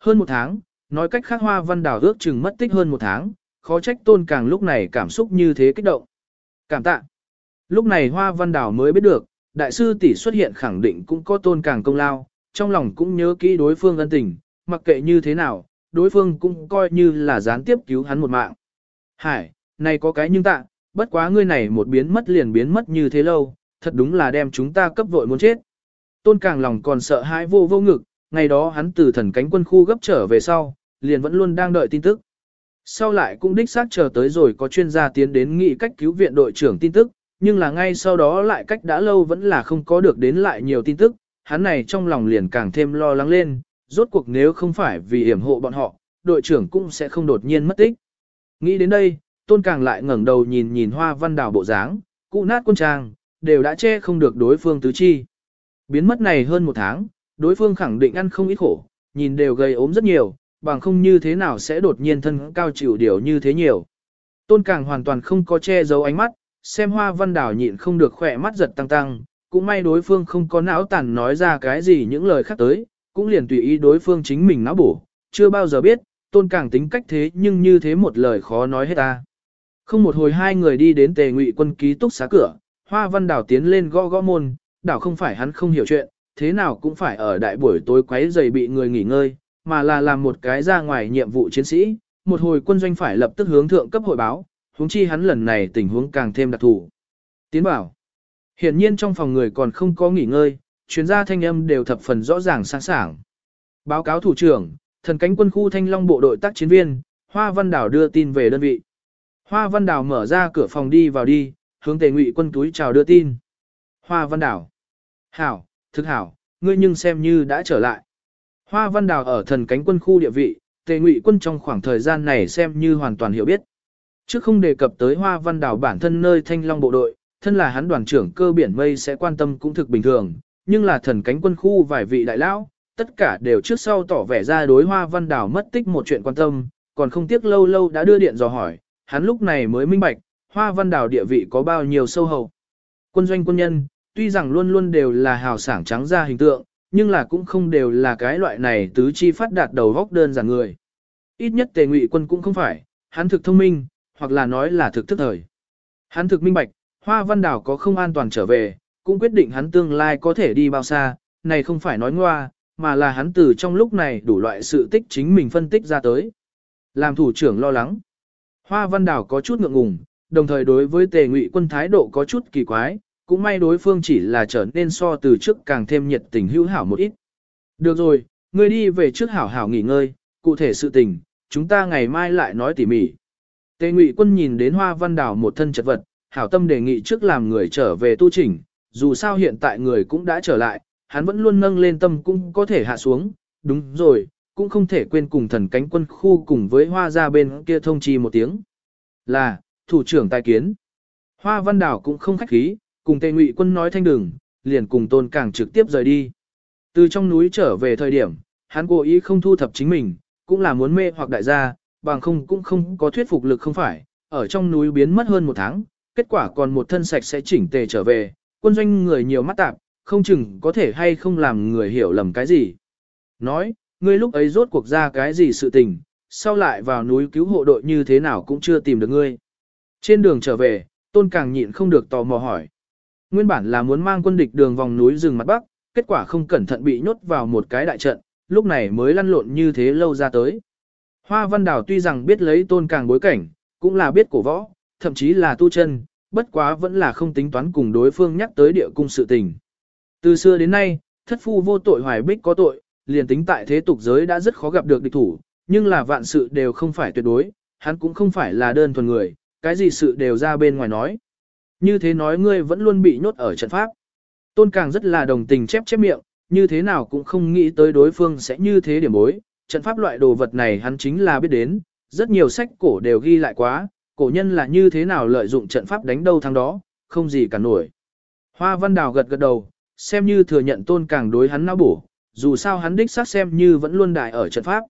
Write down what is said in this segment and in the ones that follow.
Hơn một tháng, nói cách khác hoa văn đảo ước chừng mất tích hơn một tháng, khó trách tôn càng lúc này cảm xúc như thế kích động. Cảm tạ. Lúc này hoa văn đảo mới biết được, đại sư tỷ xuất hiện khẳng định cũng có tôn càng công lao, trong lòng cũng nhớ kỹ đối phương ân tình, mặc kệ như thế nào, đối phương cũng coi như là gián tiếp cứu hắn một mạng. Hải, này có cái nhưng tạ, bất quá ngươi này một biến mất liền biến mất như thế lâu, thật đúng là đem chúng ta cấp vội muốn chết. Tôn càng lòng còn sợ hãi vô vô ngực, ngày đó hắn từ thần cánh quân khu gấp trở về sau, liền vẫn luôn đang đợi tin tức. Sau lại cũng đích xác chờ tới rồi có chuyên gia tiến đến nghị cách cứu viện đội trưởng tin tức, nhưng là ngay sau đó lại cách đã lâu vẫn là không có được đến lại nhiều tin tức, hắn này trong lòng liền càng thêm lo lắng lên, rốt cuộc nếu không phải vì hiểm hộ bọn họ, đội trưởng cũng sẽ không đột nhiên mất tích. Nghĩ đến đây, tôn càng lại ngẩng đầu nhìn nhìn hoa văn đào bộ dáng, cụ nát quân trang, đều đã che không được đối phương tứ chi. Biến mất này hơn một tháng, đối phương khẳng định ăn không ít khổ, nhìn đều gầy ốm rất nhiều, bằng không như thế nào sẽ đột nhiên thân cao chịu điều như thế nhiều. Tôn càng hoàn toàn không có che giấu ánh mắt, xem hoa văn đảo nhịn không được khỏe mắt giật tăng tăng, cũng may đối phương không có não tàn nói ra cái gì những lời khác tới, cũng liền tùy ý đối phương chính mình não bổ, chưa bao giờ biết, tôn càng tính cách thế nhưng như thế một lời khó nói hết ta. Không một hồi hai người đi đến tề ngụy quân ký túc xá cửa, hoa văn đảo tiến lên gõ gõ môn, đảo không phải hắn không hiểu chuyện, thế nào cũng phải ở đại buổi tối quấy giày bị người nghỉ ngơi, mà là làm một cái ra ngoài nhiệm vụ chiến sĩ, một hồi quân doanh phải lập tức hướng thượng cấp hội báo, huống chi hắn lần này tình huống càng thêm đặc thù. Tiến bảo, hiển nhiên trong phòng người còn không có nghỉ ngơi, chuyên gia thanh âm đều thập phần rõ ràng sáng sảng. Báo cáo thủ trưởng, thần cánh quân khu thanh long bộ đội tác chiến viên, Hoa Văn Đảo đưa tin về đơn vị. Hoa Văn Đảo mở ra cửa phòng đi vào đi, hướng tề ngụy quân túi chào đưa tin. Hoa Văn Đảo. Hảo, thực hảo, ngươi nhưng xem như đã trở lại. Hoa Văn Đào ở thần cánh quân khu địa vị, tề ngụy quân trong khoảng thời gian này xem như hoàn toàn hiểu biết. Trước không đề cập tới Hoa Văn Đào bản thân nơi thanh long bộ đội, thân là hắn đoàn trưởng cơ biển mây sẽ quan tâm cũng thực bình thường, nhưng là thần cánh quân khu vài vị đại lão, tất cả đều trước sau tỏ vẻ ra đối Hoa Văn Đào mất tích một chuyện quan tâm, còn không tiếc lâu lâu đã đưa điện dò hỏi, hắn lúc này mới minh bạch, Hoa Văn Đào địa vị có bao nhiêu sâu hậu. Quân doanh quân nhân, tuy rằng luôn luôn đều là hào sảng trắng ra hình tượng, nhưng là cũng không đều là cái loại này tứ chi phát đạt đầu góc đơn giản người. Ít nhất tề ngụy quân cũng không phải, hắn thực thông minh, hoặc là nói là thực thức thời. Hắn thực minh bạch, Hoa Văn Đảo có không an toàn trở về, cũng quyết định hắn tương lai có thể đi bao xa, này không phải nói ngoa, mà là hắn từ trong lúc này đủ loại sự tích chính mình phân tích ra tới. Làm thủ trưởng lo lắng. Hoa Văn Đảo có chút ngượng ngùng, đồng thời đối với tề ngụy quân thái độ có chút kỳ quái, cũng may đối phương chỉ là trở nên so từ trước càng thêm nhiệt tình hữu hảo một ít. Được rồi, ngươi đi về trước hảo hảo nghỉ ngơi, cụ thể sự tình, chúng ta ngày mai lại nói tỉ mỉ. Tề Ngụy Quân nhìn đến Hoa Văn Đào một thân chật vật, hảo tâm đề nghị trước làm người trở về tu chỉnh, dù sao hiện tại người cũng đã trở lại, hắn vẫn luôn nâng lên tâm cũng có thể hạ xuống, đúng rồi, cũng không thể quên cùng thần cánh quân khu cùng với Hoa ra bên kia thông chi một tiếng. Là, thủ trưởng tài kiến. Hoa Văn Đào cũng không khách khí, cùng Tề Ngụy Quân nói thanh đường, liền cùng Tôn Càng trực tiếp rời đi. Từ trong núi trở về thời điểm, hắn cố ý không thu thập chính mình, cũng là muốn mê hoặc đại gia, bằng không cũng không có thuyết phục lực không phải, ở trong núi biến mất hơn một tháng, kết quả còn một thân sạch sẽ chỉnh tề trở về, quân doanh người nhiều mắt tạp, không chừng có thể hay không làm người hiểu lầm cái gì. Nói, ngươi lúc ấy rốt cuộc ra cái gì sự tình, sau lại vào núi cứu hộ đội như thế nào cũng chưa tìm được ngươi. Trên đường trở về, tôn càng nhịn không được tò mò hỏi. Nguyên bản là muốn mang quân địch đường vòng núi rừng mặt bắc, kết quả không cẩn thận bị nhốt vào một cái đại trận, lúc này mới lăn lộn như thế lâu ra tới. Hoa Văn Đào tuy rằng biết lấy tôn càng bối cảnh, cũng là biết cổ võ, thậm chí là tu chân, bất quá vẫn là không tính toán cùng đối phương nhắc tới địa cung sự tình. Từ xưa đến nay, thất phu vô tội hoài bích có tội, liền tính tại thế tục giới đã rất khó gặp được địch thủ, nhưng là vạn sự đều không phải tuyệt đối, hắn cũng không phải là đơn thuần người, cái gì sự đều ra bên ngoài nói. Như thế nói ngươi vẫn luôn bị nhốt ở trận pháp. Tôn càng rất là đồng tình chép chép miệng, như thế nào cũng không nghĩ tới đối phương sẽ như thế điểm bối, trận pháp loại đồ vật này hắn chính là biết đến, rất nhiều sách cổ đều ghi lại quá, cổ nhân là như thế nào lợi dụng trận pháp đánh đâu thắng đó, không gì cả nổi. Hoa Văn Đào gật gật đầu, xem như thừa nhận tôn càng đối hắn não bổ, dù sao hắn đích xác xem như vẫn luôn đại ở trận pháp.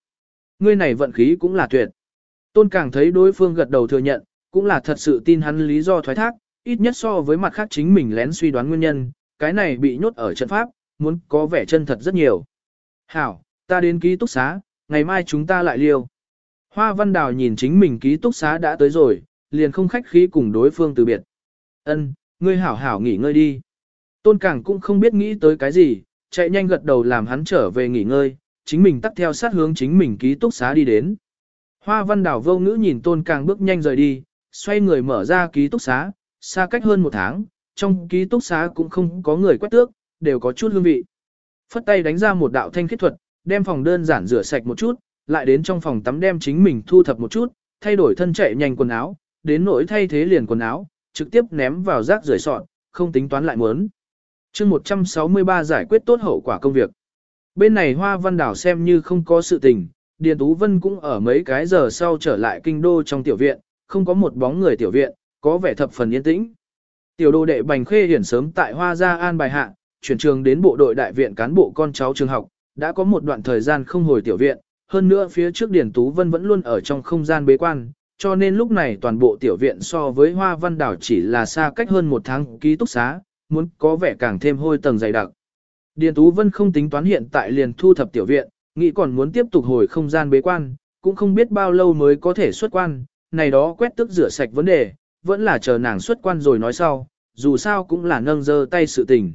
Ngươi này vận khí cũng là tuyệt. Tôn càng thấy đối phương gật đầu thừa nhận, cũng là thật sự tin hắn lý do thoái thác, ít nhất so với mặt khác chính mình lén suy đoán nguyên nhân, cái này bị nhốt ở trận pháp, muốn có vẻ chân thật rất nhiều. Hảo, ta đến ký túc xá, ngày mai chúng ta lại liêu. Hoa Văn Đào nhìn chính mình ký túc xá đã tới rồi, liền không khách khí cùng đối phương từ biệt. Ân, ngươi hảo hảo nghỉ ngơi đi. Tôn Cảng cũng không biết nghĩ tới cái gì, chạy nhanh gật đầu làm hắn trở về nghỉ ngơi, chính mình tắt theo sát hướng chính mình ký túc xá đi đến. Hoa Văn Đào vô ngữ nhìn Tôn Cảng bước nhanh rời đi, xoay người mở ra ký túc xá, xa cách hơn một tháng, trong ký túc xá cũng không có người quét tước, đều có chút hương vị. Phất tay đánh ra một đạo thanh khiết thuật, đem phòng đơn giản rửa sạch một chút, lại đến trong phòng tắm đem chính mình thu thập một chút, thay đổi thân chạy nhanh quần áo, đến nỗi thay thế liền quần áo, trực tiếp ném vào rác rưởi sọt, không tính toán lại muốn. chương 163 giải quyết tốt hậu quả công việc. Bên này Hoa Văn Đảo xem như không có sự tình, Điền Tú Vân cũng ở mấy cái giờ sau trở lại kinh đô trong tiểu viện, không có một bóng người tiểu viện, có vẻ thập phần yên tĩnh. Tiểu đô đệ Bành Khê hiển sớm tại Hoa Gia An bài hạ, chuyển trường đến bộ đội đại viện cán bộ con cháu trường học, đã có một đoạn thời gian không hồi tiểu viện, hơn nữa phía trước Điền Tú Vân vẫn luôn ở trong không gian bế quan, cho nên lúc này toàn bộ tiểu viện so với Hoa Văn Đảo chỉ là xa cách hơn một tháng ký túc xá, muốn có vẻ càng thêm hôi tầng dày đặc. Điền Tú Vân không tính toán hiện tại liền thu thập tiểu viện, nghĩ còn muốn tiếp tục hồi không gian bế quan, cũng không biết bao lâu mới có thể xuất quan, này đó quét tức rửa sạch vấn đề, vẫn là chờ nàng xuất quan rồi nói sau, dù sao cũng là nâng dơ tay sự tình.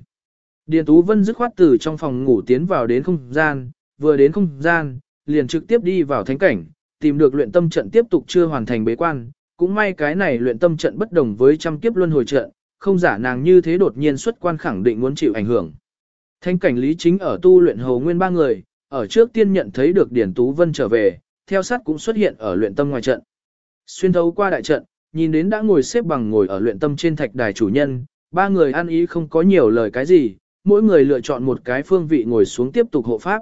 Điền Tú Vân dứt khoát từ trong phòng ngủ tiến vào đến không gian, vừa đến không gian, liền trực tiếp đi vào thánh cảnh, tìm được luyện tâm trận tiếp tục chưa hoàn thành bế quan, cũng may cái này luyện tâm trận bất đồng với trăm kiếp luân hồi trận, không giả nàng như thế đột nhiên xuất quan khẳng định muốn chịu ảnh hưởng. Thánh cảnh lý chính ở tu luyện hầu nguyên ba người, ở trước tiên nhận thấy được Điển Tú Vân trở về, theo sát cũng xuất hiện ở luyện tâm ngoài trận. Xuyên thấu qua đại trận, nhìn đến đã ngồi xếp bằng ngồi ở luyện tâm trên thạch đài chủ nhân, ba người ăn ý không có nhiều lời cái gì, mỗi người lựa chọn một cái phương vị ngồi xuống tiếp tục hộ pháp.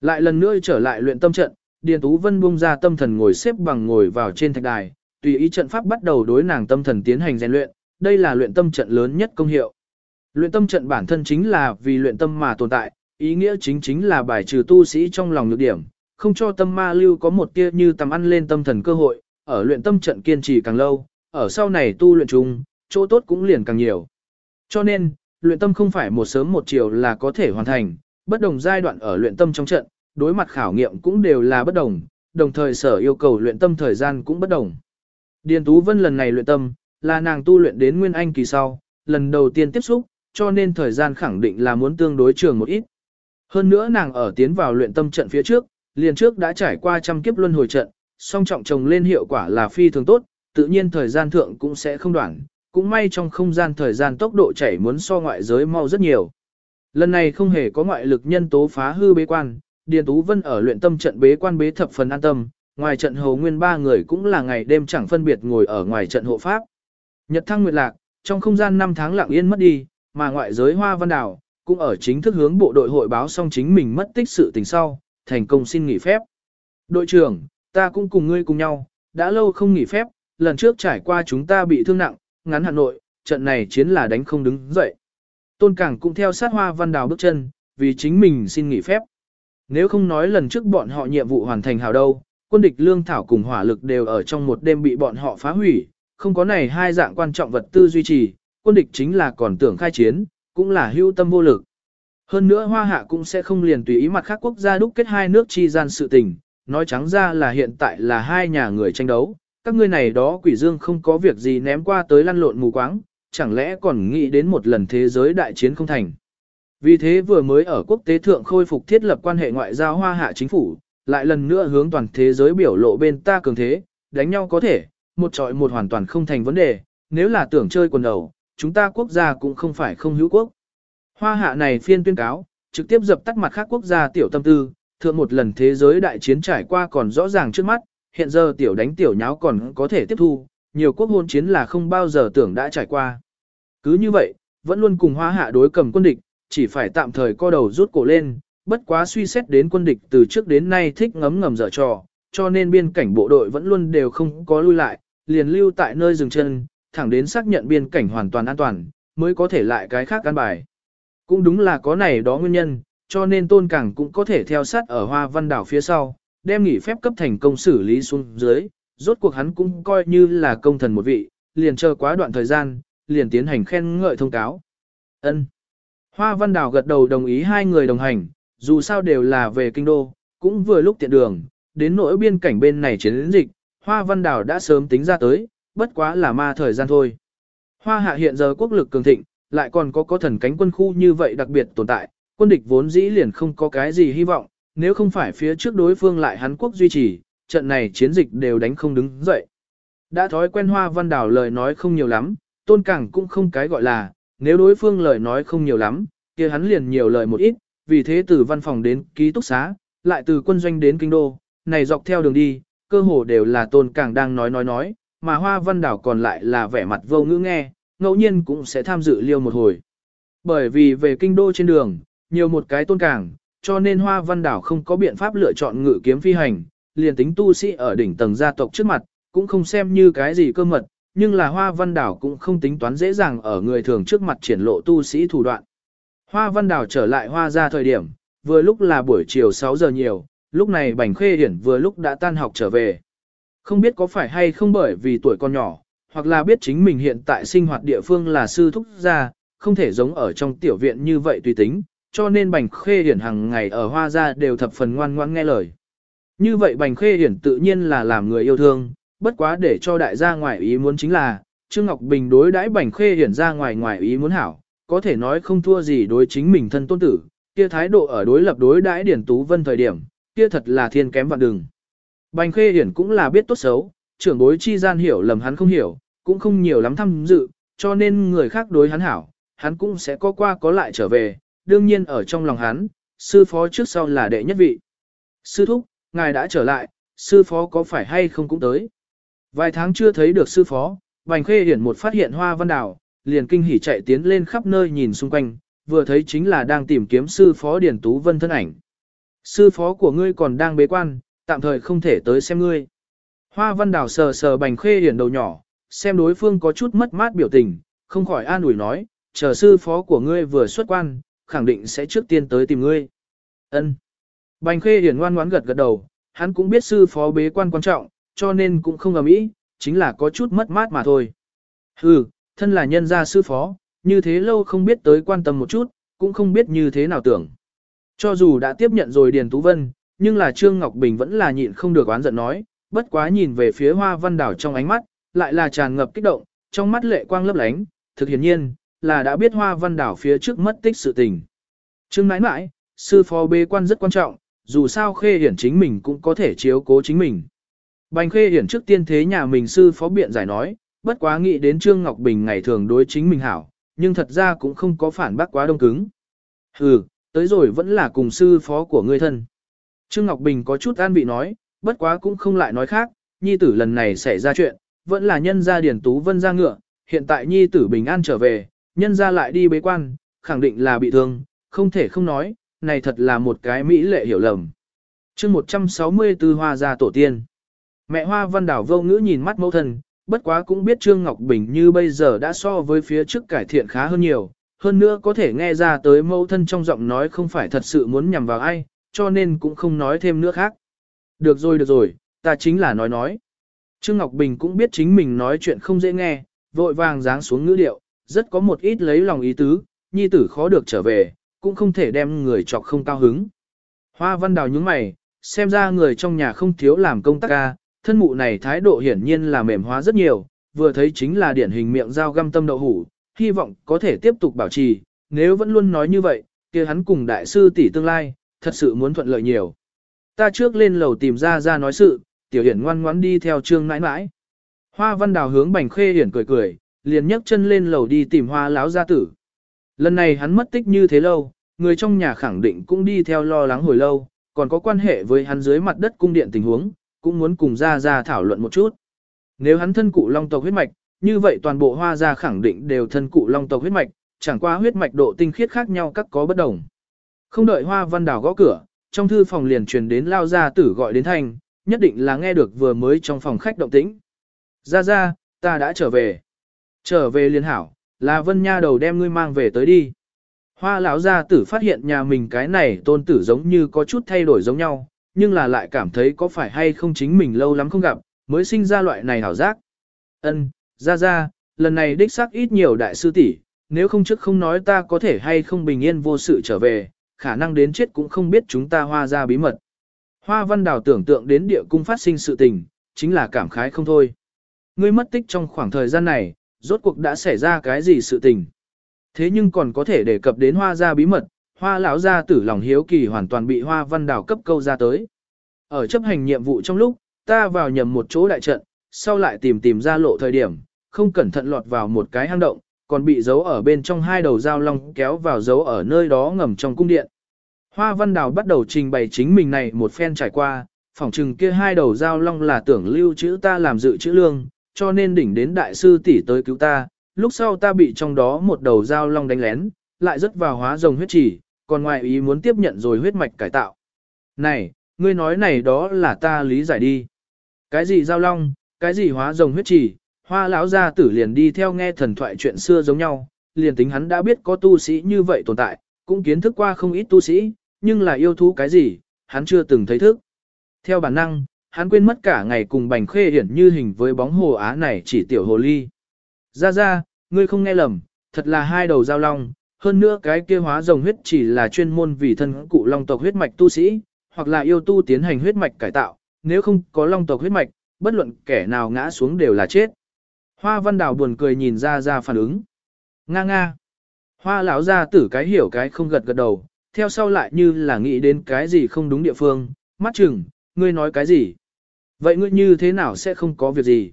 Lại lần nữa trở lại luyện tâm trận, Điền Tú Vân buông ra tâm thần ngồi xếp bằng ngồi vào trên thạch đài, tùy ý trận pháp bắt đầu đối nàng tâm thần tiến hành rèn luyện, đây là luyện tâm trận lớn nhất công hiệu. Luyện tâm trận bản thân chính là vì luyện tâm mà tồn tại, ý nghĩa chính chính là bài trừ tu sĩ trong lòng nhược điểm, không cho tâm ma lưu có một tia như tầm ăn lên tâm thần cơ hội, ở luyện tâm trận kiên trì càng lâu, ở sau này tu luyện chung, chỗ tốt cũng liền càng nhiều. Cho nên, luyện tâm không phải một sớm một chiều là có thể hoàn thành, bất đồng giai đoạn ở luyện tâm trong trận, đối mặt khảo nghiệm cũng đều là bất đồng, đồng thời sở yêu cầu luyện tâm thời gian cũng bất đồng. Điền Tú Vân lần này luyện tâm, là nàng tu luyện đến Nguyên Anh kỳ sau, lần đầu tiên tiếp xúc, cho nên thời gian khẳng định là muốn tương đối trường một ít. Hơn nữa nàng ở tiến vào luyện tâm trận phía trước, liền trước đã trải qua trăm kiếp luân hồi trận, song trọng trồng lên hiệu quả là phi thường tốt, tự nhiên thời gian thượng cũng sẽ không đoạn, cũng may trong không gian thời gian tốc độ chảy muốn so ngoại giới mau rất nhiều. Lần này không hề có ngoại lực nhân tố phá hư bế quan, Điền Tú Vân ở luyện tâm trận bế quan bế thập phần an tâm, ngoài trận hầu nguyên ba người cũng là ngày đêm chẳng phân biệt ngồi ở ngoài trận hộ pháp. Nhật thăng nguyệt lạc, trong không gian 5 tháng lặng yên mất đi, mà ngoại giới hoa văn đảo, cũng ở chính thức hướng bộ đội hội báo xong chính mình mất tích sự tình sau, thành công xin nghỉ phép. Đội trưởng, ta cũng cùng ngươi cùng nhau, đã lâu không nghỉ phép, lần trước trải qua chúng ta bị thương nặng, ngắn Hà Nội, trận này chiến là đánh không đứng dậy. Tôn Cảng cũng theo sát hoa văn đào bước chân, vì chính mình xin nghỉ phép. Nếu không nói lần trước bọn họ nhiệm vụ hoàn thành hào đâu, quân địch lương thảo cùng hỏa lực đều ở trong một đêm bị bọn họ phá hủy, không có này hai dạng quan trọng vật tư duy trì, quân địch chính là còn tưởng khai chiến, cũng là hưu tâm vô lực. Hơn nữa Hoa Hạ cũng sẽ không liền tùy ý mặt khác quốc gia đúc kết hai nước chi gian sự tình, nói trắng ra là hiện tại là hai nhà người tranh đấu, các ngươi này đó quỷ dương không có việc gì ném qua tới lăn lộn mù quáng, chẳng lẽ còn nghĩ đến một lần thế giới đại chiến không thành. Vì thế vừa mới ở quốc tế thượng khôi phục thiết lập quan hệ ngoại giao Hoa Hạ chính phủ, lại lần nữa hướng toàn thế giới biểu lộ bên ta cường thế, đánh nhau có thể, một trọi một hoàn toàn không thành vấn đề, nếu là tưởng chơi quần đầu, chúng ta quốc gia cũng không phải không hữu quốc. Hoa hạ này phiên tuyên cáo, trực tiếp dập tắt mặt khác quốc gia tiểu tâm tư, thượng một lần thế giới đại chiến trải qua còn rõ ràng trước mắt, hiện giờ tiểu đánh tiểu nháo còn có thể tiếp thu, nhiều quốc hôn chiến là không bao giờ tưởng đã trải qua. Cứ như vậy, vẫn luôn cùng hoa hạ đối cầm quân địch, chỉ phải tạm thời co đầu rút cổ lên, bất quá suy xét đến quân địch từ trước đến nay thích ngấm ngầm dở trò, cho nên biên cảnh bộ đội vẫn luôn đều không có lui lại, liền lưu tại nơi dừng chân, thẳng đến xác nhận biên cảnh hoàn toàn an toàn, mới có thể lại cái khác căn bài. Cũng đúng là có này đó nguyên nhân, cho nên tôn cảng cũng có thể theo sát ở hoa văn đảo phía sau, đem nghỉ phép cấp thành công xử lý xuống dưới, rốt cuộc hắn cũng coi như là công thần một vị, liền chờ quá đoạn thời gian, liền tiến hành khen ngợi thông cáo. ân Hoa văn đảo gật đầu đồng ý hai người đồng hành, dù sao đều là về kinh đô, cũng vừa lúc tiện đường, đến nỗi biên cảnh bên này chiến dịch, Hoa Văn Đảo đã sớm tính ra tới, bất quá là ma thời gian thôi. Hoa hạ hiện giờ quốc lực cường thịnh, lại còn có có thần cánh quân khu như vậy đặc biệt tồn tại, quân địch vốn dĩ liền không có cái gì hy vọng, nếu không phải phía trước đối phương lại hắn quốc duy trì, trận này chiến dịch đều đánh không đứng dậy. Đã thói quen Hoa Văn Đảo lời nói không nhiều lắm, tôn cảng cũng không cái gọi là, nếu đối phương lời nói không nhiều lắm, kia hắn liền nhiều lời một ít, vì thế từ văn phòng đến ký túc xá, lại từ quân doanh đến kinh đô, này dọc theo đường đi, cơ hồ đều là tôn cảng đang nói nói nói, mà Hoa Văn Đảo còn lại là vẻ mặt vô ngữ nghe, ngẫu nhiên cũng sẽ tham dự liêu một hồi. Bởi vì về kinh đô trên đường, nhiều một cái tôn cảng, cho nên Hoa Văn Đảo không có biện pháp lựa chọn ngự kiếm phi hành, liền tính tu sĩ ở đỉnh tầng gia tộc trước mặt, cũng không xem như cái gì cơ mật, nhưng là Hoa Văn Đảo cũng không tính toán dễ dàng ở người thường trước mặt triển lộ tu sĩ thủ đoạn. Hoa Văn Đảo trở lại Hoa ra thời điểm, vừa lúc là buổi chiều 6 giờ nhiều, lúc này Bành Khê Hiển vừa lúc đã tan học trở về. Không biết có phải hay không bởi vì tuổi con nhỏ, hoặc là biết chính mình hiện tại sinh hoạt địa phương là sư thúc gia, không thể giống ở trong tiểu viện như vậy tùy tính, cho nên Bành Khê Hiển hàng ngày ở Hoa gia đều thập phần ngoan ngoãn nghe lời. Như vậy Bành Khê Hiển tự nhiên là làm người yêu thương, bất quá để cho đại gia ngoại ý muốn chính là, Trương Ngọc Bình đối đãi Bành Khê Hiển ra ngoài ngoại ý muốn hảo, có thể nói không thua gì đối chính mình thân tôn tử, kia thái độ ở đối lập đối đãi Điển Tú Vân thời điểm, kia thật là thiên kém vạn đường. Bành Khê Hiển cũng là biết tốt xấu, trưởng bối chi gian hiểu lầm hắn không hiểu, cũng không nhiều lắm tham dự, cho nên người khác đối hắn hảo, hắn cũng sẽ có qua có lại trở về, đương nhiên ở trong lòng hắn, sư phó trước sau là đệ nhất vị. Sư thúc, ngài đã trở lại, sư phó có phải hay không cũng tới. Vài tháng chưa thấy được sư phó, Bành Khê Hiển một phát hiện hoa văn đảo, liền kinh hỉ chạy tiến lên khắp nơi nhìn xung quanh, vừa thấy chính là đang tìm kiếm sư phó Điển Tú Vân thân ảnh. Sư phó của ngươi còn đang bế quan, tạm thời không thể tới xem ngươi. Hoa văn đảo sờ sờ Bành Khê Hiển đầu nhỏ, xem đối phương có chút mất mát biểu tình, không khỏi an ủi nói, chờ sư phó của ngươi vừa xuất quan, khẳng định sẽ trước tiên tới tìm ngươi. Ân. Bành Khê Hiển ngoan ngoãn gật gật đầu, hắn cũng biết sư phó bế quan quan trọng, cho nên cũng không ầm ĩ, chính là có chút mất mát mà thôi. Hừ, thân là nhân gia sư phó, như thế lâu không biết tới quan tâm một chút, cũng không biết như thế nào tưởng. Cho dù đã tiếp nhận rồi Điền Tú Vân, nhưng là Trương Ngọc Bình vẫn là nhịn không được oán giận nói, bất quá nhìn về phía hoa văn đảo trong ánh mắt, lại là tràn ngập kích động, trong mắt lệ quang lấp lánh, thực hiển nhiên, là đã biết hoa văn đảo phía trước mất tích sự tình. Trương nãi nãi, sư phó bế quan rất quan trọng, dù sao khê hiển chính mình cũng có thể chiếu cố chính mình. Bành khê hiển trước tiên thế nhà mình sư phó biện giải nói, bất quá nghĩ đến Trương Ngọc Bình ngày thường đối chính mình hảo, nhưng thật ra cũng không có phản bác quá đông cứng. Ừ, tới rồi vẫn là cùng sư phó của ngươi thân. Trương Ngọc Bình có chút an bị nói, bất quá cũng không lại nói khác, nhi tử lần này xảy ra chuyện, vẫn là nhân gia điển tú vân ra ngựa, hiện tại nhi tử bình an trở về, nhân ra lại đi bế quan, khẳng định là bị thương, không thể không nói, này thật là một cái mỹ lệ hiểu lầm. chương 164 hoa gia tổ tiên. Mẹ hoa văn đảo vô ngữ nhìn mắt mẫu thân, bất quá cũng biết Trương Ngọc Bình như bây giờ đã so với phía trước cải thiện khá hơn nhiều, hơn nữa có thể nghe ra tới mẫu thân trong giọng nói không phải thật sự muốn nhằm vào ai, cho nên cũng không nói thêm nữa khác. Được rồi được rồi, ta chính là nói nói. Trương Ngọc Bình cũng biết chính mình nói chuyện không dễ nghe, vội vàng dáng xuống ngữ điệu, rất có một ít lấy lòng ý tứ, nhi tử khó được trở về, cũng không thể đem người chọc không cao hứng. Hoa văn đào nhướng mày, xem ra người trong nhà không thiếu làm công tác ca, thân mụ này thái độ hiển nhiên là mềm hóa rất nhiều, vừa thấy chính là điển hình miệng dao găm tâm đậu hủ, hy vọng có thể tiếp tục bảo trì, nếu vẫn luôn nói như vậy, kia hắn cùng đại sư tỷ tương lai, thật sự muốn thuận lợi nhiều. Ta trước lên lầu tìm ra ra nói sự, tiểu hiển ngoan ngoãn đi theo trương nãi nãi. Hoa văn đào hướng bành khê hiển cười cười, liền nhấc chân lên lầu đi tìm hoa láo gia tử. Lần này hắn mất tích như thế lâu, người trong nhà khẳng định cũng đi theo lo lắng hồi lâu, còn có quan hệ với hắn dưới mặt đất cung điện tình huống, cũng muốn cùng ra ra thảo luận một chút. Nếu hắn thân cụ long tộc huyết mạch, như vậy toàn bộ hoa gia khẳng định đều thân cụ long tộc huyết mạch, chẳng qua huyết mạch độ tinh khiết khác nhau các có bất đồng. Không đợi hoa văn đào gõ cửa, trong thư phòng liền truyền đến lao gia tử gọi đến thanh, nhất định là nghe được vừa mới trong phòng khách động tĩnh. Ra ra, ta đã trở về. Trở về liên hảo, là vân nha đầu đem ngươi mang về tới đi. Hoa lão gia tử phát hiện nhà mình cái này tôn tử giống như có chút thay đổi giống nhau, nhưng là lại cảm thấy có phải hay không chính mình lâu lắm không gặp, mới sinh ra loại này hảo giác. Ân, ra ra, lần này đích xác ít nhiều đại sư tỷ, nếu không trước không nói ta có thể hay không bình yên vô sự trở về, khả năng đến chết cũng không biết chúng ta hoa ra bí mật. Hoa văn đào tưởng tượng đến địa cung phát sinh sự tình, chính là cảm khái không thôi. Ngươi mất tích trong khoảng thời gian này, rốt cuộc đã xảy ra cái gì sự tình. Thế nhưng còn có thể đề cập đến hoa gia bí mật, hoa lão gia tử lòng hiếu kỳ hoàn toàn bị hoa văn đào cấp câu ra tới. Ở chấp hành nhiệm vụ trong lúc, ta vào nhầm một chỗ đại trận, sau lại tìm tìm ra lộ thời điểm, không cẩn thận lọt vào một cái hang động, còn bị giấu ở bên trong hai đầu dao long kéo vào giấu ở nơi đó ngầm trong cung điện. Hoa Văn Đào bắt đầu trình bày chính mình này một phen trải qua, phỏng chừng kia hai đầu dao long là tưởng lưu chữ ta làm dự chữ lương, cho nên đỉnh đến đại sư tỷ tới cứu ta, lúc sau ta bị trong đó một đầu dao long đánh lén, lại rất vào hóa rồng huyết chỉ, còn ngoài ý muốn tiếp nhận rồi huyết mạch cải tạo. Này, ngươi nói này đó là ta lý giải đi. Cái gì dao long, cái gì hóa rồng huyết chỉ, hoa lão gia tử liền đi theo nghe thần thoại chuyện xưa giống nhau, liền tính hắn đã biết có tu sĩ như vậy tồn tại, cũng kiến thức qua không ít tu sĩ, nhưng là yêu thú cái gì, hắn chưa từng thấy thức. Theo bản năng, hắn quên mất cả ngày cùng bành khê hiển như hình với bóng hồ á này chỉ tiểu hồ ly. Ra ra, ngươi không nghe lầm, thật là hai đầu giao long, hơn nữa cái kia hóa rồng huyết chỉ là chuyên môn vì thân cụ long tộc huyết mạch tu sĩ, hoặc là yêu tu tiến hành huyết mạch cải tạo, nếu không có long tộc huyết mạch, bất luận kẻ nào ngã xuống đều là chết. Hoa văn đào buồn cười nhìn ra ra phản ứng. Nga nga. Hoa lão ra tử cái hiểu cái không gật gật đầu, theo sau lại như là nghĩ đến cái gì không đúng địa phương, mắt chừng, ngươi nói cái gì? Vậy ngươi như thế nào sẽ không có việc gì?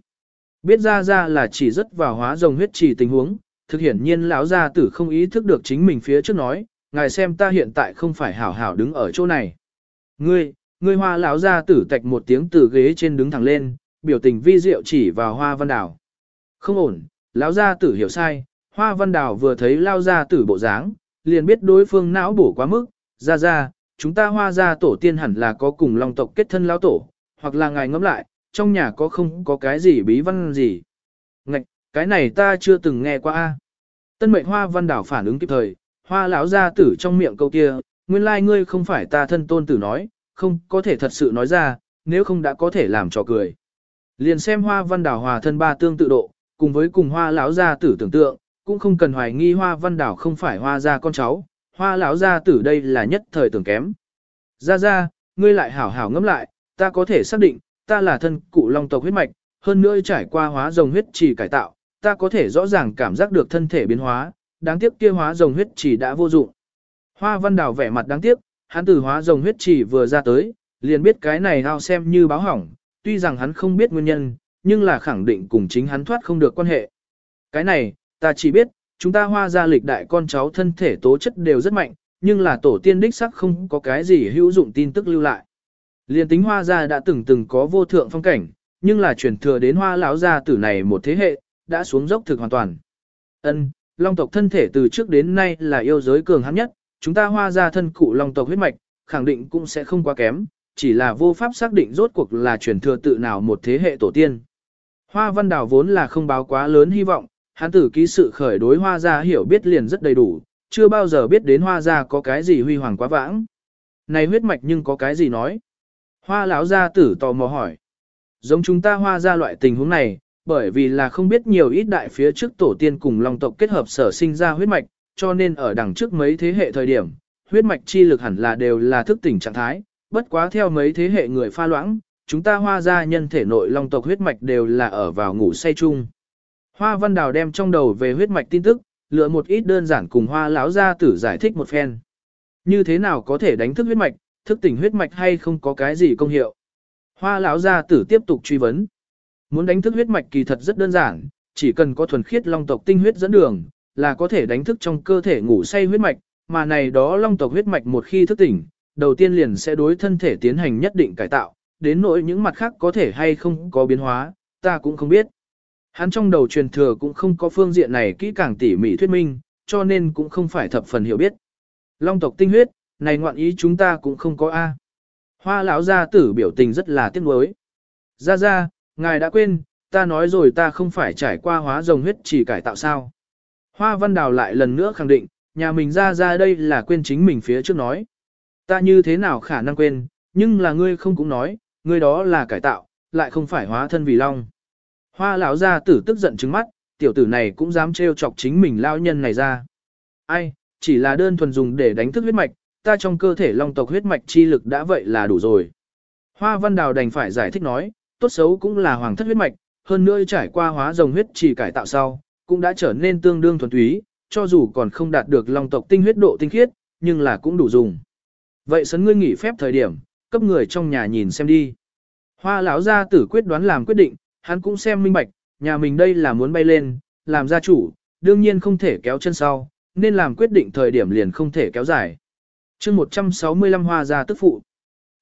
Biết ra ra là chỉ rất vào hóa rồng huyết chỉ tình huống, thực hiển nhiên lão gia tử không ý thức được chính mình phía trước nói, ngài xem ta hiện tại không phải hảo hảo đứng ở chỗ này. Ngươi, ngươi hoa lão gia tử tạch một tiếng từ ghế trên đứng thẳng lên, biểu tình vi diệu chỉ vào hoa văn đảo. Không ổn, lão gia tử hiểu sai, hoa văn đảo vừa thấy lao gia tử bộ dáng, liền biết đối phương não bổ quá mức, ra ra, chúng ta hoa gia tổ tiên hẳn là có cùng long tộc kết thân lão tổ, hoặc là ngài ngẫm lại, trong nhà có không có cái gì bí văn gì. Ngạch, cái này ta chưa từng nghe qua a. Tân mệnh hoa văn đảo phản ứng kịp thời, hoa lão gia tử trong miệng câu kia, nguyên lai ngươi không phải ta thân tôn tử nói, không có thể thật sự nói ra, nếu không đã có thể làm trò cười. Liền xem hoa văn đảo hòa thân ba tương tự độ, cùng với cùng hoa lão gia tử tưởng tượng, cũng không cần hoài nghi hoa văn đảo không phải hoa gia con cháu, hoa lão gia tử đây là nhất thời tưởng kém. Ra ra, ngươi lại hảo hảo ngẫm lại, ta có thể xác định, ta là thân cụ long tộc huyết mạch, hơn nữa trải qua hóa rồng huyết chỉ cải tạo, ta có thể rõ ràng cảm giác được thân thể biến hóa, đáng tiếc kia hóa rồng huyết chỉ đã vô dụng. Hoa văn Đào vẻ mặt đáng tiếc, hắn từ hóa rồng huyết chỉ vừa ra tới, liền biết cái này ao xem như báo hỏng, tuy rằng hắn không biết nguyên nhân, nhưng là khẳng định cùng chính hắn thoát không được quan hệ. Cái này, ta chỉ biết, chúng ta hoa gia lịch đại con cháu thân thể tố chất đều rất mạnh, nhưng là tổ tiên đích sắc không có cái gì hữu dụng tin tức lưu lại. Liên tính hoa gia đã từng từng có vô thượng phong cảnh, nhưng là truyền thừa đến hoa lão gia tử này một thế hệ, đã xuống dốc thực hoàn toàn. Ân, long tộc thân thể từ trước đến nay là yêu giới cường hãn nhất, chúng ta hoa gia thân cụ long tộc huyết mạch, khẳng định cũng sẽ không quá kém, chỉ là vô pháp xác định rốt cuộc là truyền thừa tự nào một thế hệ tổ tiên. Hoa văn đảo vốn là không báo quá lớn hy vọng, hắn tử ký sự khởi đối hoa gia hiểu biết liền rất đầy đủ, chưa bao giờ biết đến hoa gia có cái gì huy hoàng quá vãng. Này huyết mạch nhưng có cái gì nói? Hoa lão gia tử tò mò hỏi. Giống chúng ta hoa gia loại tình huống này, bởi vì là không biết nhiều ít đại phía trước tổ tiên cùng long tộc kết hợp sở sinh ra huyết mạch, cho nên ở đằng trước mấy thế hệ thời điểm, huyết mạch chi lực hẳn là đều là thức tỉnh trạng thái, bất quá theo mấy thế hệ người pha loãng, chúng ta hoa gia nhân thể nội long tộc huyết mạch đều là ở vào ngủ say chung. Hoa Văn Đào đem trong đầu về huyết mạch tin tức, lựa một ít đơn giản cùng Hoa lão gia tử giải thích một phen. Như thế nào có thể đánh thức huyết mạch, thức tỉnh huyết mạch hay không có cái gì công hiệu? Hoa lão gia tử tiếp tục truy vấn. Muốn đánh thức huyết mạch kỳ thật rất đơn giản, chỉ cần có thuần khiết long tộc tinh huyết dẫn đường, là có thể đánh thức trong cơ thể ngủ say huyết mạch, mà này đó long tộc huyết mạch một khi thức tỉnh, đầu tiên liền sẽ đối thân thể tiến hành nhất định cải tạo, đến nỗi những mặt khác có thể hay không có biến hóa, ta cũng không biết. Hắn trong đầu truyền thừa cũng không có phương diện này kỹ càng tỉ mỉ thuyết minh, cho nên cũng không phải thập phần hiểu biết. Long tộc tinh huyết, này ngoạn ý chúng ta cũng không có A. Hoa lão gia tử biểu tình rất là tiếc nuối. Gia gia, ngài đã quên, ta nói rồi ta không phải trải qua hóa rồng huyết chỉ cải tạo sao. Hoa văn đào lại lần nữa khẳng định, nhà mình ra ra đây là quên chính mình phía trước nói. Ta như thế nào khả năng quên, nhưng là ngươi không cũng nói, ngươi đó là cải tạo, lại không phải hóa thân vì long. Hoa lão gia tử tức giận trừng mắt, tiểu tử này cũng dám trêu chọc chính mình lao nhân này ra. Ai, chỉ là đơn thuần dùng để đánh thức huyết mạch, ta trong cơ thể long tộc huyết mạch chi lực đã vậy là đủ rồi. Hoa văn đào đành phải giải thích nói, tốt xấu cũng là hoàng thất huyết mạch, hơn nữa trải qua hóa rồng huyết chỉ cải tạo sau, cũng đã trở nên tương đương thuần túy, cho dù còn không đạt được long tộc tinh huyết độ tinh khiết, nhưng là cũng đủ dùng. Vậy sấn ngươi nghỉ phép thời điểm, cấp người trong nhà nhìn xem đi. Hoa lão gia tử quyết đoán làm quyết định, hắn cũng xem minh bạch, nhà mình đây là muốn bay lên, làm gia chủ, đương nhiên không thể kéo chân sau, nên làm quyết định thời điểm liền không thể kéo dài chương 165 hoa gia tức phụ.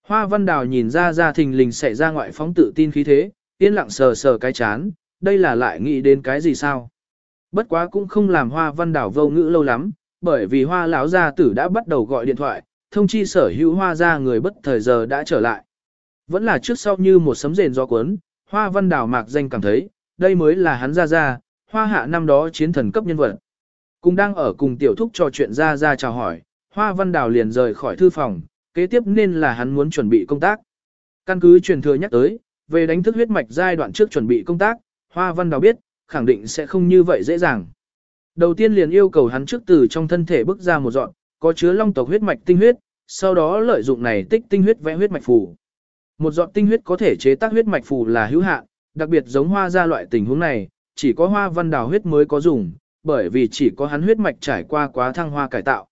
Hoa văn đào nhìn ra ra thình lình xảy ra ngoại phóng tự tin khí thế, yên lặng sờ sờ cái chán, đây là lại nghĩ đến cái gì sao? Bất quá cũng không làm hoa văn đào vô ngữ lâu lắm, bởi vì hoa lão gia tử đã bắt đầu gọi điện thoại, thông chi sở hữu hoa gia người bất thời giờ đã trở lại. Vẫn là trước sau như một sấm rền gió cuốn, hoa văn đào mạc danh cảm thấy, đây mới là hắn ra ra, hoa hạ năm đó chiến thần cấp nhân vật. Cùng đang ở cùng tiểu thúc trò chuyện ra ra chào hỏi, hoa văn đào liền rời khỏi thư phòng, kế tiếp nên là hắn muốn chuẩn bị công tác. Căn cứ truyền thừa nhắc tới, về đánh thức huyết mạch giai đoạn trước chuẩn bị công tác, hoa văn đào biết, khẳng định sẽ không như vậy dễ dàng. Đầu tiên liền yêu cầu hắn trước từ trong thân thể bước ra một dọn, có chứa long tộc huyết mạch tinh huyết, sau đó lợi dụng này tích tinh huyết vẽ huyết mạch phù. Một giọt tinh huyết có thể chế tác huyết mạch phù là hữu hạn, đặc biệt giống hoa ra loại tình huống này, chỉ có hoa văn đào huyết mới có dùng, bởi vì chỉ có hắn huyết mạch trải qua quá thăng hoa cải tạo.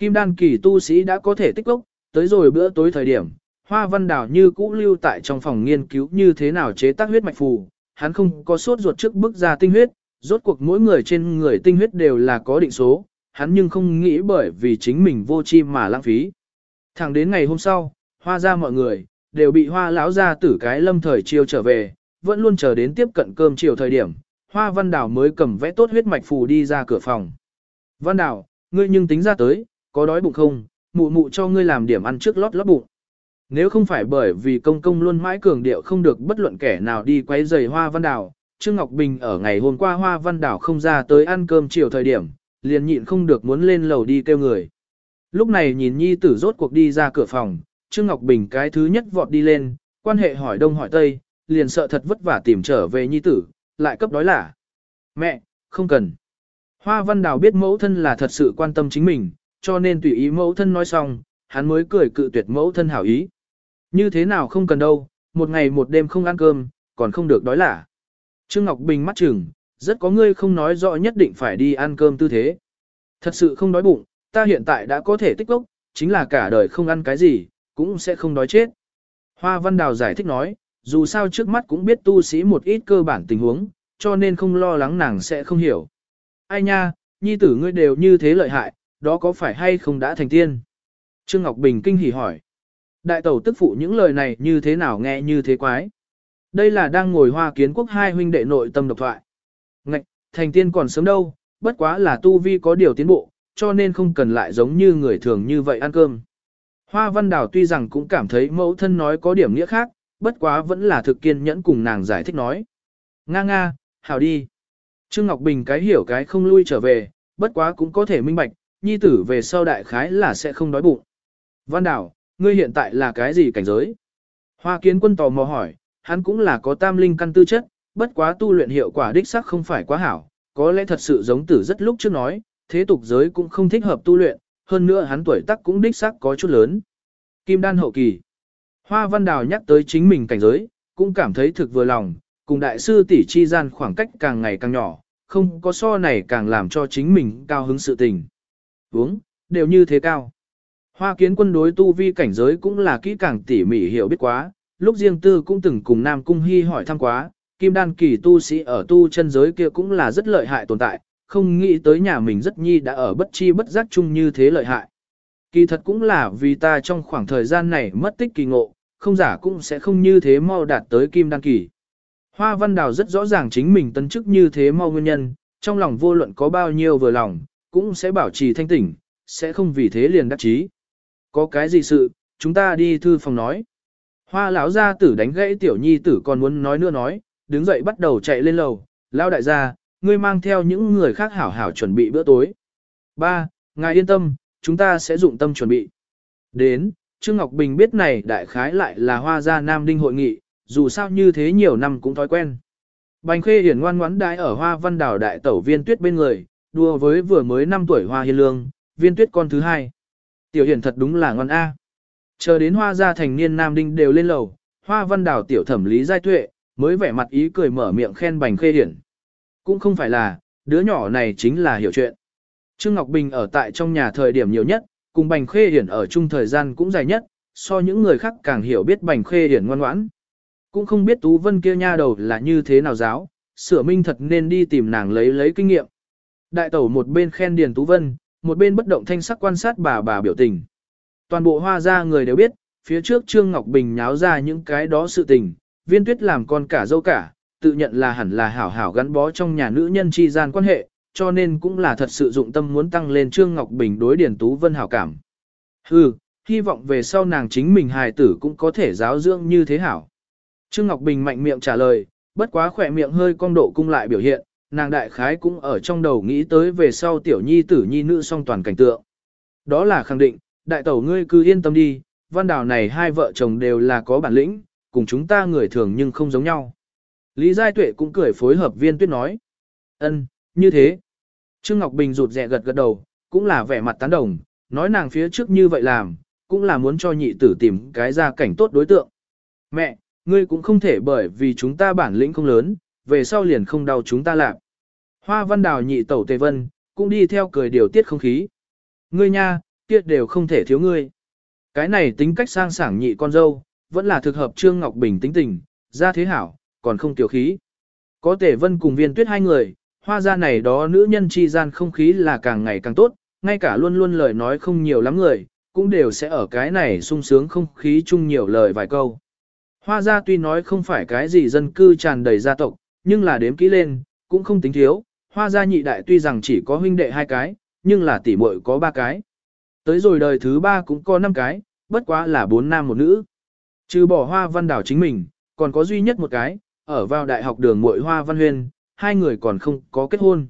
Kim đan kỳ tu sĩ đã có thể tích lốc, tới rồi bữa tối thời điểm, hoa văn đào như cũ lưu tại trong phòng nghiên cứu như thế nào chế tác huyết mạch phù, hắn không có sốt ruột trước bước ra tinh huyết, rốt cuộc mỗi người trên người tinh huyết đều là có định số, hắn nhưng không nghĩ bởi vì chính mình vô chi mà lãng phí. Thẳng đến ngày hôm sau, hoa ra mọi người, đều bị hoa lão ra tử cái lâm thời chiêu trở về, vẫn luôn chờ đến tiếp cận cơm chiều thời điểm, hoa văn đảo mới cầm vẽ tốt huyết mạch phù đi ra cửa phòng. Văn đảo, ngươi nhưng tính ra tới, có đói bụng không, mụ mụ cho ngươi làm điểm ăn trước lót lót bụng. Nếu không phải bởi vì công công luôn mãi cường điệu không được bất luận kẻ nào đi quấy rầy hoa văn đảo, Trương Ngọc Bình ở ngày hôm qua hoa văn đảo không ra tới ăn cơm chiều thời điểm, liền nhịn không được muốn lên lầu đi kêu người. Lúc này nhìn nhi tử rốt cuộc đi ra cửa phòng, Trương Ngọc Bình cái thứ nhất vọt đi lên, quan hệ hỏi đông hỏi tây, liền sợ thật vất vả tìm trở về nhi tử, lại cấp đói là, Mẹ, không cần. Hoa Văn Đào biết mẫu thân là thật sự quan tâm chính mình, cho nên tùy ý mẫu thân nói xong, hắn mới cười cự tuyệt mẫu thân hảo ý. Như thế nào không cần đâu, một ngày một đêm không ăn cơm, còn không được đói lả. Trương Ngọc Bình mắt chừng, rất có ngươi không nói rõ nhất định phải đi ăn cơm tư thế. Thật sự không đói bụng, ta hiện tại đã có thể tích lốc, chính là cả đời không ăn cái gì, cũng sẽ không đói chết. Hoa Văn Đào giải thích nói, dù sao trước mắt cũng biết tu sĩ một ít cơ bản tình huống, cho nên không lo lắng nàng sẽ không hiểu. Ai nha, nhi tử ngươi đều như thế lợi hại, đó có phải hay không đã thành tiên? Trương Ngọc Bình kinh hỉ hỏi. Đại tẩu tức phụ những lời này như thế nào nghe như thế quái? Đây là đang ngồi hoa kiến quốc hai huynh đệ nội tâm độc thoại. Ngạch, thành tiên còn sớm đâu, bất quá là tu vi có điều tiến bộ, cho nên không cần lại giống như người thường như vậy ăn cơm. Hoa Văn Đào tuy rằng cũng cảm thấy mẫu thân nói có điểm nghĩa khác, bất quá vẫn là thực kiên nhẫn cùng nàng giải thích nói. Nga nga, hảo đi. Trương Ngọc Bình cái hiểu cái không lui trở về, bất quá cũng có thể minh bạch, nhi tử về sau đại khái là sẽ không đói bụng. Văn Đào, ngươi hiện tại là cái gì cảnh giới? Hoa kiến quân tò mò hỏi, hắn cũng là có tam linh căn tư chất, bất quá tu luyện hiệu quả đích sắc không phải quá hảo, có lẽ thật sự giống tử rất lúc trước nói, thế tục giới cũng không thích hợp tu luyện, hơn nữa hắn tuổi tác cũng đích sắc có chút lớn. Kim đan hậu kỳ. Hoa Văn Đào nhắc tới chính mình cảnh giới, cũng cảm thấy thực vừa lòng, cùng đại sư tỷ chi gian khoảng cách càng ngày càng nhỏ, không có so này càng làm cho chính mình cao hứng sự tình. Uống, đều như thế cao. Hoa kiến quân đối tu vi cảnh giới cũng là kỹ càng tỉ mỉ hiểu biết quá, lúc riêng tư cũng từng cùng Nam Cung Hy hỏi thăm quá, kim đan kỳ tu sĩ ở tu chân giới kia cũng là rất lợi hại tồn tại, không nghĩ tới nhà mình rất nhi đã ở bất chi bất giác chung như thế lợi hại. Kỳ thật cũng là vì ta trong khoảng thời gian này mất tích kỳ ngộ, không giả cũng sẽ không như thế mau đạt tới kim đan kỳ. Hoa Văn Đào rất rõ ràng chính mình tân chức như thế mau nguyên nhân, trong lòng vô luận có bao nhiêu vừa lòng, cũng sẽ bảo trì thanh tỉnh, sẽ không vì thế liền đắc chí. Có cái gì sự, chúng ta đi thư phòng nói. Hoa lão gia tử đánh gãy tiểu nhi tử còn muốn nói nữa nói, đứng dậy bắt đầu chạy lên lầu, Lão đại gia, ngươi mang theo những người khác hảo hảo chuẩn bị bữa tối. Ba, ngài yên tâm, chúng ta sẽ dụng tâm chuẩn bị. Đến, Trương Ngọc Bình biết này đại khái lại là hoa gia Nam Đinh hội nghị, dù sao như thế nhiều năm cũng thói quen. Bành Khê Hiển ngoan ngoãn đái ở hoa văn đảo đại tẩu viên tuyết bên người, đua với vừa mới 5 tuổi hoa hiên lương, viên tuyết con thứ hai. Tiểu Hiển thật đúng là ngon A. Chờ đến hoa gia thành niên nam đinh đều lên lầu, hoa văn đảo tiểu thẩm lý giai tuệ, mới vẻ mặt ý cười mở miệng khen bành khê Hiển. Cũng không phải là, đứa nhỏ này chính là hiểu chuyện. Trương Ngọc Bình ở tại trong nhà thời điểm nhiều nhất, cùng bành khê Hiển ở chung thời gian cũng dài nhất, so những người khác càng hiểu biết bành khê Hiển ngoan ngoãn. Cũng không biết Tú Vân kia nha đầu là như thế nào giáo, sửa minh thật nên đi tìm nàng lấy lấy kinh nghiệm. Đại tẩu một bên khen Điền Tú Vân, một bên bất động thanh sắc quan sát bà bà biểu tình. Toàn bộ hoa gia người đều biết, phía trước Trương Ngọc Bình nháo ra những cái đó sự tình, viên tuyết làm con cả dâu cả, tự nhận là hẳn là hảo hảo gắn bó trong nhà nữ nhân chi gian quan hệ, cho nên cũng là thật sự dụng tâm muốn tăng lên Trương Ngọc Bình đối Điền Tú Vân hảo cảm. Hừ, hy vọng về sau nàng chính mình hài tử cũng có thể giáo dưỡng như thế hảo. Trương Ngọc Bình mạnh miệng trả lời, bất quá khỏe miệng hơi cong độ cung lại biểu hiện, nàng đại khái cũng ở trong đầu nghĩ tới về sau tiểu nhi tử nhi nữ song toàn cảnh tượng. Đó là khẳng định, đại tẩu ngươi cứ yên tâm đi, văn đào này hai vợ chồng đều là có bản lĩnh, cùng chúng ta người thường nhưng không giống nhau. Lý Giai Tuệ cũng cười phối hợp viên tuyết nói. ân như thế. Trương Ngọc Bình rụt rẹ gật gật đầu, cũng là vẻ mặt tán đồng, nói nàng phía trước như vậy làm, cũng là muốn cho nhị tử tìm cái gia cảnh tốt đối tượng. Mẹ, ngươi cũng không thể bởi vì chúng ta bản lĩnh không lớn, về sau liền không đau chúng ta làm. Hoa văn đào nhị tẩu tề vân, cũng đi theo cười điều tiết không khí. Ngươi nha, tiết đều không thể thiếu ngươi. Cái này tính cách sang sảng nhị con dâu, vẫn là thực hợp Trương Ngọc Bình tính tình, ra thế hảo, còn không tiểu khí. Có tề vân cùng viên tuyết hai người, hoa ra này đó nữ nhân chi gian không khí là càng ngày càng tốt, ngay cả luôn luôn lời nói không nhiều lắm người, cũng đều sẽ ở cái này sung sướng không khí chung nhiều lời vài câu. Hoa gia tuy nói không phải cái gì dân cư tràn đầy gia tộc, nhưng là đếm kỹ lên, cũng không tính thiếu. Hoa gia nhị đại tuy rằng chỉ có huynh đệ hai cái, nhưng là tỷ muội có ba cái. Tới rồi đời thứ ba cũng có năm cái, bất quá là bốn nam một nữ. Trừ bỏ hoa văn đảo chính mình, còn có duy nhất một cái, ở vào đại học đường muội hoa văn huyên, hai người còn không có kết hôn.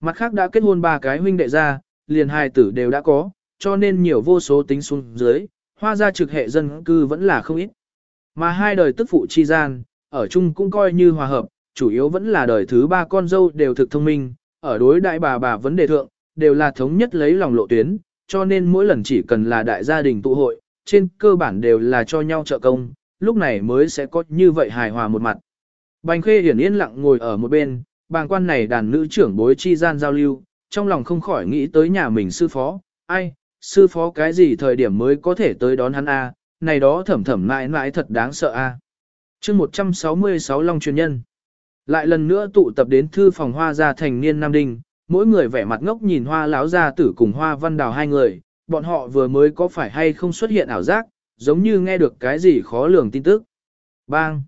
Mặt khác đã kết hôn ba cái huynh đệ ra, liền hai tử đều đã có, cho nên nhiều vô số tính xuống dưới, hoa gia trực hệ dân cư vẫn là không ít. Mà hai đời tức phụ chi gian, ở chung cũng coi như hòa hợp, chủ yếu vẫn là đời thứ ba con dâu đều thực thông minh, ở đối đại bà bà vấn đề thượng, đều là thống nhất lấy lòng lộ tuyến, cho nên mỗi lần chỉ cần là đại gia đình tụ hội, trên cơ bản đều là cho nhau trợ công, lúc này mới sẽ có như vậy hài hòa một mặt. Bành khê hiển yên lặng ngồi ở một bên, bàng quan này đàn nữ trưởng bối chi gian giao lưu, trong lòng không khỏi nghĩ tới nhà mình sư phó, ai, sư phó cái gì thời điểm mới có thể tới đón hắn a này đó thẩm thẩm mãi mãi thật đáng sợ a. À. chương 166 Long truyền nhân. Lại lần nữa tụ tập đến thư phòng hoa gia thành niên Nam Đinh, mỗi người vẻ mặt ngốc nhìn hoa lão gia tử cùng hoa văn đào hai người, bọn họ vừa mới có phải hay không xuất hiện ảo giác, giống như nghe được cái gì khó lường tin tức. Bang!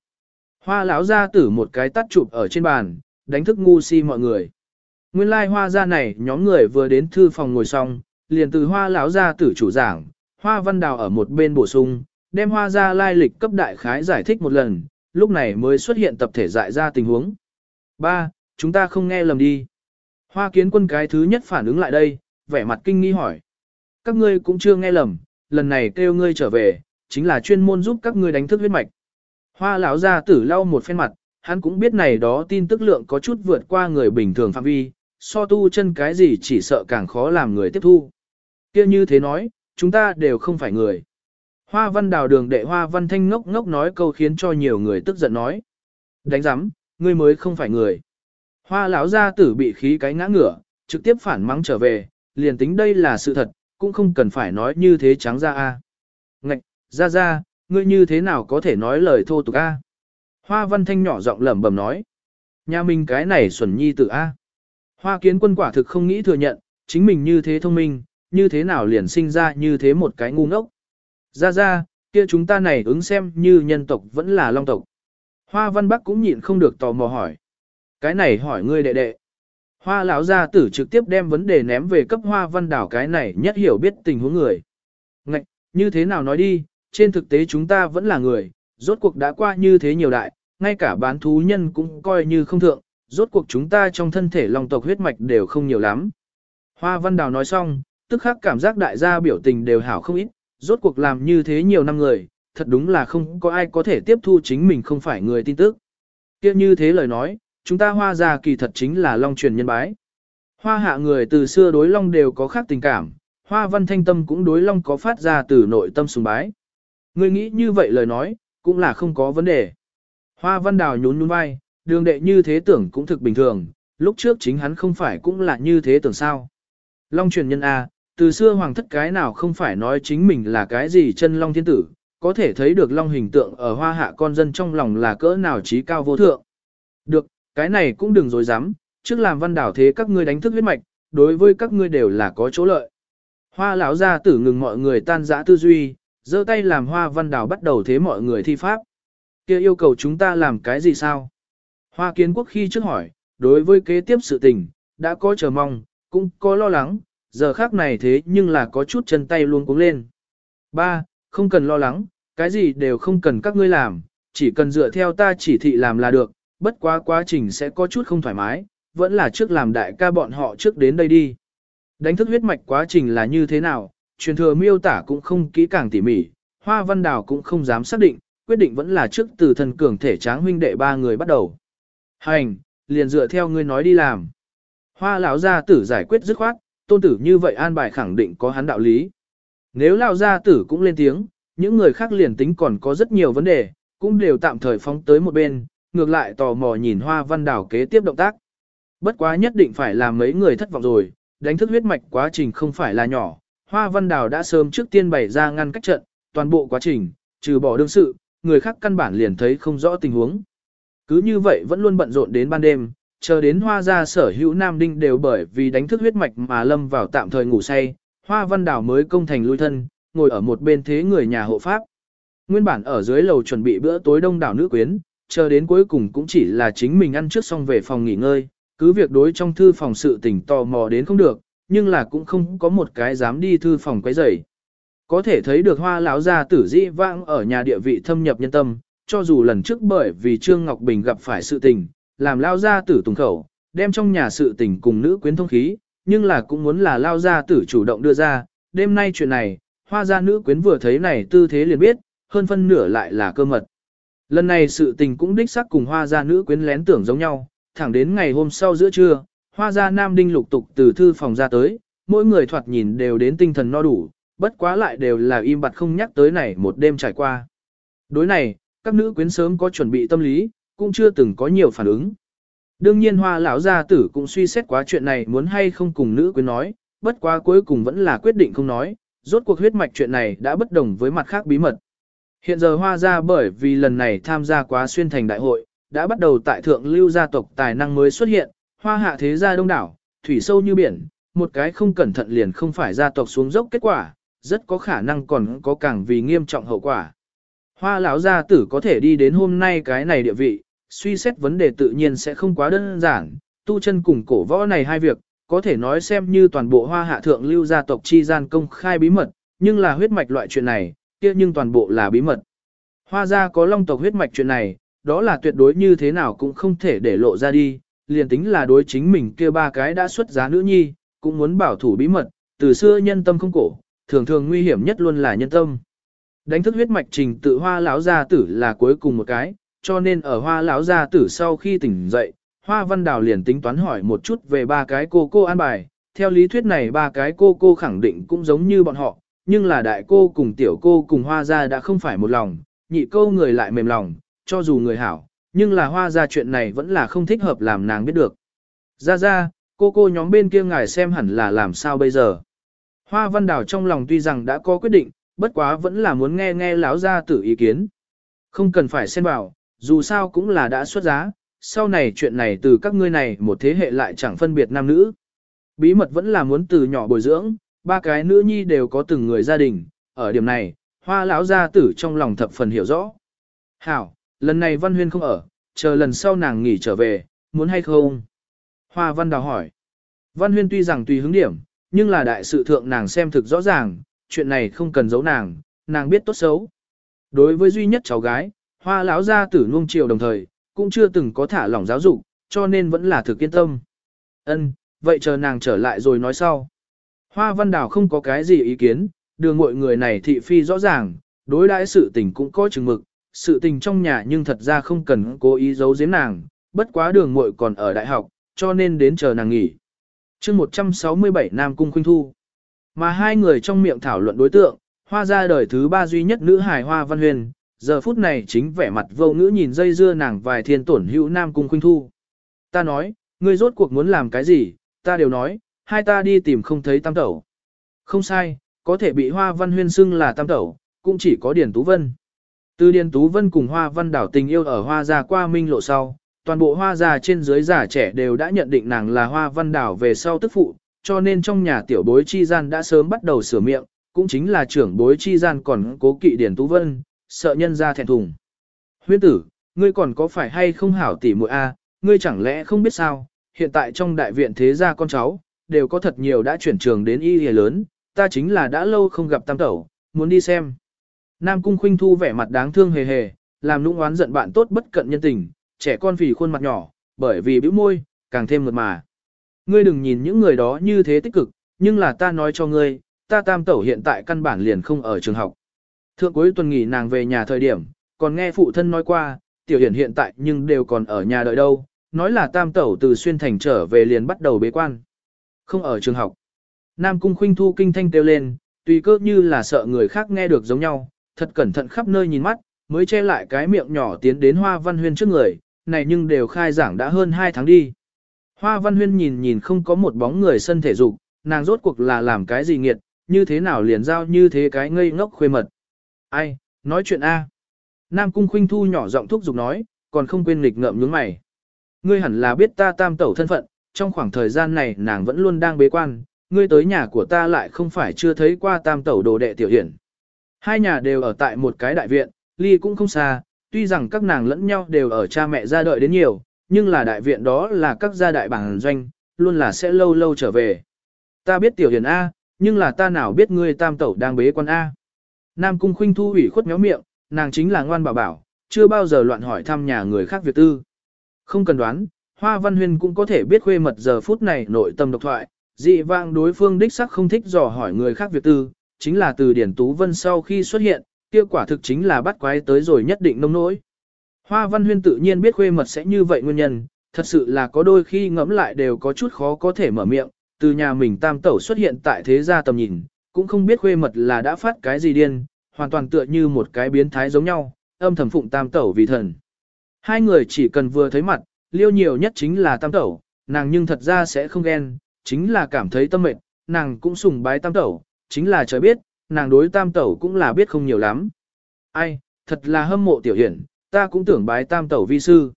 Hoa lão gia tử một cái tắt chụp ở trên bàn, đánh thức ngu si mọi người. Nguyên lai like hoa gia này nhóm người vừa đến thư phòng ngồi xong, liền từ hoa lão gia tử chủ giảng, Hoa Văn Đào ở một bên bổ sung, đem hoa gia lai lịch cấp đại khái giải thích một lần, lúc này mới xuất hiện tập thể dại ra tình huống. Ba, chúng ta không nghe lầm đi. Hoa kiến quân cái thứ nhất phản ứng lại đây, vẻ mặt kinh nghi hỏi. Các ngươi cũng chưa nghe lầm, lần này kêu ngươi trở về, chính là chuyên môn giúp các ngươi đánh thức huyết mạch. Hoa lão gia tử lau một phen mặt, hắn cũng biết này đó tin tức lượng có chút vượt qua người bình thường phạm vi, so tu chân cái gì chỉ sợ càng khó làm người tiếp thu. kia như thế nói, chúng ta đều không phải người. Hoa văn đào đường đệ hoa văn thanh ngốc ngốc nói câu khiến cho nhiều người tức giận nói. Đánh giám, ngươi mới không phải người. Hoa lão gia tử bị khí cái ngã ngửa, trực tiếp phản mắng trở về, liền tính đây là sự thật, cũng không cần phải nói như thế trắng ra a. Ngạch, ra ra, ngươi như thế nào có thể nói lời thô tục a? Hoa văn thanh nhỏ giọng lẩm bẩm nói. Nhà mình cái này xuẩn nhi tử a. Hoa kiến quân quả thực không nghĩ thừa nhận, chính mình như thế thông minh, như thế nào liền sinh ra như thế một cái ngu ngốc. Ra ra, kia chúng ta này ứng xem như nhân tộc vẫn là long tộc. Hoa văn bắc cũng nhịn không được tò mò hỏi. Cái này hỏi ngươi đệ đệ. Hoa lão gia tử trực tiếp đem vấn đề ném về cấp hoa văn đảo cái này nhất hiểu biết tình huống người. Ngạch, như thế nào nói đi, trên thực tế chúng ta vẫn là người, rốt cuộc đã qua như thế nhiều đại, ngay cả bán thú nhân cũng coi như không thượng, rốt cuộc chúng ta trong thân thể long tộc huyết mạch đều không nhiều lắm. Hoa văn đào nói xong, tức khắc cảm giác đại gia biểu tình đều hảo không ít, rốt cuộc làm như thế nhiều năm người, thật đúng là không có ai có thể tiếp thu chính mình không phải người tin tức. Kiếp như thế lời nói, chúng ta hoa gia kỳ thật chính là long truyền nhân bái. Hoa hạ người từ xưa đối long đều có khác tình cảm, hoa văn thanh tâm cũng đối long có phát ra từ nội tâm sùng bái, Ngươi nghĩ như vậy lời nói, cũng là không có vấn đề. Hoa văn đào nhún nhún vai, đường đệ như thế tưởng cũng thực bình thường, lúc trước chính hắn không phải cũng là như thế tưởng sao. Long truyền nhân A, từ xưa hoàng thất cái nào không phải nói chính mình là cái gì chân long thiên tử, có thể thấy được long hình tượng ở hoa hạ con dân trong lòng là cỡ nào trí cao vô thượng. Được, cái này cũng đừng dối dám, trước làm văn đảo thế các ngươi đánh thức huyết mạch, đối với các ngươi đều là có chỗ lợi. Hoa lão gia tử ngừng mọi người tan dã tư duy, giơ tay làm hoa văn đảo bắt đầu thế mọi người thi pháp. kia yêu cầu chúng ta làm cái gì sao? Hoa kiến quốc khi trước hỏi, đối với kế tiếp sự tình, đã có chờ mong, cũng có lo lắng, giờ khác này thế nhưng là có chút chân tay luôn cuống lên. Ba, không cần lo lắng, cái gì đều không cần các ngươi làm, chỉ cần dựa theo ta chỉ thị làm là được, bất quá quá trình sẽ có chút không thoải mái, vẫn là trước làm đại ca bọn họ trước đến đây đi. Đánh thức huyết mạch quá trình là như thế nào, truyền thừa miêu tả cũng không kỹ càng tỉ mỉ, hoa văn đào cũng không dám xác định, quyết định vẫn là trước từ thần cường thể tráng huynh đệ ba người bắt đầu. Hành, liền dựa theo ngươi nói đi làm. Hoa lão gia tử giải quyết dứt khoát, tôn tử như vậy an bài khẳng định có hắn đạo lý. Nếu lão gia tử cũng lên tiếng, những người khác liền tính còn có rất nhiều vấn đề, cũng đều tạm thời phóng tới một bên, ngược lại tò mò nhìn hoa văn đảo kế tiếp động tác. Bất quá nhất định phải làm mấy người thất vọng rồi, đánh thức huyết mạch quá trình không phải là nhỏ, hoa văn đảo đã sớm trước tiên bày ra ngăn cách trận, toàn bộ quá trình, trừ bỏ đương sự, người khác căn bản liền thấy không rõ tình huống. Cứ như vậy vẫn luôn bận rộn đến ban đêm, chờ đến hoa gia sở hữu nam đinh đều bởi vì đánh thức huyết mạch mà lâm vào tạm thời ngủ say, hoa văn đảo mới công thành lui thân, ngồi ở một bên thế người nhà hộ pháp. Nguyên bản ở dưới lầu chuẩn bị bữa tối đông đảo nữ quyến, chờ đến cuối cùng cũng chỉ là chính mình ăn trước xong về phòng nghỉ ngơi, cứ việc đối trong thư phòng sự tỉnh tò mò đến không được, nhưng là cũng không có một cái dám đi thư phòng quấy rầy. Có thể thấy được hoa lão gia tử dĩ vãng ở nhà địa vị thâm nhập nhân tâm, cho dù lần trước bởi vì Trương Ngọc Bình gặp phải sự tình, làm lao gia tử tùng khẩu, đem trong nhà sự tình cùng nữ quyến thông khí, nhưng là cũng muốn là lao gia tử chủ động đưa ra, đêm nay chuyện này, hoa gia nữ quyến vừa thấy này tư thế liền biết, hơn phân nửa lại là cơ mật. Lần này sự tình cũng đích xác cùng hoa gia nữ quyến lén tưởng giống nhau, thẳng đến ngày hôm sau giữa trưa, hoa gia nam đinh lục tục từ thư phòng ra tới, mỗi người thoạt nhìn đều đến tinh thần no đủ, bất quá lại đều là im bặt không nhắc tới này một đêm trải qua. Đối này, các nữ quyến sớm có chuẩn bị tâm lý, cũng chưa từng có nhiều phản ứng. Đương nhiên hoa lão gia tử cũng suy xét quá chuyện này muốn hay không cùng nữ quyến nói, bất quá cuối cùng vẫn là quyết định không nói, rốt cuộc huyết mạch chuyện này đã bất đồng với mặt khác bí mật. Hiện giờ hoa gia bởi vì lần này tham gia quá xuyên thành đại hội, đã bắt đầu tại thượng lưu gia tộc tài năng mới xuất hiện, hoa hạ thế gia đông đảo, thủy sâu như biển, một cái không cẩn thận liền không phải gia tộc xuống dốc kết quả, rất có khả năng còn có càng vì nghiêm trọng hậu quả. Hoa lão gia tử có thể đi đến hôm nay cái này địa vị, suy xét vấn đề tự nhiên sẽ không quá đơn giản, tu chân cùng cổ võ này hai việc, có thể nói xem như toàn bộ hoa hạ thượng lưu gia tộc chi gian công khai bí mật, nhưng là huyết mạch loại chuyện này, kia nhưng toàn bộ là bí mật. Hoa gia có long tộc huyết mạch chuyện này, đó là tuyệt đối như thế nào cũng không thể để lộ ra đi, liền tính là đối chính mình kia ba cái đã xuất giá nữ nhi, cũng muốn bảo thủ bí mật, từ xưa nhân tâm không cổ, thường thường nguy hiểm nhất luôn là nhân tâm. Đánh thức huyết mạch trình tự hoa lão gia tử là cuối cùng một cái, cho nên ở hoa lão gia tử sau khi tỉnh dậy, hoa văn đào liền tính toán hỏi một chút về ba cái cô cô an bài. Theo lý thuyết này ba cái cô cô khẳng định cũng giống như bọn họ, nhưng là đại cô cùng tiểu cô cùng hoa gia đã không phải một lòng, nhị cô người lại mềm lòng, cho dù người hảo, nhưng là hoa gia chuyện này vẫn là không thích hợp làm nàng biết được. Ra ra, cô cô nhóm bên kia ngài xem hẳn là làm sao bây giờ. Hoa văn đào trong lòng tuy rằng đã có quyết định, bất quá vẫn là muốn nghe nghe lão gia tử ý kiến. Không cần phải xen vào, dù sao cũng là đã xuất giá, sau này chuyện này từ các ngươi này một thế hệ lại chẳng phân biệt nam nữ. Bí mật vẫn là muốn từ nhỏ bồi dưỡng, ba cái nữ nhi đều có từng người gia đình, ở điểm này, hoa lão gia tử trong lòng thập phần hiểu rõ. Hảo, lần này Văn Huyên không ở, chờ lần sau nàng nghỉ trở về, muốn hay không? Hoa Văn Đào hỏi. Văn Huyên tuy rằng tùy hứng điểm, nhưng là đại sự thượng nàng xem thực rõ ràng, chuyện này không cần giấu nàng, nàng biết tốt xấu. Đối với duy nhất cháu gái, hoa lão gia tử nuông chiều đồng thời, cũng chưa từng có thả lỏng giáo dục, cho nên vẫn là thực kiên tâm. Ân, vậy chờ nàng trở lại rồi nói sau. Hoa văn đào không có cái gì ý kiến, đường mọi người này thị phi rõ ràng, đối đãi sự tình cũng có chừng mực, sự tình trong nhà nhưng thật ra không cần cố ý giấu giếm nàng, bất quá đường muội còn ở đại học, cho nên đến chờ nàng nghỉ. chương 167 Nam Cung Khuynh Thu. Mà hai người trong miệng thảo luận đối tượng, hoa ra đời thứ ba duy nhất nữ hài hoa văn huyền, giờ phút này chính vẻ mặt vô ngữ nhìn dây dưa nàng vài thiên tổn hữu nam cung khuynh thu. Ta nói, ngươi rốt cuộc muốn làm cái gì, ta đều nói, hai ta đi tìm không thấy tam tẩu. Không sai, có thể bị hoa văn huyên xưng là tam tẩu, cũng chỉ có Điền Tú Vân. Từ Điền Tú Vân cùng hoa văn đảo tình yêu ở hoa gia qua minh lộ sau, toàn bộ hoa gia trên dưới giả trẻ đều đã nhận định nàng là hoa văn đảo về sau tức phụ, cho nên trong nhà tiểu bối chi gian đã sớm bắt đầu sửa miệng, cũng chính là trưởng bối chi gian còn cố kỵ Điền Tú Vân, sợ nhân ra thẹn thùng. Huyên tử, ngươi còn có phải hay không hảo tỉ muội a? ngươi chẳng lẽ không biết sao, hiện tại trong đại viện thế gia con cháu, đều có thật nhiều đã chuyển trường đến y hề lớn, ta chính là đã lâu không gặp tam tẩu, muốn đi xem. Nam cung khuynh thu vẻ mặt đáng thương hề hề, làm nũng oán giận bạn tốt bất cận nhân tình, trẻ con vì khuôn mặt nhỏ, bởi vì bĩu môi, càng thêm mượt mà. Ngươi đừng nhìn những người đó như thế tích cực, nhưng là ta nói cho ngươi, ta tam tẩu hiện tại căn bản liền không ở trường học. Thượng cuối tuần nghỉ nàng về nhà thời điểm, còn nghe phụ thân nói qua, tiểu hiển hiện tại nhưng đều còn ở nhà đợi đâu, nói là tam tẩu từ xuyên thành trở về liền bắt đầu bế quan. Không ở trường học. Nam cung khuynh thu kinh thanh kêu lên, tùy cơ như là sợ người khác nghe được giống nhau, thật cẩn thận khắp nơi nhìn mắt, mới che lại cái miệng nhỏ tiến đến hoa văn huyên trước người, này nhưng đều khai giảng đã hơn 2 tháng đi. Hoa văn huyên nhìn nhìn không có một bóng người sân thể dục, nàng rốt cuộc là làm cái gì nghiệt, như thế nào liền giao như thế cái ngây ngốc khuê mật. Ai, nói chuyện A. Nam cung khuynh thu nhỏ giọng thúc giục nói, còn không quên nghịch ngợm nhướng mày. Ngươi hẳn là biết ta tam tẩu thân phận, trong khoảng thời gian này nàng vẫn luôn đang bế quan, ngươi tới nhà của ta lại không phải chưa thấy qua tam tẩu đồ đệ tiểu hiển. Hai nhà đều ở tại một cái đại viện, ly cũng không xa, tuy rằng các nàng lẫn nhau đều ở cha mẹ ra đợi đến nhiều, nhưng là đại viện đó là các gia đại bản doanh, luôn là sẽ lâu lâu trở về. Ta biết tiểu hiển A, nhưng là ta nào biết ngươi tam tẩu đang bế quan A. Nam cung khuynh thu ủy khuất méo miệng, nàng chính là ngoan bảo bảo, chưa bao giờ loạn hỏi thăm nhà người khác việc tư. Không cần đoán, Hoa Văn Huyên cũng có thể biết khuê mật giờ phút này nội tâm độc thoại, dị vang đối phương đích sắc không thích dò hỏi người khác việc tư, chính là từ Điển Tú Vân sau khi xuất hiện, kia quả thực chính là bắt quái tới rồi nhất định nông nỗi. Hoa Văn Huyên tự nhiên biết khuê mật sẽ như vậy nguyên nhân, thật sự là có đôi khi ngẫm lại đều có chút khó có thể mở miệng, từ nhà mình tam tẩu xuất hiện tại thế gia tầm nhìn, cũng không biết khuê mật là đã phát cái gì điên, hoàn toàn tựa như một cái biến thái giống nhau, âm thầm phụng tam tẩu vì thần. Hai người chỉ cần vừa thấy mặt, liêu nhiều nhất chính là tam tẩu, nàng nhưng thật ra sẽ không ghen, chính là cảm thấy tâm mệt, nàng cũng sùng bái tam tẩu, chính là trời biết, nàng đối tam tẩu cũng là biết không nhiều lắm. Ai, thật là hâm mộ tiểu hiển, ta cũng tưởng bái tam tẩu vi sư.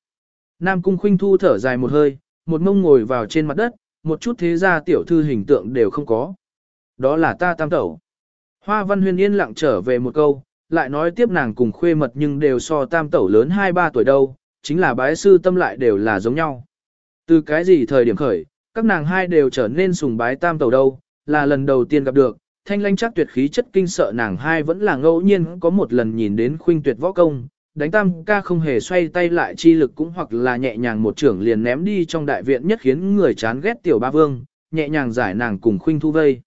Nam cung khuynh thu thở dài một hơi, một mông ngồi vào trên mặt đất, một chút thế gia tiểu thư hình tượng đều không có. Đó là ta tam tẩu. Hoa văn huyên yên lặng trở về một câu, lại nói tiếp nàng cùng khuê mật nhưng đều so tam tẩu lớn 2-3 tuổi đâu, chính là bái sư tâm lại đều là giống nhau. Từ cái gì thời điểm khởi, các nàng hai đều trở nên sùng bái tam tẩu đâu, là lần đầu tiên gặp được, thanh lanh chắc tuyệt khí chất kinh sợ nàng hai vẫn là ngẫu nhiên có một lần nhìn đến khuynh tuyệt võ công, đánh tam ca không hề xoay tay lại chi lực cũng hoặc là nhẹ nhàng một trưởng liền ném đi trong đại viện nhất khiến người chán ghét tiểu ba vương, nhẹ nhàng giải nàng cùng khuynh thu vây.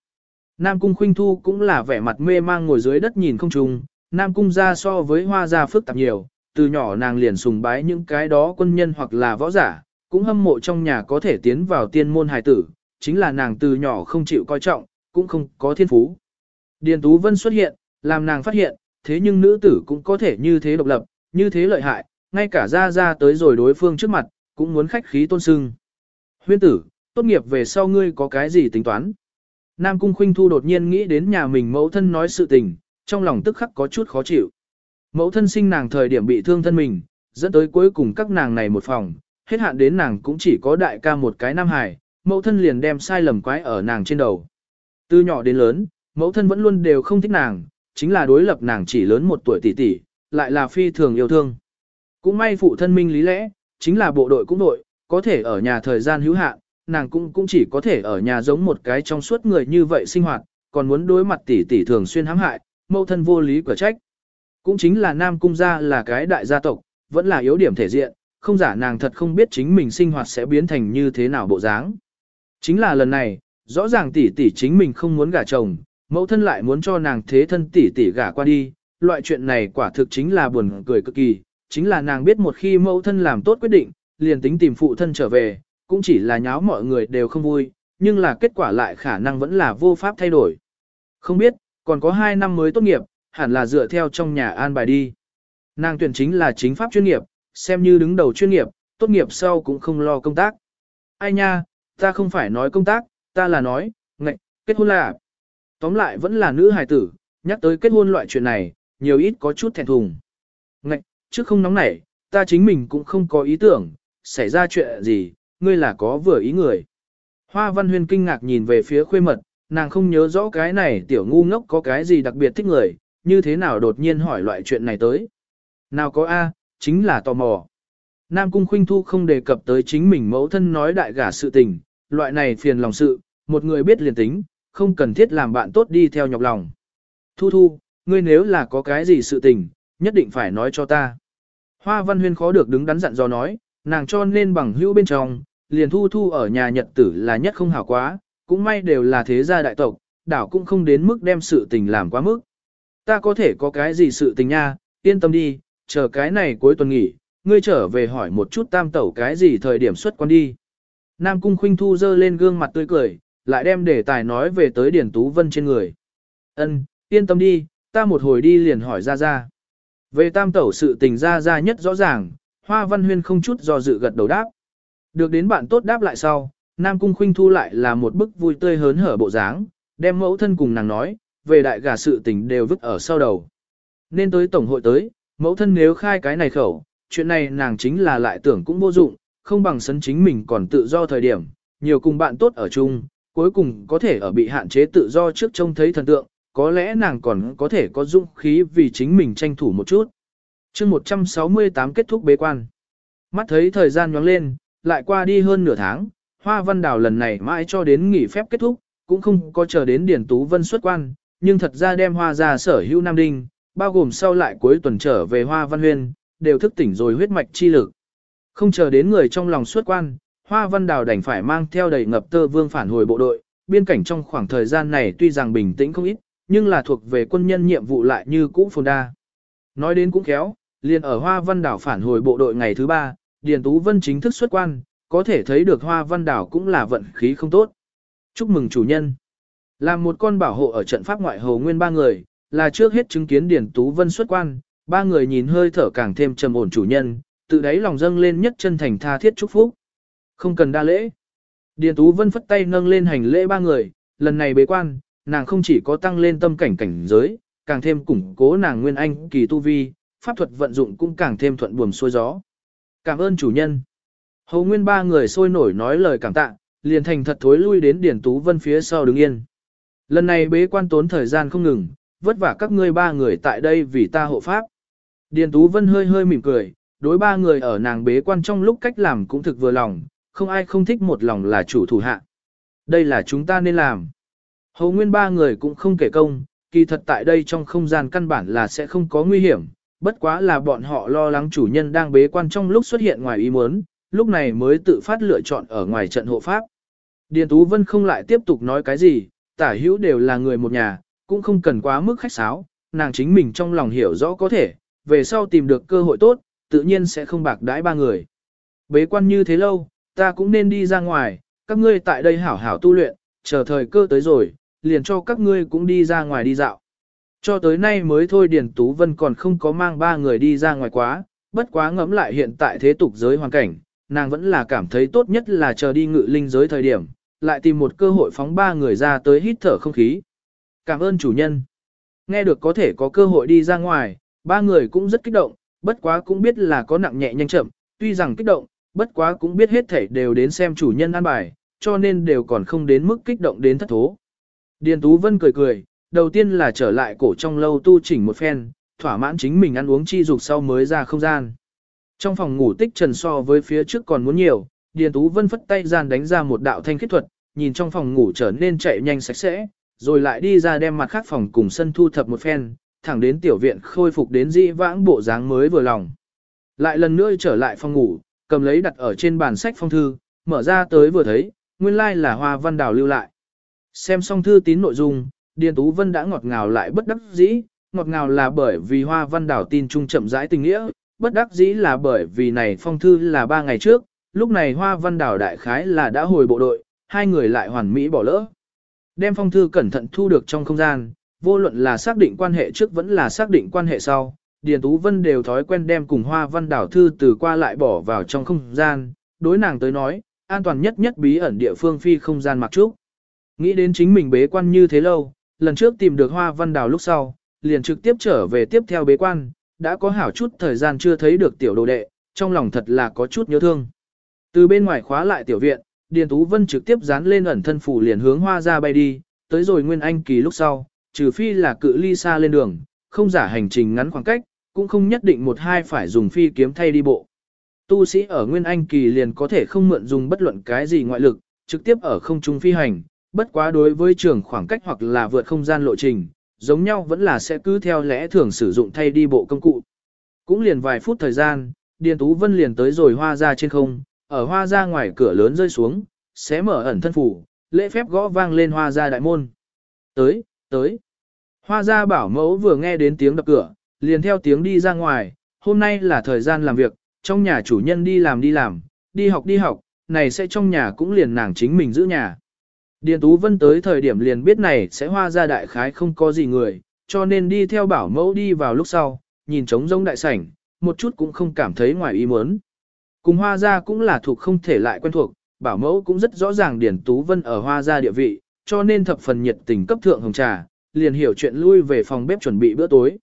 Nam cung khuynh thu cũng là vẻ mặt mê mang ngồi dưới đất nhìn không trùng, Nam cung ra so với hoa gia phức tạp nhiều, từ nhỏ nàng liền sùng bái những cái đó quân nhân hoặc là võ giả, cũng hâm mộ trong nhà có thể tiến vào tiên môn hài tử, chính là nàng từ nhỏ không chịu coi trọng, cũng không có thiên phú. Điền Tú Vân xuất hiện, làm nàng phát hiện, thế nhưng nữ tử cũng có thể như thế độc lập, như thế lợi hại, ngay cả ra ra tới rồi đối phương trước mặt, cũng muốn khách khí tôn sưng. Huyên tử, tốt nghiệp về sau ngươi có cái gì tính toán? Nam Cung Khuynh Thu đột nhiên nghĩ đến nhà mình mẫu thân nói sự tình, trong lòng tức khắc có chút khó chịu. Mẫu thân sinh nàng thời điểm bị thương thân mình, dẫn tới cuối cùng các nàng này một phòng, hết hạn đến nàng cũng chỉ có đại ca một cái nam hài, mẫu thân liền đem sai lầm quái ở nàng trên đầu. Từ nhỏ đến lớn, mẫu thân vẫn luôn đều không thích nàng, chính là đối lập nàng chỉ lớn một tuổi tỷ tỷ, lại là phi thường yêu thương. Cũng may phụ thân minh lý lẽ, chính là bộ đội cũng đội, có thể ở nhà thời gian hữu hạn, nàng cũng cũng chỉ có thể ở nhà giống một cái trong suốt người như vậy sinh hoạt, còn muốn đối mặt tỷ tỷ thường xuyên hãm hại, mẫu thân vô lý quả trách. Cũng chính là Nam Cung gia là cái đại gia tộc, vẫn là yếu điểm thể diện, không giả nàng thật không biết chính mình sinh hoạt sẽ biến thành như thế nào bộ dáng. Chính là lần này, rõ ràng tỷ tỷ chính mình không muốn gả chồng, mẫu thân lại muốn cho nàng thế thân tỷ tỷ gả qua đi, loại chuyện này quả thực chính là buồn cười cực kỳ, chính là nàng biết một khi mẫu thân làm tốt quyết định, liền tính tìm phụ thân trở về, cũng chỉ là nháo mọi người đều không vui, nhưng là kết quả lại khả năng vẫn là vô pháp thay đổi. Không biết, còn có 2 năm mới tốt nghiệp, hẳn là dựa theo trong nhà an bài đi. Nàng tuyển chính là chính pháp chuyên nghiệp, xem như đứng đầu chuyên nghiệp, tốt nghiệp sau cũng không lo công tác. Ai nha, ta không phải nói công tác, ta là nói, ngạch, kết hôn là. Tóm lại vẫn là nữ hài tử, nhắc tới kết hôn loại chuyện này, nhiều ít có chút thẹn thùng. Ngạch, trước không nóng nảy, ta chính mình cũng không có ý tưởng, xảy ra chuyện gì, ngươi là có vừa ý người. Hoa Văn Huyên kinh ngạc nhìn về phía khuê mật, nàng không nhớ rõ cái này tiểu ngu ngốc có cái gì đặc biệt thích người, như thế nào đột nhiên hỏi loại chuyện này tới. Nào có A, chính là tò mò. Nam Cung Khuynh Thu không đề cập tới chính mình mẫu thân nói đại gả sự tình, loại này phiền lòng sự, một người biết liền tính, không cần thiết làm bạn tốt đi theo nhọc lòng. Thu Thu, ngươi nếu là có cái gì sự tình, nhất định phải nói cho ta. Hoa Văn Huyên khó được đứng đắn dặn dò nói, nàng cho nên bằng hữu bên trong, liền Thu Thu ở nhà nhật tử là nhất không hảo quá, cũng may đều là thế gia đại tộc, đảo cũng không đến mức đem sự tình làm quá mức. Ta có thể có cái gì sự tình nha, yên tâm đi, chờ cái này cuối tuần nghỉ, ngươi trở về hỏi một chút tam tẩu cái gì thời điểm xuất quan đi. Nam Cung Khuynh Thu dơ lên gương mặt tươi cười, lại đem đề tài nói về tới Điển Tú Vân trên người. Ân, yên tâm đi, ta một hồi đi liền hỏi ra ra. Về tam tẩu sự tình ra ra nhất rõ ràng, Hoa Văn Huyên không chút do dự gật đầu đáp. Được đến bạn tốt đáp lại sau, Nam Cung Khuynh Thu lại là một bức vui tươi hớn hở bộ dáng, đem mẫu thân cùng nàng nói, về đại gà sự tình đều vứt ở sau đầu. Nên tới tổng hội tới, mẫu thân nếu khai cái này khẩu, chuyện này nàng chính là lại tưởng cũng vô dụng, không bằng sấn chính mình còn tự do thời điểm, nhiều cùng bạn tốt ở chung, cuối cùng có thể ở bị hạn chế tự do trước trông thấy thần tượng, có lẽ nàng còn có thể có dũng khí vì chính mình tranh thủ một chút. chương 168 kết thúc bế quan. Mắt thấy thời gian nhoáng lên, lại qua đi hơn nửa tháng, Hoa Văn Đào lần này mãi cho đến nghỉ phép kết thúc, cũng không có chờ đến Điền Tú Vân xuất quan, nhưng thật ra đem Hoa ra sở hữu Nam Đinh, bao gồm sau lại cuối tuần trở về Hoa Văn Huyên, đều thức tỉnh rồi huyết mạch chi lực. Không chờ đến người trong lòng xuất quan, Hoa Văn Đào đành phải mang theo đầy ngập tơ vương phản hồi bộ đội, biên cảnh trong khoảng thời gian này tuy rằng bình tĩnh không ít, nhưng là thuộc về quân nhân nhiệm vụ lại như cũ phồn đa. Nói đến cũng khéo, liền ở Hoa Văn Đảo phản hồi bộ đội ngày thứ ba, Điền Tú Vân chính thức xuất quan, có thể thấy được Hoa Văn Đảo cũng là vận khí không tốt. Chúc mừng chủ nhân. Làm một con bảo hộ ở trận pháp ngoại hồ nguyên ba người, là trước hết chứng kiến Điền Tú Vân xuất quan, ba người nhìn hơi thở càng thêm trầm ổn chủ nhân, tự đáy lòng dâng lên nhất chân thành tha thiết chúc phúc. Không cần đa lễ. Điền Tú Vân phất tay nâng lên hành lễ ba người, lần này bế quan, nàng không chỉ có tăng lên tâm cảnh cảnh giới, càng thêm củng cố nàng nguyên anh kỳ tu vi, pháp thuật vận dụng cũng càng thêm thuận buồm xuôi gió. Cảm ơn chủ nhân. Hầu nguyên ba người sôi nổi nói lời cảm tạ, liền thành thật thối lui đến Điển Tú Vân phía sau đứng yên. Lần này bế quan tốn thời gian không ngừng, vất vả các ngươi ba người tại đây vì ta hộ pháp. Điền Tú Vân hơi hơi mỉm cười, đối ba người ở nàng bế quan trong lúc cách làm cũng thực vừa lòng, không ai không thích một lòng là chủ thủ hạ. Đây là chúng ta nên làm. Hầu nguyên ba người cũng không kể công, kỳ thật tại đây trong không gian căn bản là sẽ không có nguy hiểm, bất quá là bọn họ lo lắng chủ nhân đang bế quan trong lúc xuất hiện ngoài ý muốn, lúc này mới tự phát lựa chọn ở ngoài trận hộ pháp. Điền Tú Vân không lại tiếp tục nói cái gì, tả hữu đều là người một nhà, cũng không cần quá mức khách sáo, nàng chính mình trong lòng hiểu rõ có thể, về sau tìm được cơ hội tốt, tự nhiên sẽ không bạc đãi ba người. Bế quan như thế lâu, ta cũng nên đi ra ngoài, các ngươi tại đây hảo hảo tu luyện, chờ thời cơ tới rồi, liền cho các ngươi cũng đi ra ngoài đi dạo. Cho tới nay mới thôi Điền Tú Vân còn không có mang ba người đi ra ngoài quá, bất quá ngẫm lại hiện tại thế tục giới hoàn cảnh, nàng vẫn là cảm thấy tốt nhất là chờ đi ngự linh giới thời điểm, lại tìm một cơ hội phóng ba người ra tới hít thở không khí. Cảm ơn chủ nhân. Nghe được có thể có cơ hội đi ra ngoài, ba người cũng rất kích động, bất quá cũng biết là có nặng nhẹ nhanh chậm, tuy rằng kích động, bất quá cũng biết hết thể đều đến xem chủ nhân an bài, cho nên đều còn không đến mức kích động đến thất thố. Điền Tú Vân cười cười, đầu tiên là trở lại cổ trong lâu tu chỉnh một phen, thỏa mãn chính mình ăn uống chi dục sau mới ra không gian. Trong phòng ngủ tích trần so với phía trước còn muốn nhiều, Điền Tú Vân phất tay gian đánh ra một đạo thanh khích thuật, nhìn trong phòng ngủ trở nên chạy nhanh sạch sẽ, rồi lại đi ra đem mặt khác phòng cùng sân thu thập một phen, thẳng đến tiểu viện khôi phục đến dĩ vãng bộ dáng mới vừa lòng. Lại lần nữa trở lại phòng ngủ, cầm lấy đặt ở trên bàn sách phong thư, mở ra tới vừa thấy, nguyên lai like là hoa văn đào lưu lại. Xem xong thư tín nội dung, Điền Tú Vân đã ngọt ngào lại bất đắc dĩ, ngọt ngào là bởi vì hoa văn đảo tin trung chậm rãi tình nghĩa, bất đắc dĩ là bởi vì này phong thư là ba ngày trước, lúc này hoa văn đảo đại khái là đã hồi bộ đội, hai người lại hoàn mỹ bỏ lỡ. Đem phong thư cẩn thận thu được trong không gian, vô luận là xác định quan hệ trước vẫn là xác định quan hệ sau, Điền Tú Vân đều thói quen đem cùng Hoa Văn Đảo thư từ qua lại bỏ vào trong không gian, đối nàng tới nói, an toàn nhất nhất bí ẩn địa phương phi không gian mặc trúc. Nghĩ đến chính mình bế quan như thế lâu, lần trước tìm được Hoa Văn đào lúc sau, liền trực tiếp trở về tiếp theo bế quan, đã có hảo chút thời gian chưa thấy được tiểu đồ đệ, trong lòng thật là có chút nhớ thương. Từ bên ngoài khóa lại tiểu viện, Điền Tú Vân trực tiếp dán lên ẩn thân phủ liền hướng hoa ra bay đi, tới rồi Nguyên Anh kỳ lúc sau, trừ phi là cự ly xa lên đường, không giả hành trình ngắn khoảng cách, cũng không nhất định một hai phải dùng phi kiếm thay đi bộ. Tu sĩ ở Nguyên Anh kỳ liền có thể không mượn dùng bất luận cái gì ngoại lực, trực tiếp ở không trung phi hành, bất quá đối với trường khoảng cách hoặc là vượt không gian lộ trình, giống nhau vẫn là sẽ cứ theo lẽ thường sử dụng thay đi bộ công cụ. Cũng liền vài phút thời gian, Điền Tú Vân liền tới rồi hoa ra trên không, ở hoa ra ngoài cửa lớn rơi xuống, sẽ mở ẩn thân phủ, lễ phép gõ vang lên hoa ra đại môn. Tới, tới. Hoa ra bảo mẫu vừa nghe đến tiếng đập cửa, liền theo tiếng đi ra ngoài, hôm nay là thời gian làm việc, trong nhà chủ nhân đi làm đi làm, đi học đi học, này sẽ trong nhà cũng liền nàng chính mình giữ nhà. Điền Tú Vân tới thời điểm liền biết này sẽ hoa ra đại khái không có gì người, cho nên đi theo bảo mẫu đi vào lúc sau, nhìn trống rông đại sảnh, một chút cũng không cảm thấy ngoài ý muốn. Cùng hoa ra cũng là thuộc không thể lại quen thuộc, bảo mẫu cũng rất rõ ràng Điền Tú Vân ở hoa ra địa vị, cho nên thập phần nhiệt tình cấp thượng hồng trà, liền hiểu chuyện lui về phòng bếp chuẩn bị bữa tối.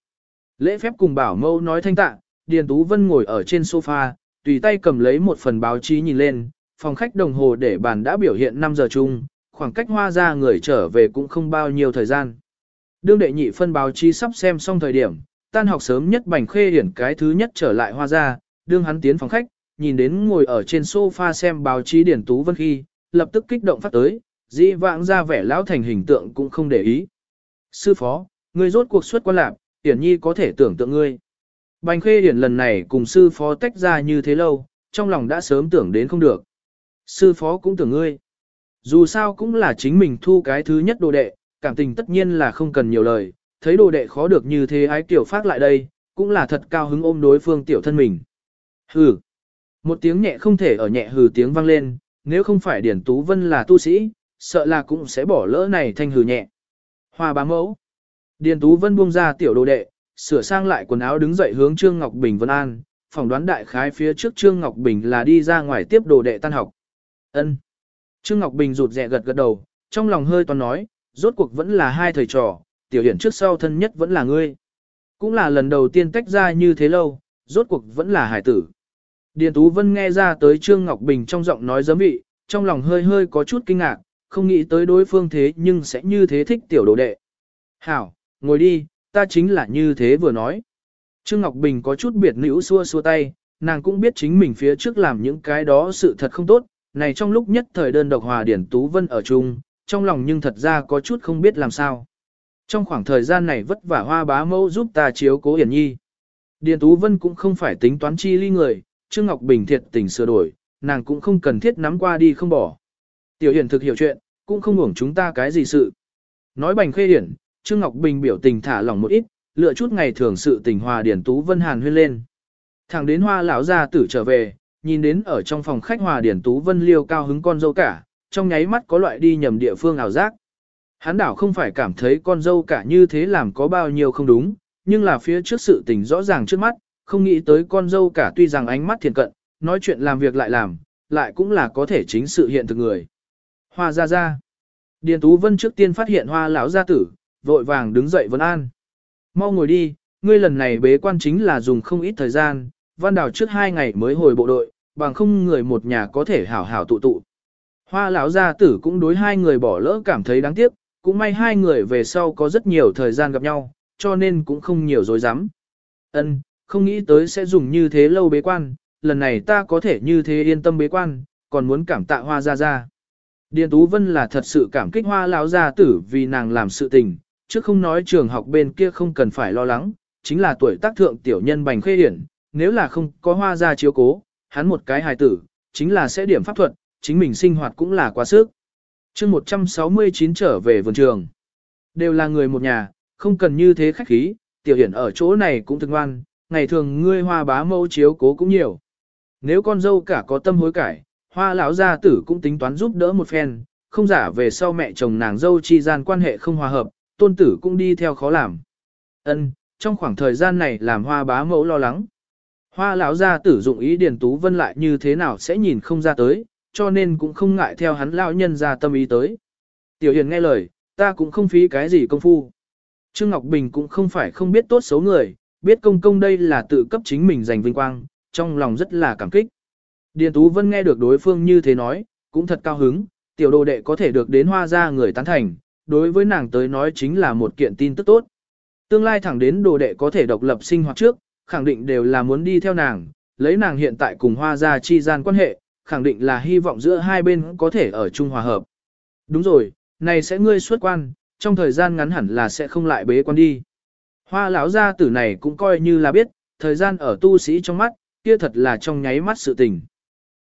Lễ phép cùng bảo mẫu nói thanh tạ, Điền Tú Vân ngồi ở trên sofa, tùy tay cầm lấy một phần báo chí nhìn lên, phòng khách đồng hồ để bàn đã biểu hiện 5 giờ chung, khoảng cách hoa ra người trở về cũng không bao nhiêu thời gian. Đương đệ nhị phân báo chí sắp xem xong thời điểm, tan học sớm nhất bành khê hiển cái thứ nhất trở lại hoa ra, đương hắn tiến phòng khách, nhìn đến ngồi ở trên sofa xem báo chí điển tú vân khi, lập tức kích động phát tới, dĩ vãng ra vẻ lão thành hình tượng cũng không để ý. Sư phó, ngươi rốt cuộc xuất quan lạc, hiển nhi có thể tưởng tượng ngươi. Bành khê hiển lần này cùng sư phó tách ra như thế lâu, trong lòng đã sớm tưởng đến không được. Sư phó cũng tưởng ngươi. Dù sao cũng là chính mình thu cái thứ nhất đồ đệ, cảm tình tất nhiên là không cần nhiều lời, thấy đồ đệ khó được như thế ái tiểu phát lại đây, cũng là thật cao hứng ôm đối phương tiểu thân mình. Hừ. Một tiếng nhẹ không thể ở nhẹ hừ tiếng vang lên, nếu không phải Điển Tú Vân là tu sĩ, sợ là cũng sẽ bỏ lỡ này thanh hừ nhẹ. Hoa bá mẫu. Điền Tú Vân buông ra tiểu đồ đệ, sửa sang lại quần áo đứng dậy hướng Trương Ngọc Bình Vân An, phỏng đoán đại khái phía trước Trương Ngọc Bình là đi ra ngoài tiếp đồ đệ tan học. Ân. Trương Ngọc Bình rụt rè gật gật đầu, trong lòng hơi toan nói, rốt cuộc vẫn là hai thầy trò, tiểu hiển trước sau thân nhất vẫn là ngươi. Cũng là lần đầu tiên tách ra như thế lâu, rốt cuộc vẫn là hải tử. Điền Tú Vân nghe ra tới Trương Ngọc Bình trong giọng nói giấm vị, trong lòng hơi hơi có chút kinh ngạc, không nghĩ tới đối phương thế nhưng sẽ như thế thích tiểu đồ đệ. Hảo, ngồi đi, ta chính là như thế vừa nói. Trương Ngọc Bình có chút biệt nữ xua xua tay, nàng cũng biết chính mình phía trước làm những cái đó sự thật không tốt, này trong lúc nhất thời đơn độc hòa Điển Tú Vân ở chung, trong lòng nhưng thật ra có chút không biết làm sao. Trong khoảng thời gian này vất vả hoa bá mẫu giúp ta chiếu cố Hiển Nhi. Điền Tú Vân cũng không phải tính toán chi ly người, Trương Ngọc Bình thiệt tình sửa đổi, nàng cũng không cần thiết nắm qua đi không bỏ. Tiểu Hiển thực hiểu chuyện, cũng không hưởng chúng ta cái gì sự. Nói bành khê hiển, Trương Ngọc Bình biểu tình thả lỏng một ít, lựa chút ngày thường sự tình hòa Điển Tú Vân Hàn huyên lên. Thẳng đến hoa lão gia tử trở về, nhìn đến ở trong phòng khách hòa Điển Tú Vân liêu cao hứng con dâu cả, trong nháy mắt có loại đi nhầm địa phương ảo giác. Hắn đảo không phải cảm thấy con dâu cả như thế làm có bao nhiêu không đúng, nhưng là phía trước sự tình rõ ràng trước mắt, không nghĩ tới con dâu cả tuy rằng ánh mắt thiền cận, nói chuyện làm việc lại làm, lại cũng là có thể chính sự hiện thực người. Hoa ra ra. Điền Tú Vân trước tiên phát hiện hoa lão gia tử, vội vàng đứng dậy vấn an. Mau ngồi đi, ngươi lần này bế quan chính là dùng không ít thời gian, văn đào trước hai ngày mới hồi bộ đội, bằng không người một nhà có thể hảo hảo tụ tụ. Hoa lão gia tử cũng đối hai người bỏ lỡ cảm thấy đáng tiếc, cũng may hai người về sau có rất nhiều thời gian gặp nhau, cho nên cũng không nhiều dối rắm Ân, không nghĩ tới sẽ dùng như thế lâu bế quan, lần này ta có thể như thế yên tâm bế quan, còn muốn cảm tạ hoa gia gia. Điền Tú Vân là thật sự cảm kích hoa lão gia tử vì nàng làm sự tình, chứ không nói trường học bên kia không cần phải lo lắng, chính là tuổi tác thượng tiểu nhân bành khê hiển, nếu là không có hoa gia chiếu cố, hắn một cái hài tử, chính là sẽ điểm pháp thuật, chính mình sinh hoạt cũng là quá sức. chương 169 trở về vườn trường. Đều là người một nhà, không cần như thế khách khí, tiểu hiển ở chỗ này cũng thương ngoan, ngày thường ngươi hoa bá mẫu chiếu cố cũng nhiều. Nếu con dâu cả có tâm hối cải, hoa lão gia tử cũng tính toán giúp đỡ một phen, không giả về sau mẹ chồng nàng dâu chi gian quan hệ không hòa hợp, tôn tử cũng đi theo khó làm. Ân, trong khoảng thời gian này làm hoa bá mẫu lo lắng. Hoa lão gia tử dụng ý Điền Tú Vân lại như thế nào sẽ nhìn không ra tới, cho nên cũng không ngại theo hắn lão nhân ra tâm ý tới. Tiểu Hiền nghe lời, ta cũng không phí cái gì công phu. Trương Ngọc Bình cũng không phải không biết tốt xấu người, biết công công đây là tự cấp chính mình giành vinh quang, trong lòng rất là cảm kích. Điền Tú Vân nghe được đối phương như thế nói, cũng thật cao hứng, tiểu đồ đệ có thể được đến hoa gia người tán thành, đối với nàng tới nói chính là một kiện tin tức tốt. Tương lai thẳng đến đồ đệ có thể độc lập sinh hoạt trước, khẳng định đều là muốn đi theo nàng, lấy nàng hiện tại cùng hoa gia chi gian quan hệ, khẳng định là hy vọng giữa hai bên có thể ở chung hòa hợp. Đúng rồi, này sẽ ngươi xuất quan, trong thời gian ngắn hẳn là sẽ không lại bế quan đi. Hoa lão gia tử này cũng coi như là biết, thời gian ở tu sĩ trong mắt, kia thật là trong nháy mắt sự tình.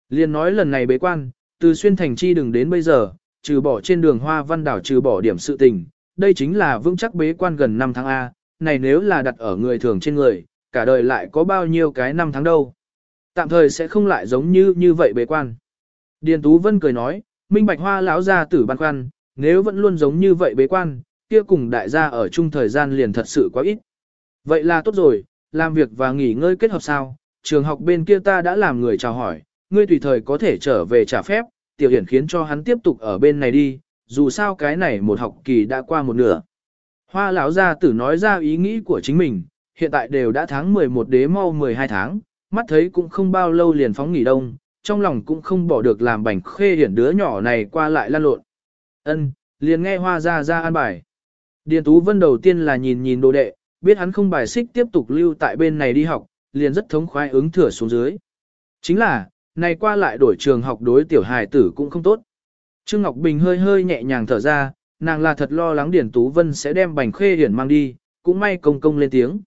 Liên nói lần này bế quan, từ xuyên thành chi đừng đến bây giờ, trừ bỏ trên đường hoa văn đảo trừ bỏ điểm sự tình, đây chính là vững chắc bế quan gần 5 tháng A, này nếu là đặt ở người thường trên người, cả đời lại có bao nhiêu cái năm tháng đâu. Tạm thời sẽ không lại giống như như vậy bế quan. Điền Tú Vân cười nói, minh bạch hoa lão gia tử băn khoăn, nếu vẫn luôn giống như vậy bế quan, kia cùng đại gia ở chung thời gian liền thật sự quá ít. Vậy là tốt rồi, làm việc và nghỉ ngơi kết hợp sao, trường học bên kia ta đã làm người chào hỏi, ngươi tùy thời có thể trở về trả phép, tiểu hiển khiến cho hắn tiếp tục ở bên này đi, dù sao cái này một học kỳ đã qua một nửa. Hoa lão gia tử nói ra ý nghĩ của chính mình, hiện tại đều đã tháng 11 đế mau 12 tháng, mắt thấy cũng không bao lâu liền phóng nghỉ đông, trong lòng cũng không bỏ được làm bảnh khê hiển đứa nhỏ này qua lại lan lộn. Ân, liền nghe hoa ra ra an bài. Điền Tú Vân đầu tiên là nhìn nhìn đồ đệ, biết hắn không bài xích tiếp tục lưu tại bên này đi học, liền rất thống khoái ứng thừa xuống dưới. Chính là, này qua lại đổi trường học đối tiểu hài tử cũng không tốt. Trương Ngọc Bình hơi hơi nhẹ nhàng thở ra, nàng là thật lo lắng Điền Tú Vân sẽ đem bành khê hiển mang đi, cũng may công công lên tiếng.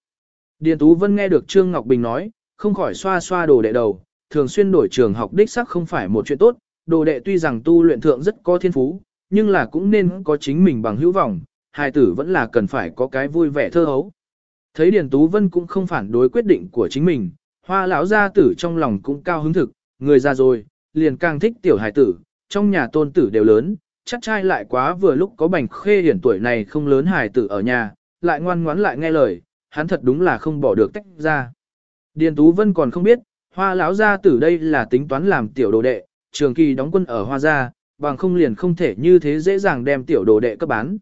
Điền Tú Vân nghe được Trương Ngọc Bình nói, không khỏi xoa xoa đồ đệ đầu, thường xuyên đổi trường học đích sắc không phải một chuyện tốt, đồ đệ tuy rằng tu luyện thượng rất có thiên phú, nhưng là cũng nên có chính mình bằng hữu vọng, hài tử vẫn là cần phải có cái vui vẻ thơ hấu. Thấy Điền Tú Vân cũng không phản đối quyết định của chính mình, hoa lão gia tử trong lòng cũng cao hứng thực, người già rồi, liền càng thích tiểu hài tử, trong nhà tôn tử đều lớn, chắc trai lại quá vừa lúc có bành khê hiển tuổi này không lớn hài tử ở nhà, lại ngoan ngoãn lại nghe lời, hắn thật đúng là không bỏ được tách ra. Điền Tú Vân còn không biết, hoa lão gia tử đây là tính toán làm tiểu đồ đệ, trường kỳ đóng quân ở hoa gia, bằng không liền không thể như thế dễ dàng đem tiểu đồ đệ cấp bán.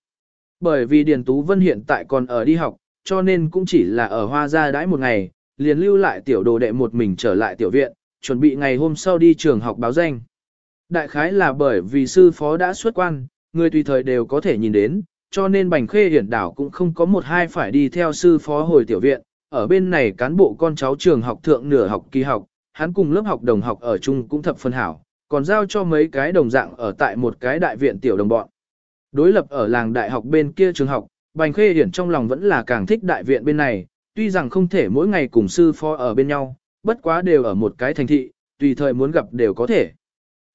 Bởi vì Điền Tú Vân hiện tại còn ở đi học, cho nên cũng chỉ là ở hoa gia đãi một ngày, liền lưu lại tiểu đồ đệ một mình trở lại tiểu viện, chuẩn bị ngày hôm sau đi trường học báo danh. Đại khái là bởi vì sư phó đã xuất quan, người tùy thời đều có thể nhìn đến, cho nên Bành Khê Hiển đảo cũng không có một hai phải đi theo sư phó hồi tiểu viện, ở bên này cán bộ con cháu trường học thượng nửa học kỳ học, hắn cùng lớp học đồng học ở chung cũng thập phân hảo, còn giao cho mấy cái đồng dạng ở tại một cái đại viện tiểu đồng bọn. Đối lập ở làng đại học bên kia trường học, Bành Khê Hiển trong lòng vẫn là càng thích đại viện bên này, tuy rằng không thể mỗi ngày cùng sư phó ở bên nhau, bất quá đều ở một cái thành thị, tùy thời muốn gặp đều có thể.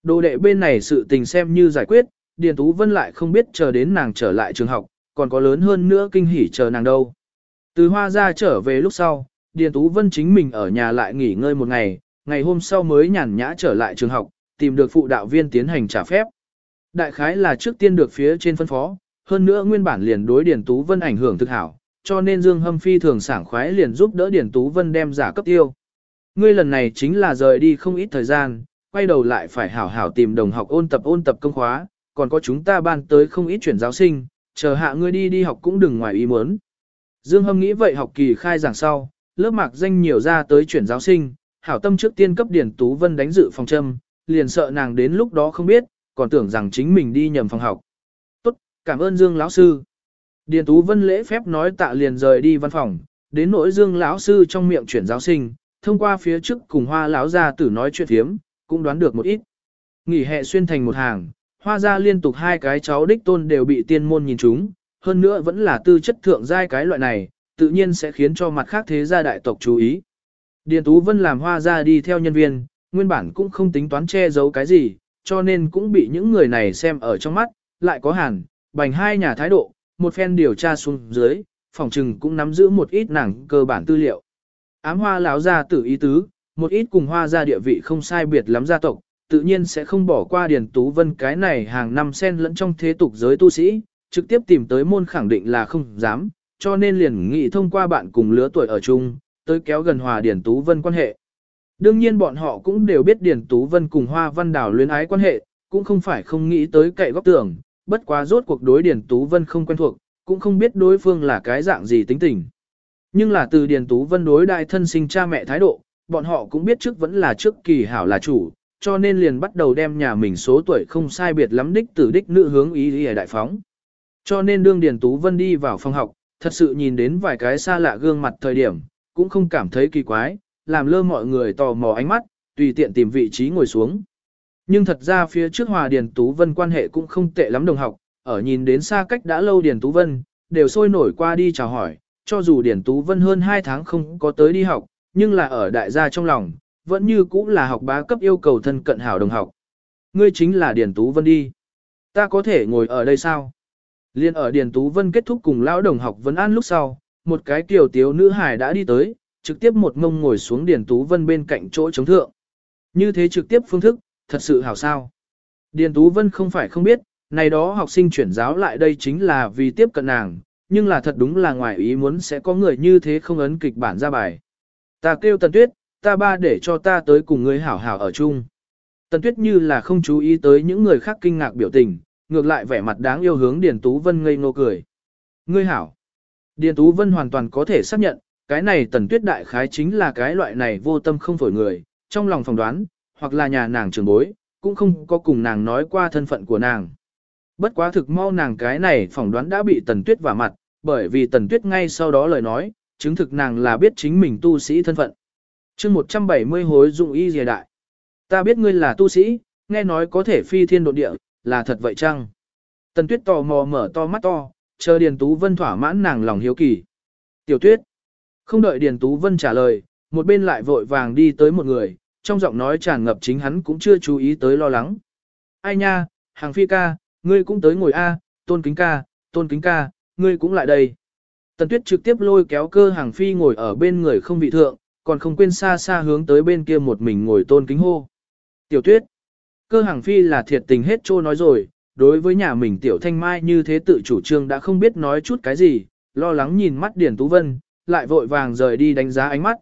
Đồ đệ bên này sự tình xem như giải quyết, Điền Tú Vân lại không biết chờ đến nàng trở lại trường học, còn có lớn hơn nữa kinh hỉ chờ nàng đâu. Từ hoa ra trở về lúc sau, Điền Tú Vân chính mình ở nhà lại nghỉ ngơi một ngày, ngày hôm sau mới nhàn nhã trở lại trường học, tìm được phụ đạo viên tiến hành trả phép. Đại khái là trước tiên được phía trên phân phó, hơn nữa nguyên bản liền đối Điền Tú Vân ảnh hưởng thực hảo, cho nên Dương Hâm Phi thường sảng khoái liền giúp đỡ Điền Tú Vân đem giả cấp tiêu. Ngươi lần này chính là rời đi không ít thời gian, quay đầu lại phải hảo hảo tìm đồng học ôn tập ôn tập công khóa, còn có chúng ta ban tới không ít chuyển giáo sinh, chờ hạ ngươi đi đi học cũng đừng ngoài ý muốn. Dương Hâm nghĩ vậy học kỳ khai giảng sau, lớp mạc danh nhiều ra tới chuyển giáo sinh, hảo tâm trước tiên cấp Điền Tú Vân đánh dự phòng châm, liền sợ nàng đến lúc đó không biết, còn tưởng rằng chính mình đi nhầm phòng học. Tốt, cảm ơn Dương lão sư. Điền Tú Vân lễ phép nói tạ liền rời đi văn phòng, đến nỗi Dương lão sư trong miệng chuyển giáo sinh, thông qua phía trước cùng Hoa lão gia tử nói chuyện thiếm, cũng đoán được một ít. Nghỉ hè xuyên thành một hàng, Hoa gia liên tục hai cái cháu đích tôn đều bị tiên môn nhìn chúng, hơn nữa vẫn là tư chất thượng giai cái loại này, tự nhiên sẽ khiến cho mặt khác thế gia đại tộc chú ý. Điền Tú Vân làm Hoa gia đi theo nhân viên, nguyên bản cũng không tính toán che giấu cái gì, cho nên cũng bị những người này xem ở trong mắt, lại có hàn, bành hai nhà thái độ, một phen điều tra xuống dưới, phòng trừng cũng nắm giữ một ít nàng cơ bản tư liệu. Ám hoa lão gia tử ý tứ, một ít cùng hoa gia địa vị không sai biệt lắm gia tộc, tự nhiên sẽ không bỏ qua Điền Tú Vân cái này hàng năm sen lẫn trong thế tục giới tu sĩ, trực tiếp tìm tới môn khẳng định là không dám, cho nên liền nghị thông qua bạn cùng lứa tuổi ở chung, tới kéo gần Hòa Điền Tú Vân quan hệ. Đương nhiên bọn họ cũng đều biết Điền Tú Vân cùng Hoa Văn Đào luyến ái quan hệ, cũng không phải không nghĩ tới cậy góc tưởng, bất quá rốt cuộc đối Điền Tú Vân không quen thuộc, cũng không biết đối phương là cái dạng gì tính tình. Nhưng là từ Điền Tú Vân đối đại thân sinh cha mẹ thái độ, bọn họ cũng biết trước vẫn là trước kỳ hảo là chủ, cho nên liền bắt đầu đem nhà mình số tuổi không sai biệt lắm đích tử đích nữ hướng ý ý đại phóng. Cho nên đương Điền Tú Vân đi vào phòng học, thật sự nhìn đến vài cái xa lạ gương mặt thời điểm, cũng không cảm thấy kỳ quái, làm lơ mọi người tò mò ánh mắt, tùy tiện tìm vị trí ngồi xuống. Nhưng thật ra phía trước Hòa Điền Tú Vân quan hệ cũng không tệ lắm đồng học, ở nhìn đến xa cách đã lâu Điền Tú Vân, đều sôi nổi qua đi chào hỏi, cho dù Điền Tú Vân hơn 2 tháng không có tới đi học, nhưng là ở đại gia trong lòng, vẫn như cũ là học bá cấp yêu cầu thân cận hảo đồng học. Ngươi chính là Điền Tú Vân đi. Ta có thể ngồi ở đây sao? Liên ở Điền Tú Vân kết thúc cùng lão đồng học vấn an lúc sau, một cái tiểu tiếu nữ hài đã đi tới, trực tiếp một ngông ngồi xuống Điền Tú Vân bên cạnh chỗ chống thượng. Như thế trực tiếp phương thức, thật sự hảo sao. Điền Tú Vân không phải không biết, này đó học sinh chuyển giáo lại đây chính là vì tiếp cận nàng, nhưng là thật đúng là ngoài ý muốn sẽ có người như thế không ấn kịch bản ra bài. Ta kêu Tần Tuyết, ta ba để cho ta tới cùng ngươi hảo hảo ở chung. Tần Tuyết như là không chú ý tới những người khác kinh ngạc biểu tình, ngược lại vẻ mặt đáng yêu hướng Điền Tú Vân ngây ngô cười. Ngươi hảo. Điền Tú Vân hoàn toàn có thể xác nhận, cái này Tần Tuyết đại khái chính là cái loại này vô tâm không phổi người, trong lòng phỏng đoán, hoặc là nhà nàng trường bối, cũng không có cùng nàng nói qua thân phận của nàng. Bất quá thực mau nàng cái này phỏng đoán đã bị Tần Tuyết vả mặt, bởi vì Tần Tuyết ngay sau đó lời nói, chứng thực nàng là biết chính mình tu sĩ thân phận chương 170 hối dụng y dìa đại. Ta biết ngươi là tu sĩ, nghe nói có thể phi thiên độ địa, là thật vậy chăng? Tần Tuyết tò mò mở to mắt to, chờ Điền Tú Vân thỏa mãn nàng lòng hiếu kỳ. Tiểu Tuyết. Không đợi Điền Tú Vân trả lời, một bên lại vội vàng đi tới một người, trong giọng nói tràn ngập chính hắn cũng chưa chú ý tới lo lắng. Ai nha, hàng phi ca, ngươi cũng tới ngồi A, tôn kính ca, tôn kính ca, ngươi cũng lại đây. Tần tuyết trực tiếp lôi kéo cơ hàng phi ngồi ở bên người không vị thượng, còn không quên xa xa hướng tới bên kia một mình ngồi tôn kính hô. Tiểu tuyết, cơ hàng phi là thiệt tình hết trô nói rồi, đối với nhà mình tiểu thanh mai như thế tự chủ trương đã không biết nói chút cái gì, lo lắng nhìn mắt Điển Tú Vân, lại vội vàng rời đi đánh giá ánh mắt.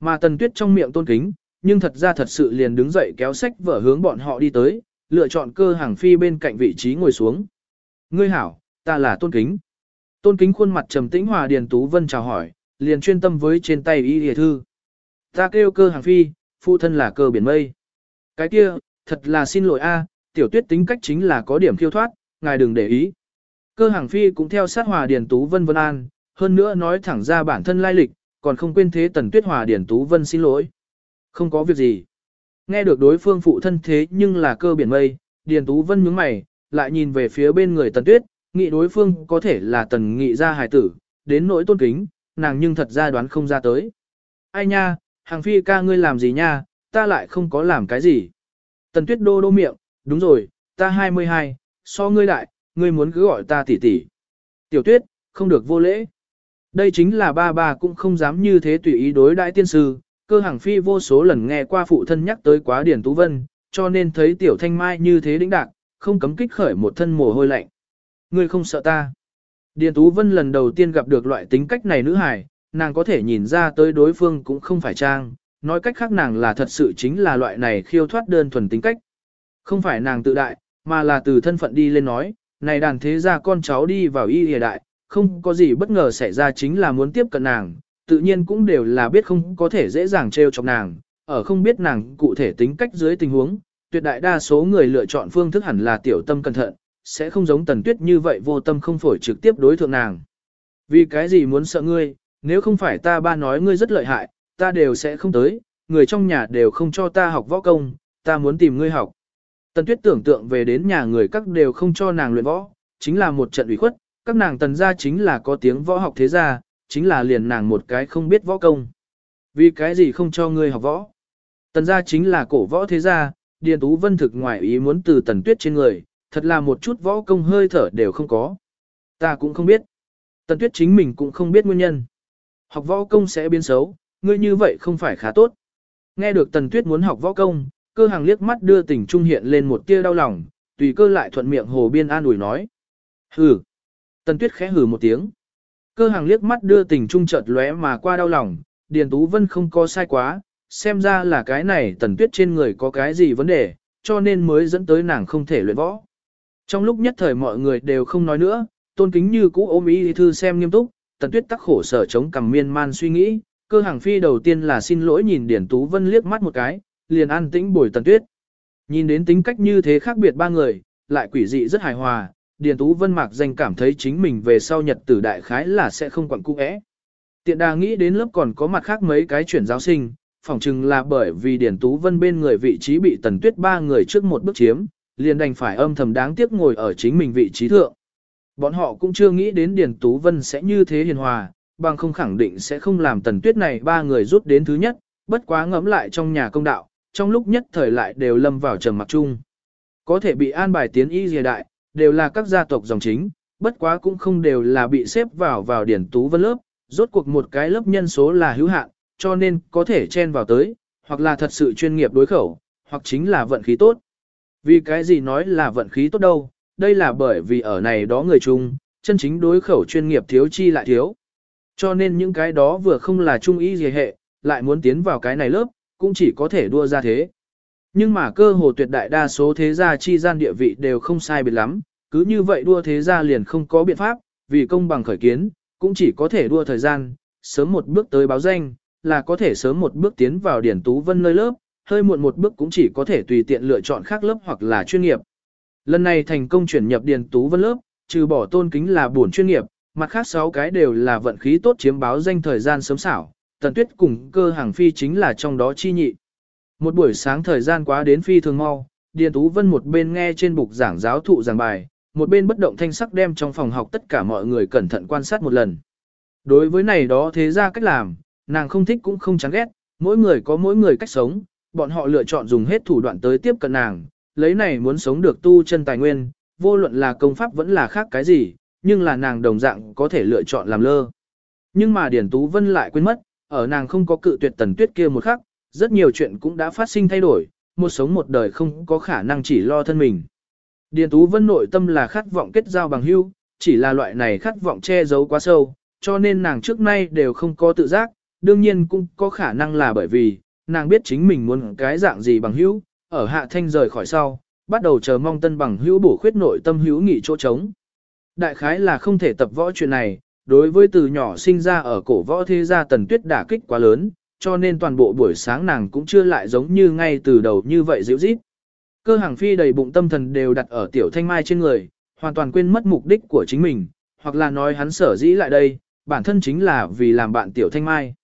Mà tần tuyết trong miệng tôn kính, nhưng thật ra thật sự liền đứng dậy kéo sách vở hướng bọn họ đi tới, lựa chọn cơ hàng phi bên cạnh vị trí ngồi xuống. Ngươi hảo, ta là tôn kính. Tôn kính khuôn mặt trầm tĩnh hòa Điền Tú Vân chào hỏi, liền chuyên tâm với trên tay y hề thư. Ta kêu cơ hàng phi, phụ thân là cơ biển mây. Cái kia, thật là xin lỗi a, tiểu tuyết tính cách chính là có điểm khiêu thoát, ngài đừng để ý. Cơ hàng phi cũng theo sát hòa Điền Tú Vân Vân An, hơn nữa nói thẳng ra bản thân lai lịch, còn không quên thế tần tuyết hòa Điền Tú Vân xin lỗi. Không có việc gì. Nghe được đối phương phụ thân thế nhưng là cơ biển mây, Điền Tú Vân nhướng mày, lại nhìn về phía bên người tần tuyết, nghĩ đối phương có thể là tần nghị gia hài tử, đến nỗi tôn kính, nàng nhưng thật ra đoán không ra tới. Ai nha, hàng phi ca ngươi làm gì nha, ta lại không có làm cái gì. Tần tuyết đô đô miệng, đúng rồi, ta 22, so ngươi đại, ngươi muốn cứ gọi ta tỷ tỷ. Tiểu tuyết, không được vô lễ. Đây chính là ba ba cũng không dám như thế tùy ý đối đại tiên sư, cơ hàng phi vô số lần nghe qua phụ thân nhắc tới quá điển tú vân, cho nên thấy tiểu thanh mai như thế đĩnh đạc, không cấm kích khởi một thân mồ hôi lạnh. Ngươi không sợ ta. Điền Tú Vân lần đầu tiên gặp được loại tính cách này nữ hài, nàng có thể nhìn ra tới đối phương cũng không phải trang, nói cách khác nàng là thật sự chính là loại này khiêu thoát đơn thuần tính cách. Không phải nàng tự đại, mà là từ thân phận đi lên nói, này đàn thế ra con cháu đi vào y hề đại, không có gì bất ngờ xảy ra chính là muốn tiếp cận nàng, tự nhiên cũng đều là biết không có thể dễ dàng trêu chọc nàng, ở không biết nàng cụ thể tính cách dưới tình huống, tuyệt đại đa số người lựa chọn phương thức hẳn là tiểu tâm cẩn thận, sẽ không giống tần tuyết như vậy vô tâm không phổi trực tiếp đối thượng nàng. Vì cái gì muốn sợ ngươi, nếu không phải ta ba nói ngươi rất lợi hại, ta đều sẽ không tới, người trong nhà đều không cho ta học võ công, ta muốn tìm ngươi học. Tần tuyết tưởng tượng về đến nhà người các đều không cho nàng luyện võ, chính là một trận ủy khuất, các nàng tần gia chính là có tiếng võ học thế gia, chính là liền nàng một cái không biết võ công. Vì cái gì không cho ngươi học võ? Tần gia chính là cổ võ thế gia, Điền Tú Vân thực ngoại ý muốn từ tần tuyết trên người, thật là một chút võ công hơi thở đều không có. Ta cũng không biết. Tần tuyết chính mình cũng không biết nguyên nhân. Học võ công sẽ biến xấu, ngươi như vậy không phải khá tốt. Nghe được tần tuyết muốn học võ công, cơ hàng liếc mắt đưa tình trung hiện lên một tia đau lòng, tùy cơ lại thuận miệng hồ biên an ủi nói. Hừ, Tần Tuyết khẽ hừ một tiếng. Cơ hàng liếc mắt đưa tình trung chợt lóe mà qua đau lòng, Điền Tú Vân không có sai quá, xem ra là cái này Tần Tuyết trên người có cái gì vấn đề, cho nên mới dẫn tới nàng không thể luyện võ. Trong lúc nhất thời mọi người đều không nói nữa, tôn kính như cũ ôm ý thư xem nghiêm túc, Tần Tuyết tắc khổ sở chống cằm miên man suy nghĩ, cơ hàng phi đầu tiên là xin lỗi nhìn Điền Tú Vân liếc mắt một cái, liền an tĩnh bồi Tần Tuyết. Nhìn đến tính cách như thế khác biệt ba người, lại quỷ dị rất hài hòa, Điền Tú Vân mạc danh cảm thấy chính mình về sau nhật tử đại khái là sẽ không quặn cũ é. Tiện đà nghĩ đến lớp còn có mặt khác mấy cái chuyển giáo sinh, phỏng chừng là bởi vì Điền Tú Vân bên người vị trí bị Tần Tuyết ba người trước một bước chiếm, liền đành phải âm thầm đáng tiếc ngồi ở chính mình vị trí thượng. Bọn họ cũng chưa nghĩ đến Điền Tú Vân sẽ như thế hiền hòa, bằng không khẳng định sẽ không làm Tần Tuyết này ba người rút đến thứ nhất, bất quá ngẫm lại trong nhà công đạo, trong lúc nhất thời lại đều lâm vào trầm mặc chung. Có thể bị an bài tiến y dìa đại, đều là các gia tộc dòng chính, bất quá cũng không đều là bị xếp vào vào Điền tú vân lớp, rốt cuộc một cái lớp nhân số là hữu hạn, cho nên có thể chen vào tới, hoặc là thật sự chuyên nghiệp đối khẩu, hoặc chính là vận khí tốt. Vì cái gì nói là vận khí tốt đâu, đây là bởi vì ở này đó người chung, chân chính đối khẩu chuyên nghiệp thiếu chi lại thiếu. Cho nên những cái đó vừa không là trung ý gì hệ, lại muốn tiến vào cái này lớp, cũng chỉ có thể đua ra thế. Nhưng mà cơ hồ tuyệt đại đa số thế gia chi gian địa vị đều không sai biệt lắm, cứ như vậy đua thế gia liền không có biện pháp, vì công bằng khởi kiến, cũng chỉ có thể đua thời gian, sớm một bước tới báo danh, là có thể sớm một bước tiến vào điển tú vân nơi lớp, hơi muộn một bước cũng chỉ có thể tùy tiện lựa chọn khác lớp hoặc là chuyên nghiệp. Lần này thành công chuyển nhập Điền tú vân lớp, trừ bỏ tôn kính là buồn chuyên nghiệp, mặt khác sáu cái đều là vận khí tốt chiếm báo danh thời gian sớm xảo, tần tuyết cùng cơ hàng phi chính là trong đó chi nhị. Một buổi sáng thời gian quá đến phi thường mau, Điền Tú Vân một bên nghe trên bục giảng giáo thụ giảng bài, một bên bất động thanh sắc đem trong phòng học tất cả mọi người cẩn thận quan sát một lần. Đối với này đó thế ra cách làm, nàng không thích cũng không chán ghét, mỗi người có mỗi người cách sống, bọn họ lựa chọn dùng hết thủ đoạn tới tiếp cận nàng, lấy này muốn sống được tu chân tài nguyên, vô luận là công pháp vẫn là khác cái gì, nhưng là nàng đồng dạng có thể lựa chọn làm lơ. Nhưng mà Điền Tú Vân lại quên mất, ở nàng không có cự tuyệt tần tuyết kia một khắc, rất nhiều chuyện cũng đã phát sinh thay đổi, một sống một đời không có khả năng chỉ lo thân mình. Điền Tú Vân nội tâm là khát vọng kết giao bằng hữu, chỉ là loại này khát vọng che giấu quá sâu, cho nên nàng trước nay đều không có tự giác, đương nhiên cũng có khả năng là bởi vì, nàng biết chính mình muốn cái dạng gì bằng hữu, ở hạ thanh rời khỏi sau, bắt đầu chờ mong tân bằng hữu bổ khuyết nội tâm hữu nghị chỗ trống. Đại khái là không thể tập võ chuyện này, đối với từ nhỏ sinh ra ở cổ võ thế gia tần tuyết đả kích quá lớn, cho nên toàn bộ buổi sáng nàng cũng chưa lại giống như ngay từ đầu như vậy dịu dít. Cơ hàng phi đầy bụng tâm thần đều đặt ở tiểu thanh mai trên người, hoàn toàn quên mất mục đích của chính mình, hoặc là nói hắn sở dĩ lại đây, bản thân chính là vì làm bạn tiểu thanh mai.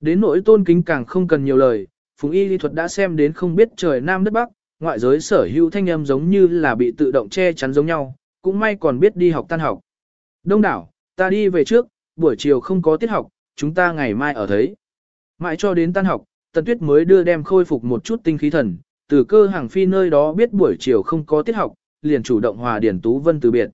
Đến nỗi tôn kính càng không cần nhiều lời, Phùng Y lý thuật đã xem đến không biết trời Nam đất Bắc, ngoại giới sở hữu thanh âm giống như là bị tự động che chắn giống nhau, cũng may còn biết đi học tan học. Đông đảo, ta đi về trước, buổi chiều không có tiết học, chúng ta ngày mai ở thấy. Mãi cho đến tan học, Tần Tuyết mới đưa đem khôi phục một chút tinh khí thần, từ cơ hàng phi nơi đó biết buổi chiều không có tiết học, liền chủ động hòa Điền Tú Vân từ biệt.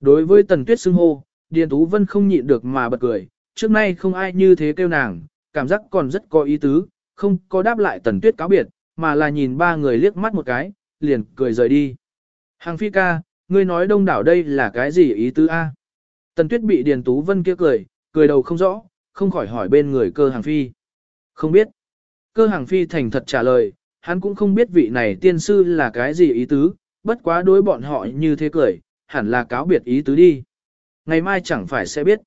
Đối với Tần Tuyết xưng hô, Điền Tú Vân không nhịn được mà bật cười, trước nay không ai như thế kêu nàng, cảm giác còn rất có ý tứ, không có đáp lại Tần Tuyết cáo biệt, mà là nhìn ba người liếc mắt một cái, liền cười rời đi. Hàng phi ca, ngươi nói đông đảo đây là cái gì ý tứ a? Tần Tuyết bị Điền Tú Vân kia cười, cười đầu không rõ, không khỏi hỏi bên người cơ hàng phi. Không biết. Cơ hàng phi thành thật trả lời, hắn cũng không biết vị này tiên sư là cái gì ý tứ, bất quá đối bọn họ như thế cười, hẳn là cáo biệt ý tứ đi. Ngày mai chẳng phải sẽ biết.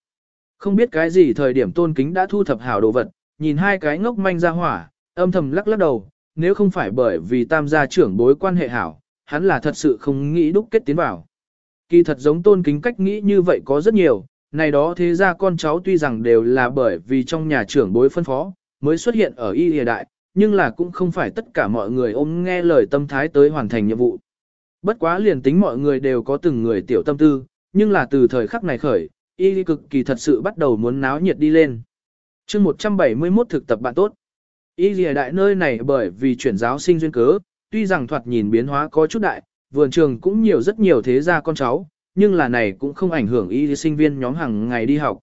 Không biết cái gì thời điểm tôn kính đã thu thập hảo đồ vật, nhìn hai cái ngốc manh ra hỏa, âm thầm lắc lắc đầu, nếu không phải bởi vì tam gia trưởng bối quan hệ hảo, hắn là thật sự không nghĩ đúc kết tiến vào. Kỳ thật giống tôn kính cách nghĩ như vậy có rất nhiều, này đó thế ra con cháu tuy rằng đều là bởi vì trong nhà trưởng bối phân phó, mới xuất hiện ở y địa đại, nhưng là cũng không phải tất cả mọi người ôm nghe lời tâm thái tới hoàn thành nhiệm vụ. Bất quá liền tính mọi người đều có từng người tiểu tâm tư, nhưng là từ thời khắc này khởi, y cực kỳ thật sự bắt đầu muốn náo nhiệt đi lên chương 171 thực tập bạn tốt. Y lìa đại nơi này bởi vì chuyển giáo sinh duyên cớ, tuy rằng thoạt nhìn biến hóa có chút đại, vườn trường cũng nhiều rất nhiều thế gia con cháu, nhưng là này cũng không ảnh hưởng y sinh viên nhóm hàng ngày đi học.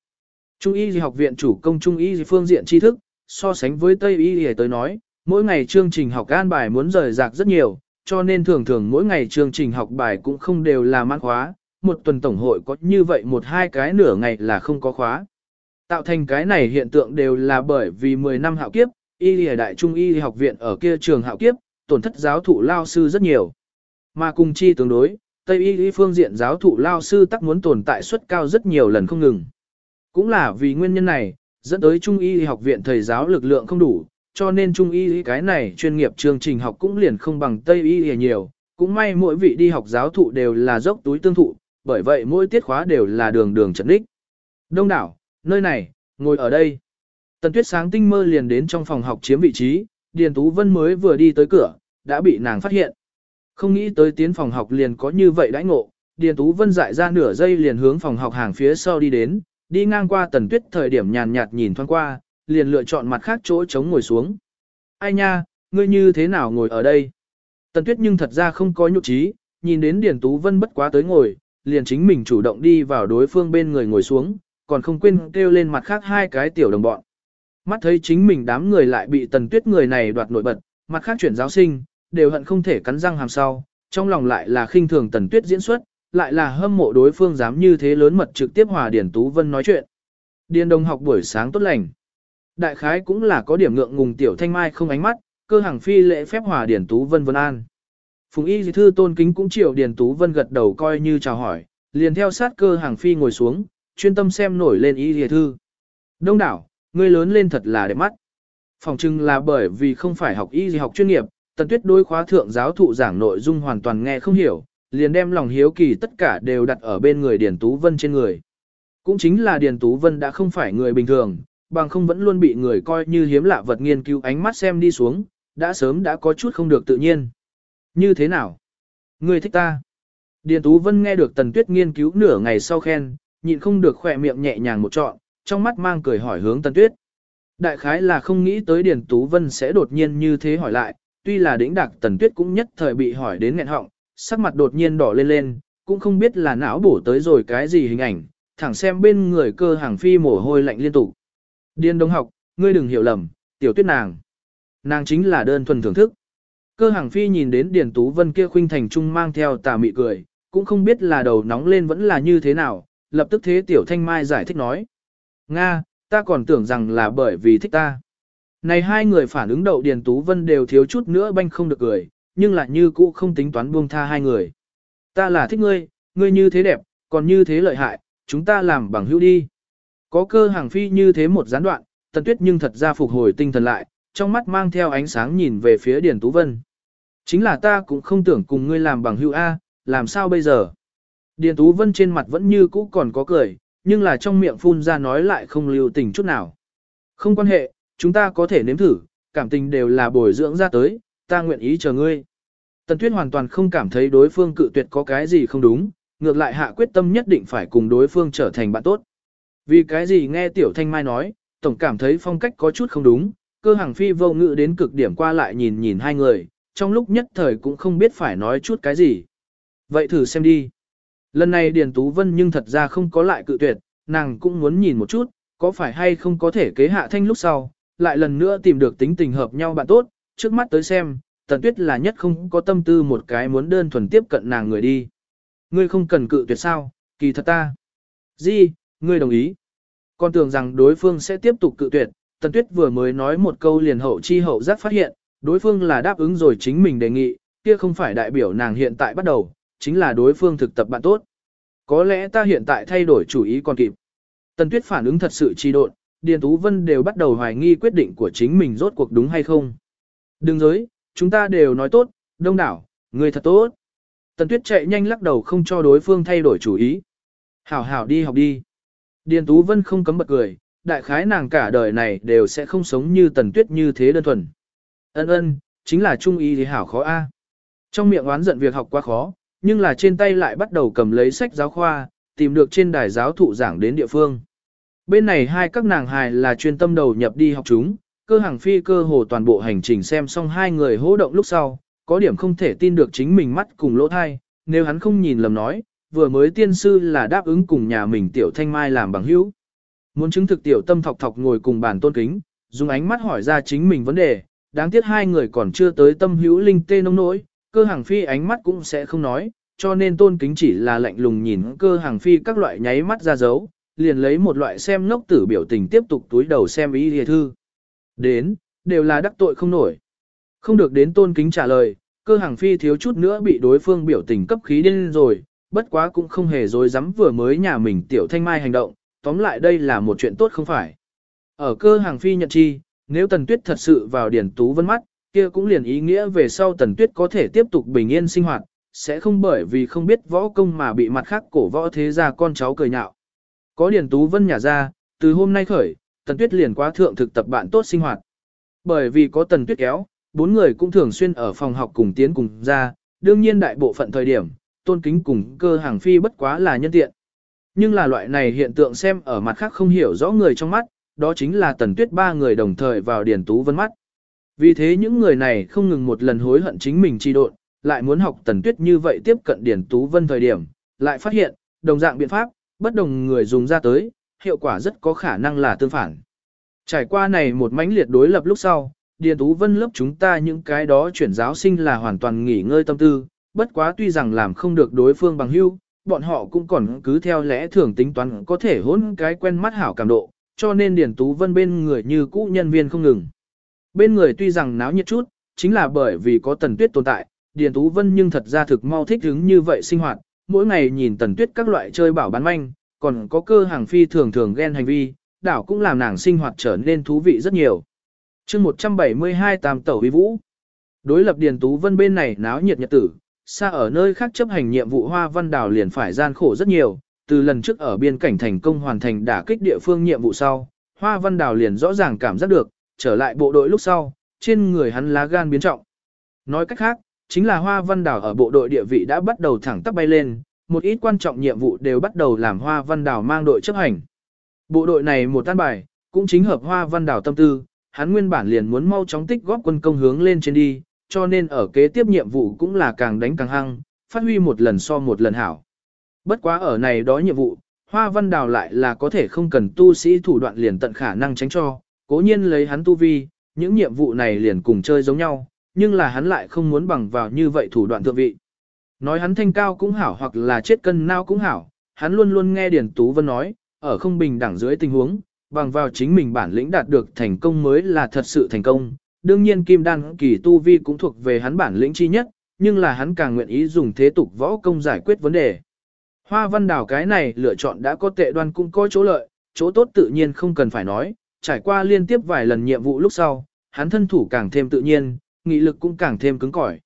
Trung y học viện chủ công trung y phương diện tri thức, so sánh với Tây Y Y tới nói, mỗi ngày chương trình học an bài muốn rời rạc rất nhiều, cho nên thường thường mỗi ngày chương trình học bài cũng không đều là mãn khóa, một tuần tổng hội có như vậy một hai cái nửa ngày là không có khóa. Tạo thành cái này hiện tượng đều là bởi vì 10 năm hạo kiếp, y lìa đại trung y học viện ở kia trường hạo kiếp, tổn thất giáo thụ lao sư rất nhiều. Mà cùng chi tương đối, Tây y lý phương diện giáo thụ lao sư tắc muốn tồn tại suất cao rất nhiều lần không ngừng. Cũng là vì nguyên nhân này, dẫn tới trung y học viện thầy giáo lực lượng không đủ, cho nên trung y cái này chuyên nghiệp chương trình học cũng liền không bằng Tây y nhiều. Cũng may mỗi vị đi học giáo thụ đều là dốc túi tương thụ, bởi vậy mỗi tiết khóa đều là đường đường trận đích. Đông đảo, nơi này, ngồi ở đây. Tần Tuyết sáng tinh mơ liền đến trong phòng học chiếm vị trí, Điền Tú Vân mới vừa đi tới cửa, đã bị nàng phát hiện. Không nghĩ tới tiến phòng học liền có như vậy đãi ngộ, Điền Tú Vân dại ra nửa giây liền hướng phòng học hàng phía sau đi đến, đi ngang qua Tần Tuyết thời điểm nhàn nhạt nhìn thoáng qua, liền lựa chọn mặt khác chỗ chống ngồi xuống. Ai nha, ngươi như thế nào ngồi ở đây? Tần Tuyết nhưng thật ra không có nhục trí, nhìn đến Điền Tú Vân bất quá tới ngồi, liền chính mình chủ động đi vào đối phương bên người ngồi xuống, còn không quên kêu lên mặt khác hai cái tiểu đồng bọn. Mắt thấy chính mình đám người lại bị tần tuyết người này đoạt nổi bật, mặt khác chuyển giáo sinh, đều hận không thể cắn răng hàm sau, trong lòng lại là khinh thường tần tuyết diễn xuất, lại là hâm mộ đối phương dám như thế lớn mật trực tiếp hòa điển Tú Vân nói chuyện. Điền đồng học buổi sáng tốt lành. Đại khái cũng là có điểm ngượng ngùng tiểu thanh mai không ánh mắt, cơ hàng phi lễ phép hòa điển Tú Vân Vân An. Phùng y thư tôn kính cũng chịu Điền Tú Vân gật đầu coi như chào hỏi, liền theo sát cơ hàng phi ngồi xuống, chuyên tâm xem nổi lên y lìa thư. Đông đảo, ngươi lớn lên thật là đẹp mắt. Phòng trưng là bởi vì không phải học y gì học chuyên nghiệp, tần tuyết đối khóa thượng giáo thụ giảng nội dung hoàn toàn nghe không hiểu, liền đem lòng hiếu kỳ tất cả đều đặt ở bên người Điền Tú Vân trên người. Cũng chính là Điền Tú Vân đã không phải người bình thường, bằng không vẫn luôn bị người coi như hiếm lạ vật nghiên cứu ánh mắt xem đi xuống, đã sớm đã có chút không được tự nhiên. Như thế nào? Ngươi thích ta? Điền Tú Vân nghe được Tần Tuyết nghiên cứu nửa ngày sau khen, nhịn không được khỏe miệng nhẹ nhàng một trọn, trong mắt mang cười hỏi hướng Tần Tuyết. Đại khái là không nghĩ tới Điền Tú Vân sẽ đột nhiên như thế hỏi lại, tuy là đỉnh đặc Tần Tuyết cũng nhất thời bị hỏi đến nghẹn họng, sắc mặt đột nhiên đỏ lên lên, cũng không biết là não bổ tới rồi cái gì hình ảnh, thẳng xem bên người cơ hàng phi mồ hôi lạnh liên tục. Điền Đông học, ngươi đừng hiểu lầm, tiểu tuyết nàng. Nàng chính là đơn thuần thưởng thức. Cơ hàng phi nhìn đến Điền Tú Vân kia khuynh thành trung mang theo tà mị cười, cũng không biết là đầu nóng lên vẫn là như thế nào, lập tức thế tiểu thanh mai giải thích nói. Nga, ta còn tưởng rằng là bởi vì thích ta. Này hai người phản ứng đậu Điền Tú Vân đều thiếu chút nữa banh không được cười, nhưng lại như cũ không tính toán buông tha hai người. Ta là thích ngươi, ngươi như thế đẹp, còn như thế lợi hại, chúng ta làm bằng hữu đi. Có cơ hàng phi như thế một gián đoạn, tần tuyết nhưng thật ra phục hồi tinh thần lại, trong mắt mang theo ánh sáng nhìn về phía Điền Tú Vân. Chính là ta cũng không tưởng cùng ngươi làm bằng hữu A, làm sao bây giờ? Điền Tú Vân trên mặt vẫn như cũ còn có cười, nhưng là trong miệng phun ra nói lại không lưu tình chút nào. Không quan hệ, chúng ta có thể nếm thử, cảm tình đều là bồi dưỡng ra tới, ta nguyện ý chờ ngươi. Tần Tuyết hoàn toàn không cảm thấy đối phương cự tuyệt có cái gì không đúng, ngược lại hạ quyết tâm nhất định phải cùng đối phương trở thành bạn tốt. Vì cái gì nghe Tiểu Thanh Mai nói, tổng cảm thấy phong cách có chút không đúng, cơ hàng phi vô ngự đến cực điểm qua lại nhìn nhìn hai người, trong lúc nhất thời cũng không biết phải nói chút cái gì. Vậy thử xem đi. Lần này Điền Tú Vân nhưng thật ra không có lại cự tuyệt, nàng cũng muốn nhìn một chút, có phải hay không có thể kế hạ thanh lúc sau, lại lần nữa tìm được tính tình hợp nhau bạn tốt, trước mắt tới xem, Tần Tuyết là nhất không có tâm tư một cái muốn đơn thuần tiếp cận nàng người đi. Ngươi không cần cự tuyệt sao, kỳ thật ta. Di, ngươi đồng ý. Con tưởng rằng đối phương sẽ tiếp tục cự tuyệt, Tần Tuyết vừa mới nói một câu liền hậu chi hậu giác phát hiện, đối phương là đáp ứng rồi chính mình đề nghị, kia không phải đại biểu nàng hiện tại bắt đầu, chính là đối phương thực tập bạn tốt. Có lẽ ta hiện tại thay đổi chủ ý còn kịp. Tần Tuyết phản ứng thật sự trì độn, Điền Tú Vân đều bắt đầu hoài nghi quyết định của chính mình rốt cuộc đúng hay không. Đừng giới, chúng ta đều nói tốt, đông đảo, người thật tốt. Tần Tuyết chạy nhanh lắc đầu không cho đối phương thay đổi chủ ý. Hảo hảo đi học đi. Điền Tú Vân không cấm bật cười, đại khái nàng cả đời này đều sẽ không sống như Tần Tuyết như thế đơn thuần. Ân ân, chính là trung ý thì hảo khó a. Trong miệng oán giận việc học quá khó, nhưng là trên tay lại bắt đầu cầm lấy sách giáo khoa, tìm được trên đài giáo thụ giảng đến địa phương. Bên này hai các nàng hài là chuyên tâm đầu nhập đi học chúng, cơ hàng phi cơ hồ toàn bộ hành trình xem xong hai người hỗ động lúc sau, có điểm không thể tin được chính mình mắt cùng lỗ thai, nếu hắn không nhìn lầm nói, vừa mới tiên sư là đáp ứng cùng nhà mình tiểu thanh mai làm bằng hữu. Muốn chứng thực tiểu tâm thọc thọc ngồi cùng bàn tôn kính, dùng ánh mắt hỏi ra chính mình vấn đề, đáng tiếc hai người còn chưa tới tâm hữu linh tê nông nỗi, cơ hàng phi ánh mắt cũng sẽ không nói, cho nên tôn kính chỉ là lạnh lùng nhìn cơ hàng phi các loại nháy mắt ra dấu, liền lấy một loại xem ngốc tử biểu tình tiếp tục túi đầu xem ý hề thư. Đến, đều là đắc tội không nổi. Không được đến tôn kính trả lời, cơ hàng phi thiếu chút nữa bị đối phương biểu tình cấp khí điên rồi, bất quá cũng không hề dối dám vừa mới nhà mình tiểu thanh mai hành động, tóm lại đây là một chuyện tốt không phải. Ở cơ hàng phi nhận chi, nếu tần tuyết thật sự vào điển tú vân mắt, kia cũng liền ý nghĩa về sau tần tuyết có thể tiếp tục bình yên sinh hoạt, sẽ không bởi vì không biết võ công mà bị mặt khác cổ võ thế gia con cháu cười nhạo. Có điển tú vân nhà ra, từ hôm nay khởi, tần tuyết liền quá thượng thực tập bạn tốt sinh hoạt. Bởi vì có tần tuyết kéo, bốn người cũng thường xuyên ở phòng học cùng tiến cùng ra, đương nhiên đại bộ phận thời điểm, tôn kính cùng cơ hàng phi bất quá là nhân tiện. Nhưng là loại này hiện tượng xem ở mặt khác không hiểu rõ người trong mắt, đó chính là tần tuyết ba người đồng thời vào điển tú vân mắt. Vì thế những người này không ngừng một lần hối hận chính mình chi độn, lại muốn học tần tuyết như vậy tiếp cận điển tú vân thời điểm, lại phát hiện, đồng dạng biện pháp, bất đồng người dùng ra tới, hiệu quả rất có khả năng là tương phản. Trải qua này một mãnh liệt đối lập lúc sau, Điền Tú Vân lớp chúng ta những cái đó chuyển giáo sinh là hoàn toàn nghỉ ngơi tâm tư, bất quá tuy rằng làm không được đối phương bằng hưu, bọn họ cũng còn cứ theo lẽ thường tính toán có thể hỗn cái quen mắt hảo cảm độ, cho nên Điền Tú Vân bên người như cũ nhân viên không ngừng. Bên người tuy rằng náo nhiệt chút, chính là bởi vì có Tần Tuyết tồn tại, Điền Tú Vân nhưng thật ra thực mau thích hứng như vậy sinh hoạt, mỗi ngày nhìn Tần Tuyết các loại chơi bảo bán manh, còn có cơ hàng phi thường thường ghen hành vi, đảo cũng làm nàng sinh hoạt trở nên thú vị rất nhiều. chương 172 Tam Tẩu Vi Vũ. Đối lập Điền Tú Vân bên này náo nhiệt nhật tử, xa ở nơi khác chấp hành nhiệm vụ Hoa Văn Đào liền phải gian khổ rất nhiều, từ lần trước ở biên cảnh thành công hoàn thành đả kích địa phương nhiệm vụ sau, Hoa Văn Đào liền rõ ràng cảm giác được, trở lại bộ đội lúc sau, trên người hắn lá gan biến trọng. Nói cách khác, chính là Hoa Văn Đào ở bộ đội địa vị đã bắt đầu thẳng tắp bay lên, một ít quan trọng nhiệm vụ đều bắt đầu làm Hoa Văn Đào mang đội chấp hành. Bộ đội này một tan bài, cũng chính hợp Hoa Văn Đào tâm tư, hắn nguyên bản liền muốn mau chóng tích góp quân công hướng lên trên đi, cho nên ở kế tiếp nhiệm vụ cũng là càng đánh càng hăng, phát huy một lần so một lần hảo. Bất quá ở này đó nhiệm vụ, Hoa Văn Đào lại là có thể không cần tu sĩ thủ đoạn liền tận khả năng tránh cho, cố nhiên lấy hắn tu vi, những nhiệm vụ này liền cùng chơi giống nhau, nhưng là hắn lại không muốn bằng vào như vậy thủ đoạn thượng vị. Nói hắn thanh cao cũng hảo hoặc là chết cân nao cũng hảo, hắn luôn luôn nghe Điền Tú Vân nói, ở không bình đẳng dưới tình huống, bằng vào chính mình bản lĩnh đạt được thành công mới là thật sự thành công. Đương nhiên Kim Đan kỳ tu vi cũng thuộc về hắn bản lĩnh chi nhất, nhưng là hắn càng nguyện ý dùng thế tục võ công giải quyết vấn đề. Hoa văn đảo cái này lựa chọn đã có tệ đoan cũng có chỗ lợi, chỗ tốt tự nhiên không cần phải nói, trải qua liên tiếp vài lần nhiệm vụ lúc sau, hắn thân thủ càng thêm tự nhiên, nghị lực cũng càng thêm cứng cỏi.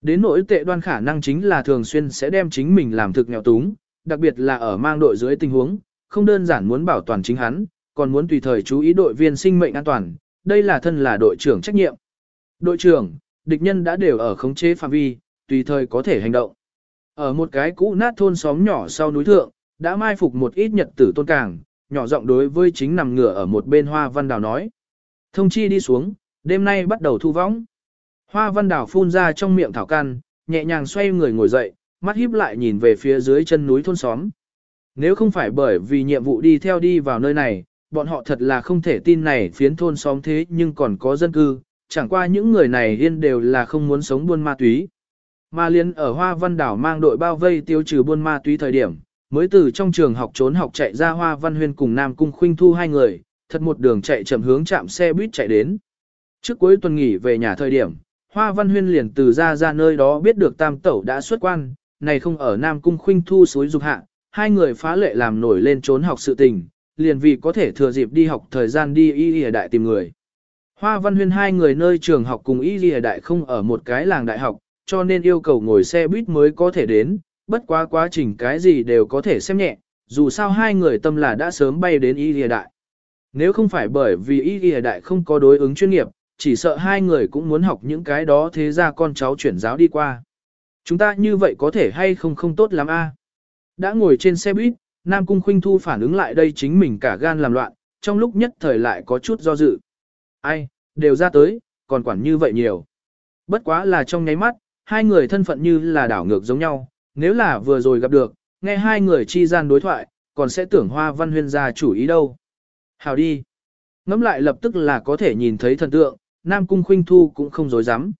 Đến nỗi tệ đoan khả năng chính là thường xuyên sẽ đem chính mình làm thực nghèo túng, đặc biệt là ở mang đội dưới tình huống, không đơn giản muốn bảo toàn chính hắn, còn muốn tùy thời chú ý đội viên sinh mệnh an toàn, đây là thân là đội trưởng trách nhiệm. Đội trưởng, địch nhân đã đều ở khống chế phạm vi, tùy thời có thể hành động. Ở một cái cũ nát thôn xóm nhỏ sau núi thượng, đã mai phục một ít nhật tử tôn càng, nhỏ giọng đối với chính nằm ngửa ở một bên hoa văn đào nói. Thông chi đi xuống, đêm nay bắt đầu thu võng. Hoa văn đào phun ra trong miệng thảo can, nhẹ nhàng xoay người ngồi dậy, mắt híp lại nhìn về phía dưới chân núi thôn xóm. Nếu không phải bởi vì nhiệm vụ đi theo đi vào nơi này, bọn họ thật là không thể tin này phiến thôn xóm thế nhưng còn có dân cư, chẳng qua những người này yên đều là không muốn sống buôn ma túy. Mà liên ở Hoa Văn Đảo mang đội bao vây tiêu trừ buôn ma túy thời điểm, mới từ trong trường học trốn học chạy ra Hoa Văn Huyên cùng Nam Cung Khuynh Thu hai người, thật một đường chạy chậm hướng chạm xe buýt chạy đến. Trước cuối tuần nghỉ về nhà thời điểm, Hoa Văn Huyên liền từ ra ra nơi đó biết được Tam Tẩu đã xuất quan, này không ở Nam Cung Khuynh Thu suối dục hạ, hai người phá lệ làm nổi lên trốn học sự tình, liền vì có thể thừa dịp đi học thời gian đi y y đại tìm người. Hoa Văn Huyên hai người nơi trường học cùng y y đại không ở một cái làng đại học, cho nên yêu cầu ngồi xe buýt mới có thể đến, bất quá quá trình cái gì đều có thể xem nhẹ, dù sao hai người tâm là đã sớm bay đến y lìa đại. Nếu không phải bởi vì y lìa đại không có đối ứng chuyên nghiệp, chỉ sợ hai người cũng muốn học những cái đó thế ra con cháu chuyển giáo đi qua. Chúng ta như vậy có thể hay không không tốt lắm a? Đã ngồi trên xe buýt, Nam Cung Khuynh Thu phản ứng lại đây chính mình cả gan làm loạn, trong lúc nhất thời lại có chút do dự. Ai, đều ra tới, còn quản như vậy nhiều. Bất quá là trong nháy mắt, hai người thân phận như là đảo ngược giống nhau, nếu là vừa rồi gặp được, nghe hai người chi gian đối thoại, còn sẽ tưởng hoa văn huyên gia chủ ý đâu. Hào đi. Ngắm lại lập tức là có thể nhìn thấy thần tượng, Nam Cung Khuynh Thu cũng không dối dám.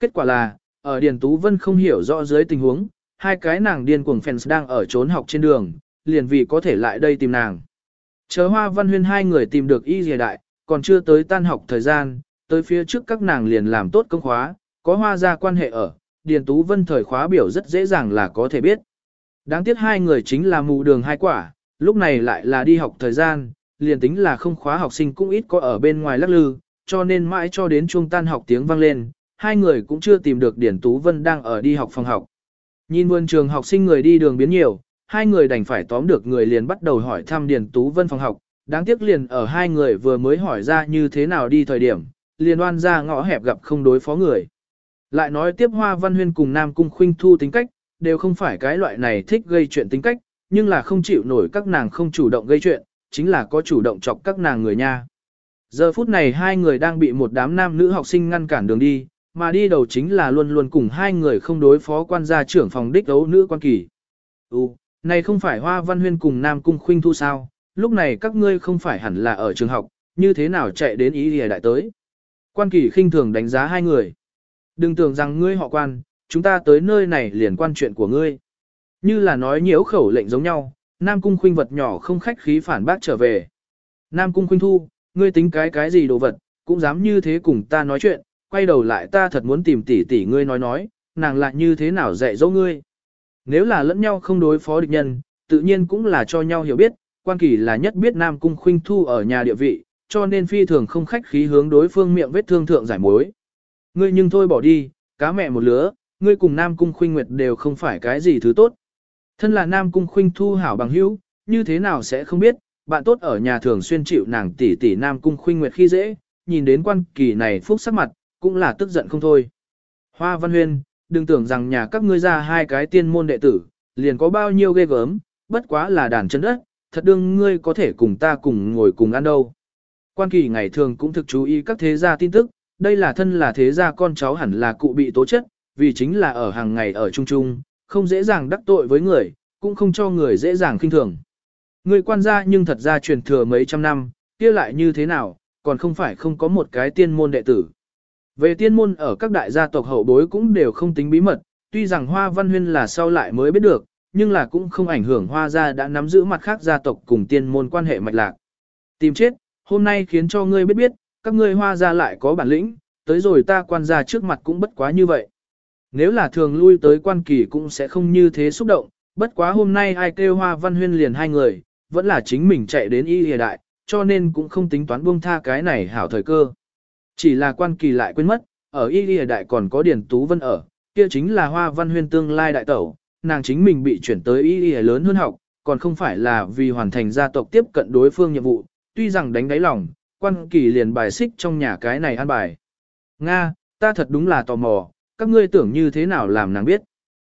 Kết quả là, ở Điền Tú Vân không hiểu rõ dưới tình huống, hai cái nàng điên cuồng fans đang ở trốn học trên đường, liền vì có thể lại đây tìm nàng. Chờ hoa văn huyên hai người tìm được y dìa đại, còn chưa tới tan học thời gian, tới phía trước các nàng liền làm tốt công khóa, có hoa ra quan hệ ở, Điền Tú Vân thời khóa biểu rất dễ dàng là có thể biết. Đáng tiếc hai người chính là mù đường hai quả, lúc này lại là đi học thời gian, liền tính là không khóa học sinh cũng ít có ở bên ngoài lắc lư, cho nên mãi cho đến chuông tan học tiếng vang lên, hai người cũng chưa tìm được Điền Tú Vân đang ở đi học phòng học. Nhìn vườn trường học sinh người đi đường biến nhiều, hai người đành phải tóm được người liền bắt đầu hỏi thăm Điền Tú Vân phòng học, đáng tiếc liền ở hai người vừa mới hỏi ra như thế nào đi thời điểm, liền oan ra ngõ hẹp gặp không đối phó người. Lại nói tiếp Hoa Văn Huyên cùng Nam Cung Khuynh Thu tính cách, đều không phải cái loại này thích gây chuyện tính cách, nhưng là không chịu nổi các nàng không chủ động gây chuyện, chính là có chủ động chọc các nàng người nha. Giờ phút này hai người đang bị một đám nam nữ học sinh ngăn cản đường đi, mà đi đầu chính là luôn luôn cùng hai người không đối phó quan gia trưởng phòng đích đấu nữ quan kỳ. Ú, này không phải Hoa Văn Huyên cùng Nam Cung Khuynh Thu sao, lúc này các ngươi không phải hẳn là ở trường học, như thế nào chạy đến ý lìa đại tới. Quan kỳ khinh thường đánh giá hai người. Đừng tưởng rằng ngươi họ quan, chúng ta tới nơi này liền quan chuyện của ngươi. Như là nói nhiễu khẩu lệnh giống nhau, Nam Cung Khuynh vật nhỏ không khách khí phản bác trở về. Nam Cung Khuynh Thu, ngươi tính cái cái gì đồ vật, cũng dám như thế cùng ta nói chuyện, quay đầu lại ta thật muốn tìm tỷ tỷ ngươi nói nói, nàng lại như thế nào dạy dỗ ngươi. Nếu là lẫn nhau không đối phó địch nhân, tự nhiên cũng là cho nhau hiểu biết, quan kỳ là nhất biết Nam Cung Khuynh Thu ở nhà địa vị, cho nên phi thường không khách khí hướng đối phương miệng vết thương thượng giải mối. Ngươi nhưng thôi bỏ đi, cá mẹ một lứa, ngươi cùng Nam Cung Khuynh Nguyệt đều không phải cái gì thứ tốt. Thân là Nam Cung Khuynh Thu hảo bằng hữu, như thế nào sẽ không biết, bạn tốt ở nhà thường xuyên chịu nàng tỷ tỷ Nam Cung Khuynh Nguyệt khi dễ, nhìn đến quan kỳ này phúc sắc mặt, cũng là tức giận không thôi. Hoa Văn Huyên, đừng tưởng rằng nhà các ngươi ra hai cái tiên môn đệ tử, liền có bao nhiêu ghê gớm, bất quá là đàn chân đất, thật đương ngươi có thể cùng ta cùng ngồi cùng ăn đâu. Quan kỳ ngày thường cũng thực chú ý các thế gia tin tức, đây là thân là thế gia con cháu hẳn là cụ bị tố chất, vì chính là ở hàng ngày ở chung chung, không dễ dàng đắc tội với người, cũng không cho người dễ dàng khinh thường. Người quan gia nhưng thật ra truyền thừa mấy trăm năm, kia lại như thế nào, còn không phải không có một cái tiên môn đệ tử. Về tiên môn ở các đại gia tộc hậu bối cũng đều không tính bí mật, tuy rằng Hoa Văn Huyên là sau lại mới biết được, nhưng là cũng không ảnh hưởng Hoa gia đã nắm giữ mặt khác gia tộc cùng tiên môn quan hệ mạch lạc. Tìm chết, hôm nay khiến cho ngươi biết biết, các ngươi Hoa gia lại có bản lĩnh, tới rồi ta quan gia trước mặt cũng bất quá như vậy. Nếu là thường lui tới quan kỳ cũng sẽ không như thế xúc động, bất quá hôm nay ai kêu Hoa Văn Huyên liền hai người, vẫn là chính mình chạy đến y hề đại, cho nên cũng không tính toán buông tha cái này hảo thời cơ. Chỉ là quan kỳ lại quên mất, ở y hề đại còn có điển Tú Vân ở, kia chính là Hoa Văn Huyên tương lai đại tẩu, nàng chính mình bị chuyển tới y hề lớn hơn học, còn không phải là vì hoàn thành gia tộc tiếp cận đối phương nhiệm vụ, tuy rằng đánh đáy lòng, quan kỳ liền bài xích trong nhà cái này ăn bài. Nga, ta thật đúng là tò mò, các ngươi tưởng như thế nào làm nàng biết.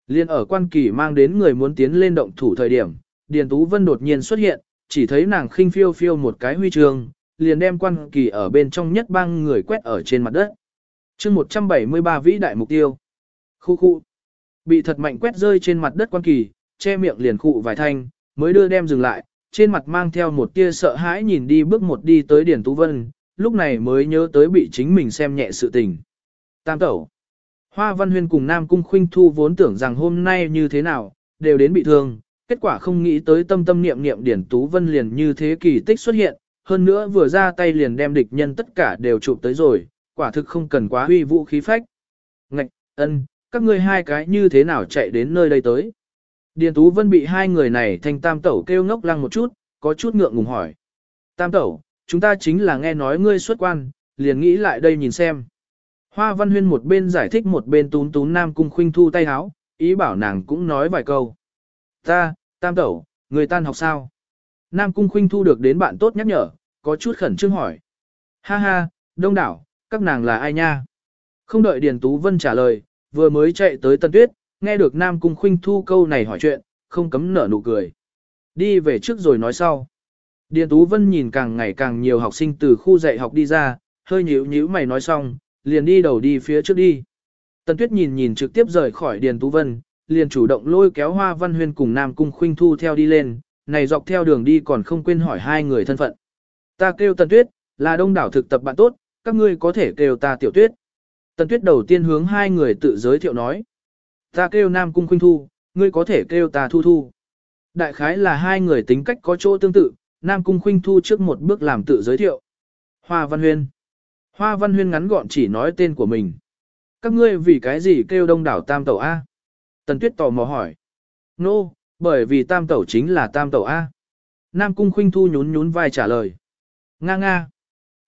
Liên ở quan kỳ mang đến người muốn tiến lên động thủ thời điểm, Điền Tú Vân đột nhiên xuất hiện, chỉ thấy nàng khinh phiêu phiêu một cái huy chương, liền đem quan kỳ ở bên trong nhất bang người quét ở trên mặt đất. chương 173 vĩ đại mục tiêu. Khu khu. Bị thật mạnh quét rơi trên mặt đất quan kỳ, che miệng liền khụ vài thanh, mới đưa đem dừng lại, trên mặt mang theo một tia sợ hãi nhìn đi bước một đi tới Điền Tú Vân, lúc này mới nhớ tới bị chính mình xem nhẹ sự tình. Tam tẩu. Hoa Văn Huyên cùng Nam Cung Khuynh Thu vốn tưởng rằng hôm nay như thế nào, đều đến bị thương, kết quả không nghĩ tới tâm tâm niệm niệm Điển Tú Vân liền như thế kỳ tích xuất hiện, hơn nữa vừa ra tay liền đem địch nhân tất cả đều chụp tới rồi, quả thực không cần quá huy vũ khí phách. Ngạch, ân, các ngươi hai cái như thế nào chạy đến nơi đây tới? Điền Tú Vân bị hai người này thành tam tẩu kêu ngốc lăng một chút, có chút ngượng ngùng hỏi. Tam tẩu, chúng ta chính là nghe nói ngươi xuất quan, liền nghĩ lại đây nhìn xem. Hoa Văn Huyên một bên giải thích một bên tún tún Nam Cung Khuynh Thu tay háo, ý bảo nàng cũng nói vài câu. Ta, tam tẩu, người tan học sao? Nam Cung Khuynh Thu được đến bạn tốt nhắc nhở, có chút khẩn trương hỏi. Ha ha, đông đảo, các nàng là ai nha? Không đợi Điền Tú Vân trả lời, vừa mới chạy tới Tân Tuyết, nghe được Nam Cung Khuynh Thu câu này hỏi chuyện, không cấm nở nụ cười. Đi về trước rồi nói sau. Điền Tú Vân nhìn càng ngày càng nhiều học sinh từ khu dạy học đi ra, hơi nhíu nhíu mày nói xong, liền đi đầu đi phía trước đi. Tần Tuyết nhìn nhìn trực tiếp rời khỏi Điền Tú Vân, liền chủ động lôi kéo Hoa Văn Huyên cùng Nam Cung Khuynh Thu theo đi lên, này dọc theo đường đi còn không quên hỏi hai người thân phận. Ta kêu Tần Tuyết, là đông đảo thực tập bạn tốt, các ngươi có thể kêu ta Tiểu Tuyết. Tần Tuyết đầu tiên hướng hai người tự giới thiệu nói. Ta kêu Nam Cung Khuynh Thu, ngươi có thể kêu ta thu thu. Đại khái là hai người tính cách có chỗ tương tự, Nam Cung Khuynh Thu trước một bước làm tự giới thiệu. Hoa Văn Huyên. Hoa Văn Huyên ngắn gọn chỉ nói tên của mình. Các ngươi vì cái gì kêu đông đảo tam tẩu A? Tần Tuyết tò mò hỏi. Nô, no, bởi vì tam tẩu chính là tam tẩu A. Nam Cung Khuynh Thu nhún nhún vai trả lời. Nga nga.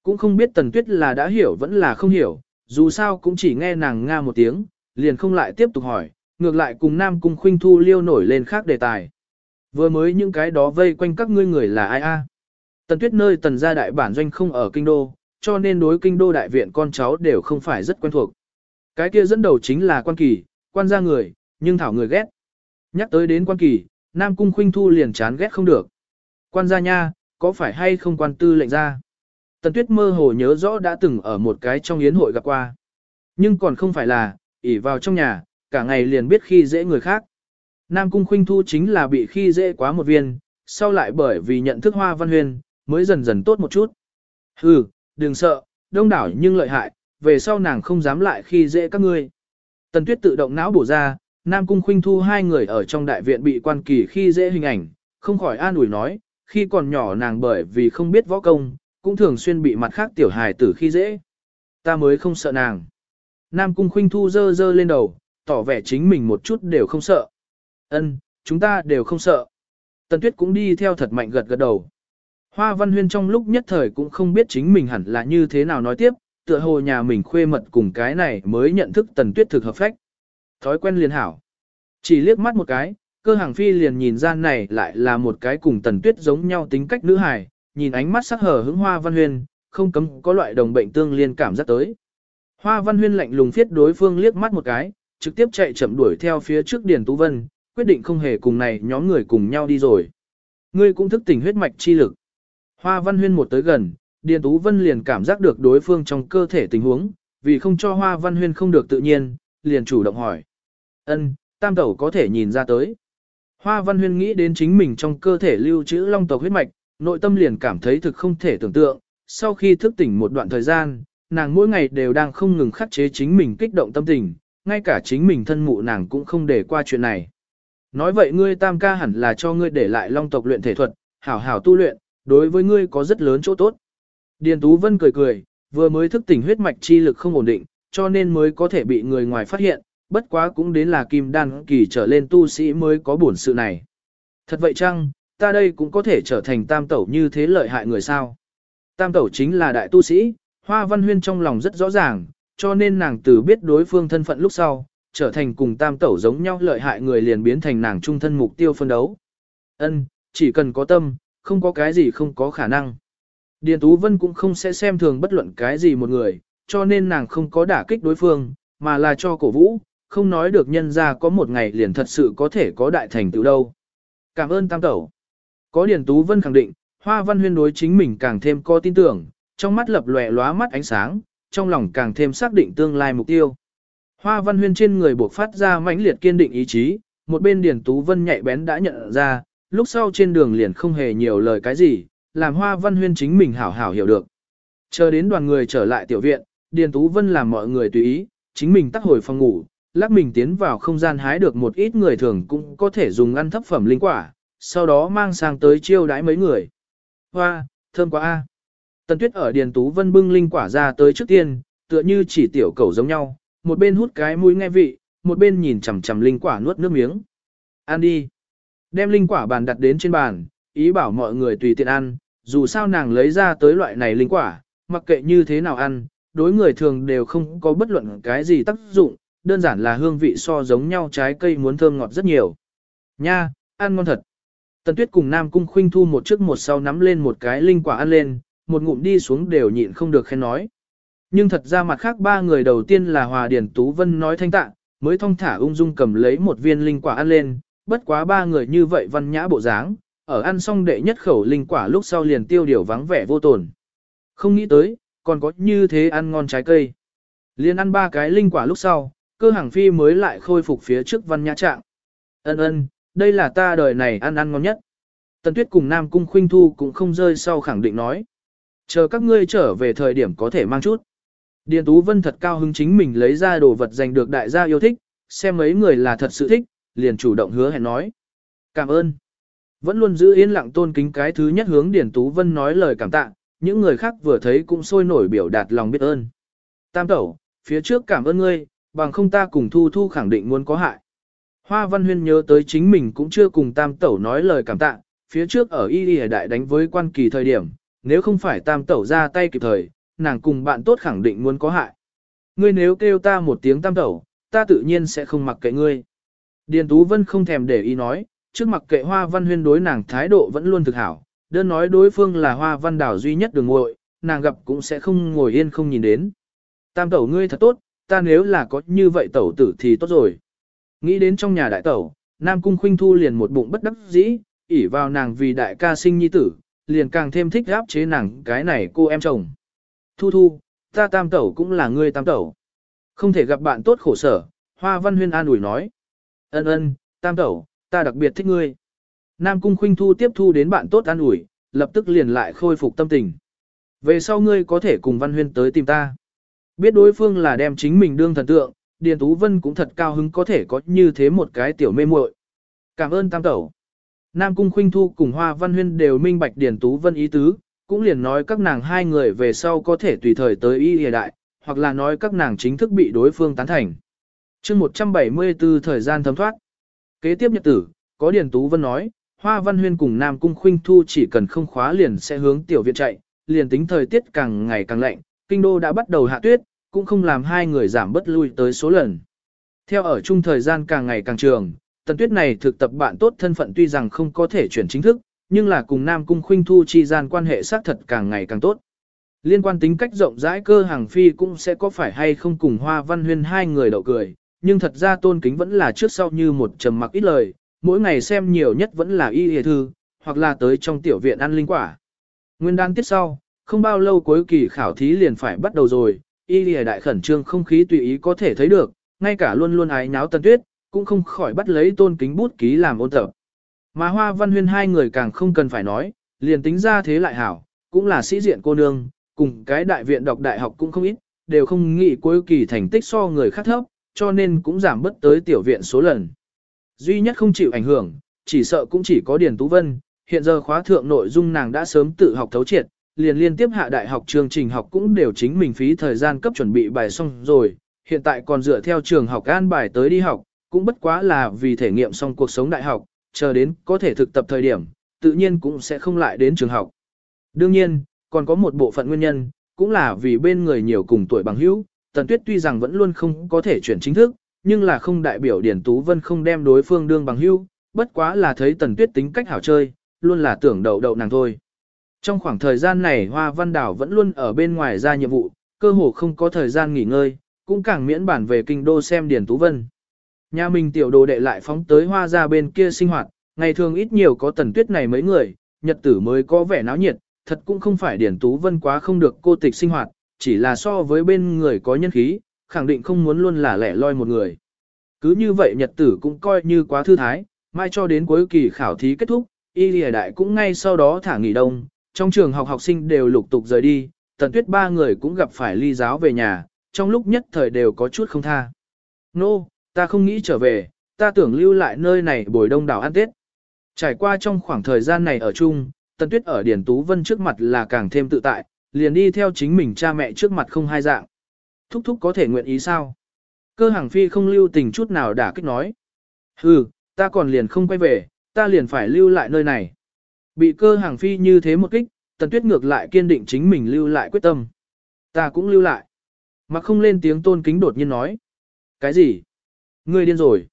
Cũng không biết Tần Tuyết là đã hiểu vẫn là không hiểu, dù sao cũng chỉ nghe nàng nga một tiếng, liền không lại tiếp tục hỏi, ngược lại cùng Nam Cung Khuynh Thu liêu nổi lên khác đề tài. Vừa mới những cái đó vây quanh các ngươi người là ai a? Tần Tuyết nơi tần gia đại bản doanh không ở kinh đô, cho nên đối kinh đô đại viện con cháu đều không phải rất quen thuộc. Cái kia dẫn đầu chính là quan kỳ, quan gia người, nhưng thảo người ghét. Nhắc tới đến quan kỳ, Nam Cung Khuynh Thu liền chán ghét không được. Quan gia nha, có phải hay không quan tư lệnh ra? Tần Tuyết mơ hồ nhớ rõ đã từng ở một cái trong yến hội gặp qua. Nhưng còn không phải là, ỉ vào trong nhà, cả ngày liền biết khi dễ người khác. Nam Cung Khuynh Thu chính là bị khi dễ quá một viên, sau lại bởi vì nhận thức hoa văn huyền, mới dần dần tốt một chút. Hừ, đừng sợ, đông đảo nhưng lợi hại, về sau nàng không dám lại khi dễ các ngươi. Tần Tuyết tự động não bổ ra, Nam Cung Khuynh Thu hai người ở trong đại viện bị quan kỳ khi dễ hình ảnh, không khỏi an ủi nói, khi còn nhỏ nàng bởi vì không biết võ công, cũng thường xuyên bị mặt khác tiểu hài tử khi dễ. Ta mới không sợ nàng. Nam Cung Khuynh Thu dơ dơ lên đầu, tỏ vẻ chính mình một chút đều không sợ. Ân, chúng ta đều không sợ. Tần Tuyết cũng đi theo thật mạnh gật gật đầu. Hoa Văn Huyên trong lúc nhất thời cũng không biết chính mình hẳn là như thế nào nói tiếp, tựa hồ nhà mình khuê mật cùng cái này mới nhận thức Tần Tuyết thực hợp phách. Thói quen liền hảo. Chỉ liếc mắt một cái, cơ hàng phi liền nhìn ra này lại là một cái cùng Tần Tuyết giống nhau tính cách nữ hài, nhìn ánh mắt sắc hở hướng Hoa Văn Huyên, không cấm có loại đồng bệnh tương liên cảm giác tới. Hoa Văn Huyên lạnh lùng phiết đối phương liếc mắt một cái, trực tiếp chạy chậm đuổi theo phía trước Điền Tú Vân, quyết định không hề cùng này nhóm người cùng nhau đi rồi. Ngươi cũng thức tỉnh huyết mạch chi lực. Hoa Văn Huyên một tới gần, Điền Tú Vân liền cảm giác được đối phương trong cơ thể tình huống, vì không cho Hoa Văn Huyên không được tự nhiên, liền chủ động hỏi. Ân, tam tẩu có thể nhìn ra tới. Hoa Văn Huyên nghĩ đến chính mình trong cơ thể lưu trữ long tộc huyết mạch, nội tâm liền cảm thấy thực không thể tưởng tượng. Sau khi thức tỉnh một đoạn thời gian, nàng mỗi ngày đều đang không ngừng khắc chế chính mình kích động tâm tình, ngay cả chính mình thân mụ nàng cũng không để qua chuyện này. Nói vậy ngươi tam ca hẳn là cho ngươi để lại long tộc luyện thể thuật, hảo hảo tu luyện, đối với ngươi có rất lớn chỗ tốt. Điền Tú Vân cười cười, vừa mới thức tỉnh huyết mạch chi lực không ổn định, cho nên mới có thể bị người ngoài phát hiện, bất quá cũng đến là kim đan kỳ trở lên tu sĩ mới có bổn sự này. Thật vậy chăng, ta đây cũng có thể trở thành tam tẩu như thế lợi hại người sao? Tam tẩu chính là đại tu sĩ, Hoa Văn Huyên trong lòng rất rõ ràng, cho nên nàng từ biết đối phương thân phận lúc sau, trở thành cùng tam tẩu giống nhau lợi hại người liền biến thành nàng trung thân mục tiêu phân đấu. Ân, chỉ cần có tâm, không có cái gì không có khả năng. Điền Tú Vân cũng không sẽ xem thường bất luận cái gì một người, cho nên nàng không có đả kích đối phương, mà là cho cổ vũ, không nói được nhân ra có một ngày liền thật sự có thể có đại thành tựu đâu. Cảm ơn tam tẩu. Có Điền Tú Vân khẳng định, Hoa Văn Huyên đối chính mình càng thêm có tin tưởng, trong mắt lập lòe lóa mắt ánh sáng, trong lòng càng thêm xác định tương lai mục tiêu. Hoa Văn Huyên trên người buộc phát ra mãnh liệt kiên định ý chí, một bên Điền Tú Vân nhạy bén đã nhận ra, lúc sau trên đường liền không hề nhiều lời cái gì, làm Hoa Văn Huyên chính mình hảo hảo hiểu được. Chờ đến đoàn người trở lại tiểu viện, Điền Tú Vân làm mọi người tùy ý, chính mình tắt hồi phòng ngủ, lắc mình tiến vào không gian hái được một ít người thường cũng có thể dùng ăn thấp phẩm linh quả, sau đó mang sang tới chiêu đãi mấy người. Hoa, thơm quá a. Tần Tuyết ở Điền Tú Vân bưng linh quả ra tới trước tiên, tựa như chỉ tiểu cầu giống nhau, một bên hút cái mũi nghe vị, một bên nhìn chằm chằm linh quả nuốt nước miếng. Ăn đi. Đem linh quả bàn đặt đến trên bàn, ý bảo mọi người tùy tiện ăn, dù sao nàng lấy ra tới loại này linh quả, mặc kệ như thế nào ăn, đối người thường đều không có bất luận cái gì tác dụng, đơn giản là hương vị so giống nhau trái cây muốn thơm ngọt rất nhiều. Nha, ăn ngon thật. Tần Tuyết cùng Nam Cung Khuynh Thu một trước một sau nắm lên một cái linh quả ăn lên, một ngụm đi xuống đều nhịn không được khen nói. Nhưng thật ra mặt khác ba người đầu tiên là Hòa Điển Tú Vân nói thanh tạ, mới thong thả ung dung cầm lấy một viên linh quả ăn lên, bất quá ba người như vậy văn nhã bộ dáng, ở ăn xong đệ nhất khẩu linh quả lúc sau liền tiêu điều vắng vẻ vô tồn. Không nghĩ tới, còn có như thế ăn ngon trái cây. Liền ăn ba cái linh quả lúc sau, cơ hàng phi mới lại khôi phục phía trước văn nhã trạng. Ân ân, đây là ta đời này ăn ăn ngon nhất. Tần Tuyết cùng Nam Cung Khuynh Thu cũng không rơi sau khẳng định nói. Chờ các ngươi trở về thời điểm có thể mang chút. Điền Tú Vân thật cao hứng chính mình lấy ra đồ vật giành được đại gia yêu thích, xem mấy người là thật sự thích, liền chủ động hứa hẹn nói. Cảm ơn. Vẫn luôn giữ yên lặng tôn kính cái thứ nhất hướng Điền Tú Vân nói lời cảm tạ, những người khác vừa thấy cũng sôi nổi biểu đạt lòng biết ơn. Tam tẩu, phía trước cảm ơn ngươi, bằng không ta cùng Thu Thu khẳng định muốn có hại. Hoa Văn Huyên nhớ tới chính mình cũng chưa cùng Tam tẩu nói lời cảm tạ, phía trước ở Y Y Đại đánh với quan kỳ thời điểm, nếu không phải Tam tẩu ra tay kịp thời, nàng cùng bạn tốt khẳng định muốn có hại. Ngươi nếu kêu ta một tiếng Tam tẩu, ta tự nhiên sẽ không mặc kệ ngươi. Điền Tú Vân không thèm để ý nói, trước mặc kệ Hoa Văn Huyên đối nàng thái độ vẫn luôn thực hảo, đơn nói đối phương là Hoa Văn Đảo duy nhất đường ngội, nàng gặp cũng sẽ không ngồi yên không nhìn đến. Tam tẩu ngươi thật tốt, ta nếu là có như vậy tẩu tử thì tốt rồi. Nghĩ đến trong nhà đại tẩu, Nam Cung Khuynh Thu liền một bụng bất đắc dĩ, ỉ vào nàng vì đại ca sinh nhi tử, liền càng thêm thích áp chế nàng cái này cô em chồng. Thu Thu, ta tam tẩu cũng là ngươi tam tẩu. Không thể gặp bạn tốt khổ sở, Hoa Văn Huyên an ủi nói. Ân ân, tam tẩu, ta đặc biệt thích ngươi. Nam Cung Khuynh Thu tiếp thu đến bạn tốt an ủi, lập tức liền lại khôi phục tâm tình. Về sau ngươi có thể cùng Văn Huyên tới tìm ta. Biết đối phương là đem chính mình đương thần tượng, Điền Tú Vân cũng thật cao hứng có thể có như thế một cái tiểu mê muội. Cảm ơn tam tẩu. Nam Cung Khuynh Thu cùng Hoa Văn Huyên đều minh bạch Điền Tú Vân ý tứ, cũng liền nói các nàng hai người về sau có thể tùy thời tới y hiện đại, hoặc là nói các nàng chính thức bị đối phương tán thành. chương 174 thời gian thấm thoát. Kế tiếp nhật tử, có Điền Tú Vân nói, Hoa Văn Huyên cùng Nam Cung Khuynh Thu chỉ cần không khóa liền sẽ hướng tiểu viện chạy, liền tính thời tiết càng ngày càng lạnh, kinh đô đã bắt đầu hạ tuyết, cũng không làm hai người giảm bất lui tới số lần. Theo ở chung thời gian càng ngày càng trường, tần tuyết này thực tập bạn tốt thân phận tuy rằng không có thể chuyển chính thức, nhưng là cùng Nam Cung Khuynh Thu chi gian quan hệ xác thật càng ngày càng tốt. Liên quan tính cách rộng rãi cơ hàng phi cũng sẽ có phải hay không cùng Hoa Văn Huyên hai người đậu cười, nhưng thật ra tôn kính vẫn là trước sau như một trầm mặc ít lời, mỗi ngày xem nhiều nhất vẫn là y hề thư, hoặc là tới trong tiểu viện ăn linh quả. Nguyên đan tiết sau, không bao lâu cuối kỳ khảo thí liền phải bắt đầu rồi, y lìa đại khẩn trương không khí tùy ý có thể thấy được, ngay cả luôn luôn ái nháo tần tuyết, cũng không khỏi bắt lấy tôn kính bút ký làm ôn tập. Mà hoa văn huyên hai người càng không cần phải nói, liền tính ra thế lại hảo, cũng là sĩ diện cô nương, cùng cái đại viện đọc đại học cũng không ít, đều không nghĩ cuối kỳ thành tích so người khác thấp, cho nên cũng giảm bất tới tiểu viện số lần. Duy nhất không chịu ảnh hưởng, chỉ sợ cũng chỉ có Điền Tú Vân, hiện giờ khóa thượng nội dung nàng đã sớm tự học thấu triệt, liền liên tiếp hạ đại học chương trình học cũng đều chính mình phí thời gian cấp chuẩn bị bài xong rồi, hiện tại còn dựa theo trường học an bài tới đi học, cũng bất quá là vì thể nghiệm xong cuộc sống đại học, chờ đến có thể thực tập thời điểm, tự nhiên cũng sẽ không lại đến trường học. Đương nhiên, còn có một bộ phận nguyên nhân, cũng là vì bên người nhiều cùng tuổi bằng hữu, Tần Tuyết tuy rằng vẫn luôn không có thể chuyển chính thức, nhưng là không đại biểu Điển Tú Vân không đem đối phương đương bằng hữu, bất quá là thấy Tần Tuyết tính cách hảo chơi, luôn là tưởng đậu đậu nàng thôi. Trong khoảng thời gian này Hoa Văn Đảo vẫn luôn ở bên ngoài ra nhiệm vụ, cơ hồ không có thời gian nghỉ ngơi, cũng càng miễn bản về kinh đô xem Điển Tú Vân. Nhà mình tiểu đồ đệ lại phóng tới hoa ra bên kia sinh hoạt, ngày thường ít nhiều có tần tuyết này mấy người, nhật tử mới có vẻ náo nhiệt, thật cũng không phải Điển Tú Vân quá không được cô tịch sinh hoạt, chỉ là so với bên người có nhân khí, khẳng định không muốn luôn là lẻ loi một người. Cứ như vậy nhật tử cũng coi như quá thư thái, mai cho đến cuối kỳ khảo thí kết thúc, y lìa đại cũng ngay sau đó thả nghỉ đông, trong trường học học sinh đều lục tục rời đi, tần tuyết ba người cũng gặp phải ly giáo về nhà, trong lúc nhất thời đều có chút không tha. Nô, no, ta không nghĩ trở về, ta tưởng lưu lại nơi này bồi đông đảo ăn Tết. Trải qua trong khoảng thời gian này ở chung, tần tuyết ở Điển Tú Vân trước mặt là càng thêm tự tại, liền đi theo chính mình cha mẹ trước mặt không hai dạng. Thúc thúc có thể nguyện ý sao? Cơ hàng phi không lưu tình chút nào đã kích nói. Hừ, ta còn liền không quay về, ta liền phải lưu lại nơi này. Bị cơ hàng phi như thế một kích, tần tuyết ngược lại kiên định chính mình lưu lại quyết tâm. Ta cũng lưu lại. Mà không lên tiếng tôn kính đột nhiên nói. Cái gì? Ngươi điên rồi.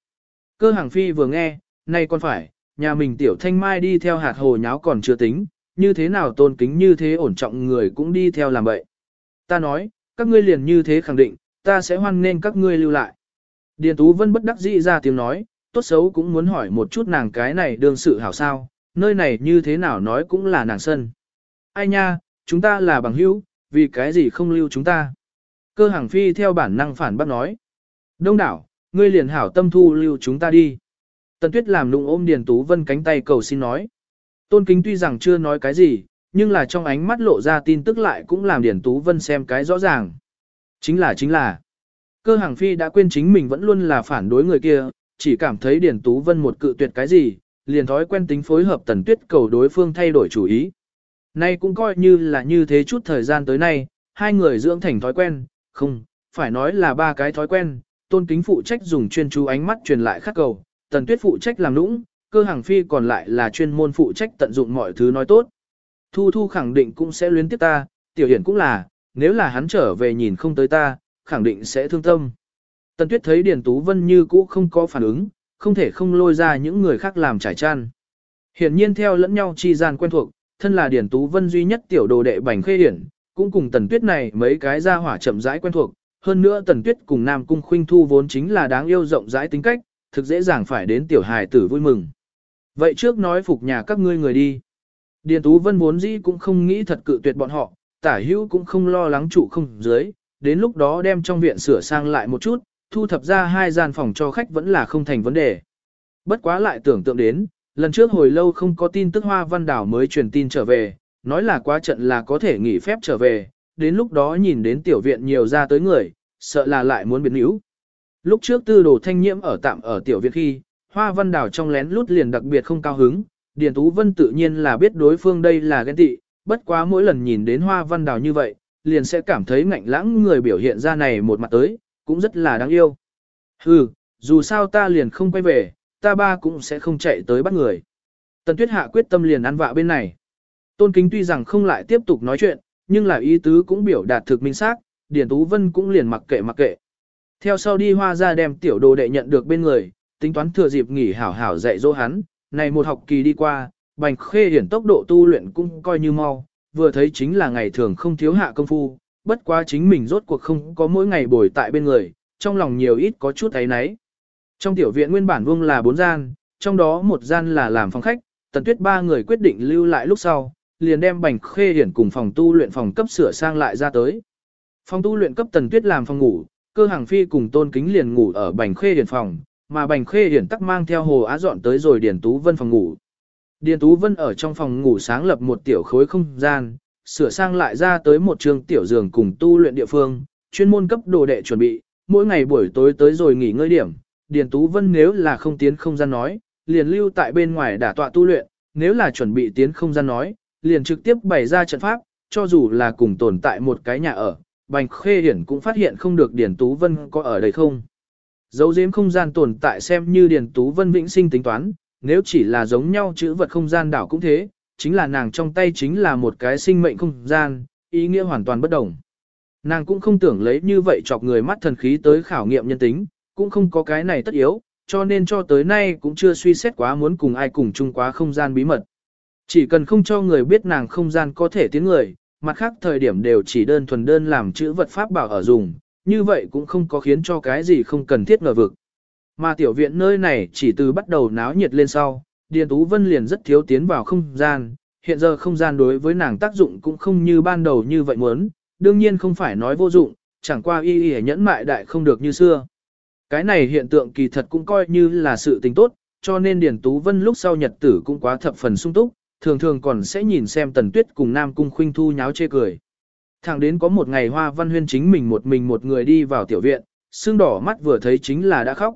Cơ hàng phi vừa nghe, nay còn phải, nhà mình tiểu thanh mai đi theo hạt hồ nháo còn chưa tính, như thế nào tôn kính như thế ổn trọng người cũng đi theo làm vậy. Ta nói, các ngươi liền như thế khẳng định, ta sẽ hoan nên các ngươi lưu lại. Điền Tú Vân bất đắc dĩ ra tiếng nói, tốt xấu cũng muốn hỏi một chút nàng cái này đương sự hảo sao, nơi này như thế nào nói cũng là nàng sân. Ai nha, chúng ta là bằng hữu, vì cái gì không lưu chúng ta. Cơ hàng phi theo bản năng phản bác nói. Đông đảo, ngươi liền hảo tâm thu lưu chúng ta đi. Tần Tuyết làm nụng ôm Điền Tú Vân cánh tay cầu xin nói. Tôn Kính tuy rằng chưa nói cái gì, nhưng là trong ánh mắt lộ ra tin tức lại cũng làm Điền Tú Vân xem cái rõ ràng. Chính là chính là, cơ hàng phi đã quên chính mình vẫn luôn là phản đối người kia, chỉ cảm thấy Điền Tú Vân một cự tuyệt cái gì, liền thói quen tính phối hợp tần tuyết cầu đối phương thay đổi chủ ý. Nay cũng coi như là như thế chút thời gian tới nay, hai người dưỡng thành thói quen, không, phải nói là ba cái thói quen, tôn kính phụ trách dùng chuyên chú ánh mắt truyền lại khắc cầu, tần tuyết phụ trách làm nũng, cơ hàng phi còn lại là chuyên môn phụ trách tận dụng mọi thứ nói tốt. Thu Thu khẳng định cũng sẽ luyến tiếp ta, tiểu hiển cũng là, nếu là hắn trở về nhìn không tới ta, khẳng định sẽ thương tâm. Tần Tuyết thấy Điền Tú Vân như cũ không có phản ứng, không thể không lôi ra những người khác làm trải chăn. Hiển nhiên theo lẫn nhau chi gian quen thuộc, thân là Điền Tú Vân duy nhất tiểu đồ đệ bành khê hiển, cũng cùng Tần Tuyết này mấy cái ra hỏa chậm rãi quen thuộc, hơn nữa Tần Tuyết cùng Nam Cung Khuynh Thu vốn chính là đáng yêu rộng rãi tính cách, thực dễ dàng phải đến tiểu hài tử vui mừng. Vậy trước nói phục nhà các ngươi người đi. Điền Tú Vân vốn dĩ cũng không nghĩ thật cự tuyệt bọn họ, tả hữu cũng không lo lắng trụ không dưới, đến lúc đó đem trong viện sửa sang lại một chút, thu thập ra hai gian phòng cho khách vẫn là không thành vấn đề. Bất quá lại tưởng tượng đến, lần trước hồi lâu không có tin tức Hoa Văn Đảo mới truyền tin trở về, nói là quá trận là có thể nghỉ phép trở về, đến lúc đó nhìn đến tiểu viện nhiều ra tới người, sợ là lại muốn biến yếu. Lúc trước tư đồ thanh nhiễm ở tạm ở tiểu viện khi, Hoa Văn Đảo trong lén lút liền đặc biệt không cao hứng, Điền Tú Vân tự nhiên là biết đối phương đây là ghen tị, bất quá mỗi lần nhìn đến Hoa Văn Đảo như vậy, liền sẽ cảm thấy ngạnh lãng người biểu hiện ra này một mặt tới, cũng rất là đáng yêu. Hừ, dù sao ta liền không quay về, ta ba cũng sẽ không chạy tới bắt người. Tần Tuyết Hạ quyết tâm liền ăn vạ bên này. Tôn Kính tuy rằng không lại tiếp tục nói chuyện, nhưng là ý tứ cũng biểu đạt thực minh xác, Điền Tú Vân cũng liền mặc kệ mặc kệ. Theo sau đi hoa ra đem tiểu đồ đệ nhận được bên người, tính toán thừa dịp nghỉ hảo hảo dạy dỗ hắn, này một học kỳ đi qua, Bành Khê hiển tốc độ tu luyện cũng coi như mau, vừa thấy chính là ngày thường không thiếu hạ công phu, bất quá chính mình rốt cuộc không có mỗi ngày bồi tại bên người, trong lòng nhiều ít có chút thấy náy. Trong tiểu viện nguyên bản vuông là bốn gian, trong đó một gian là làm phòng khách, tần tuyết ba người quyết định lưu lại lúc sau, liền đem bành khê hiển cùng phòng tu luyện phòng cấp sửa sang lại ra tới. Phòng tu luyện cấp tần tuyết làm phòng ngủ, cơ hàng phi cùng tôn kính liền ngủ ở bành khê hiển phòng, mà bành khê hiển tắc mang theo hồ á dọn tới rồi điển tú vân phòng ngủ. Điền Tú Vân ở trong phòng ngủ sáng lập một tiểu khối không gian, sửa sang lại ra tới một trường tiểu giường cùng tu luyện địa phương, chuyên môn cấp đồ đệ chuẩn bị, mỗi ngày buổi tối tới rồi nghỉ ngơi điểm. Điền Tú Vân nếu là không tiến không gian nói, liền lưu tại bên ngoài đả tọa tu luyện, nếu là chuẩn bị tiến không gian nói, liền trực tiếp bày ra trận pháp, cho dù là cùng tồn tại một cái nhà ở, Bành Khê Hiển cũng phát hiện không được Điền Tú Vân có ở đây không. Dấu giếm không gian tồn tại xem như Điền Tú Vân vĩnh sinh tính toán, nếu chỉ là giống nhau chữ vật không gian đảo cũng thế, chính là nàng trong tay chính là một cái sinh mệnh không gian, ý nghĩa hoàn toàn bất đồng. Nàng cũng không tưởng lấy như vậy chọc người mắt thần khí tới khảo nghiệm nhân tính, cũng không có cái này tất yếu, cho nên cho tới nay cũng chưa suy xét quá muốn cùng ai cùng chung quá không gian bí mật. Chỉ cần không cho người biết nàng không gian có thể tiến người, mặt khác thời điểm đều chỉ đơn thuần đơn làm chữ vật pháp bảo ở dùng, như vậy cũng không có khiến cho cái gì không cần thiết ngờ vực. Mà tiểu viện nơi này chỉ từ bắt đầu náo nhiệt lên sau, Điền Tú Vân liền rất thiếu tiến vào không gian, hiện giờ không gian đối với nàng tác dụng cũng không như ban đầu như vậy muốn, đương nhiên không phải nói vô dụng, chẳng qua y y nhẫn mại đại không được như xưa. Cái này hiện tượng kỳ thật cũng coi như là sự tình tốt, cho nên Điền Tú Vân lúc sau nhật tử cũng quá thập phần sung túc, thường thường còn sẽ nhìn xem Tần Tuyết cùng Nam Cung Khuynh Thu nháo chê cười. Thẳng đến có một ngày Hoa Văn Huyên chính mình một mình một người đi vào tiểu viện, xương đỏ mắt vừa thấy chính là đã khóc.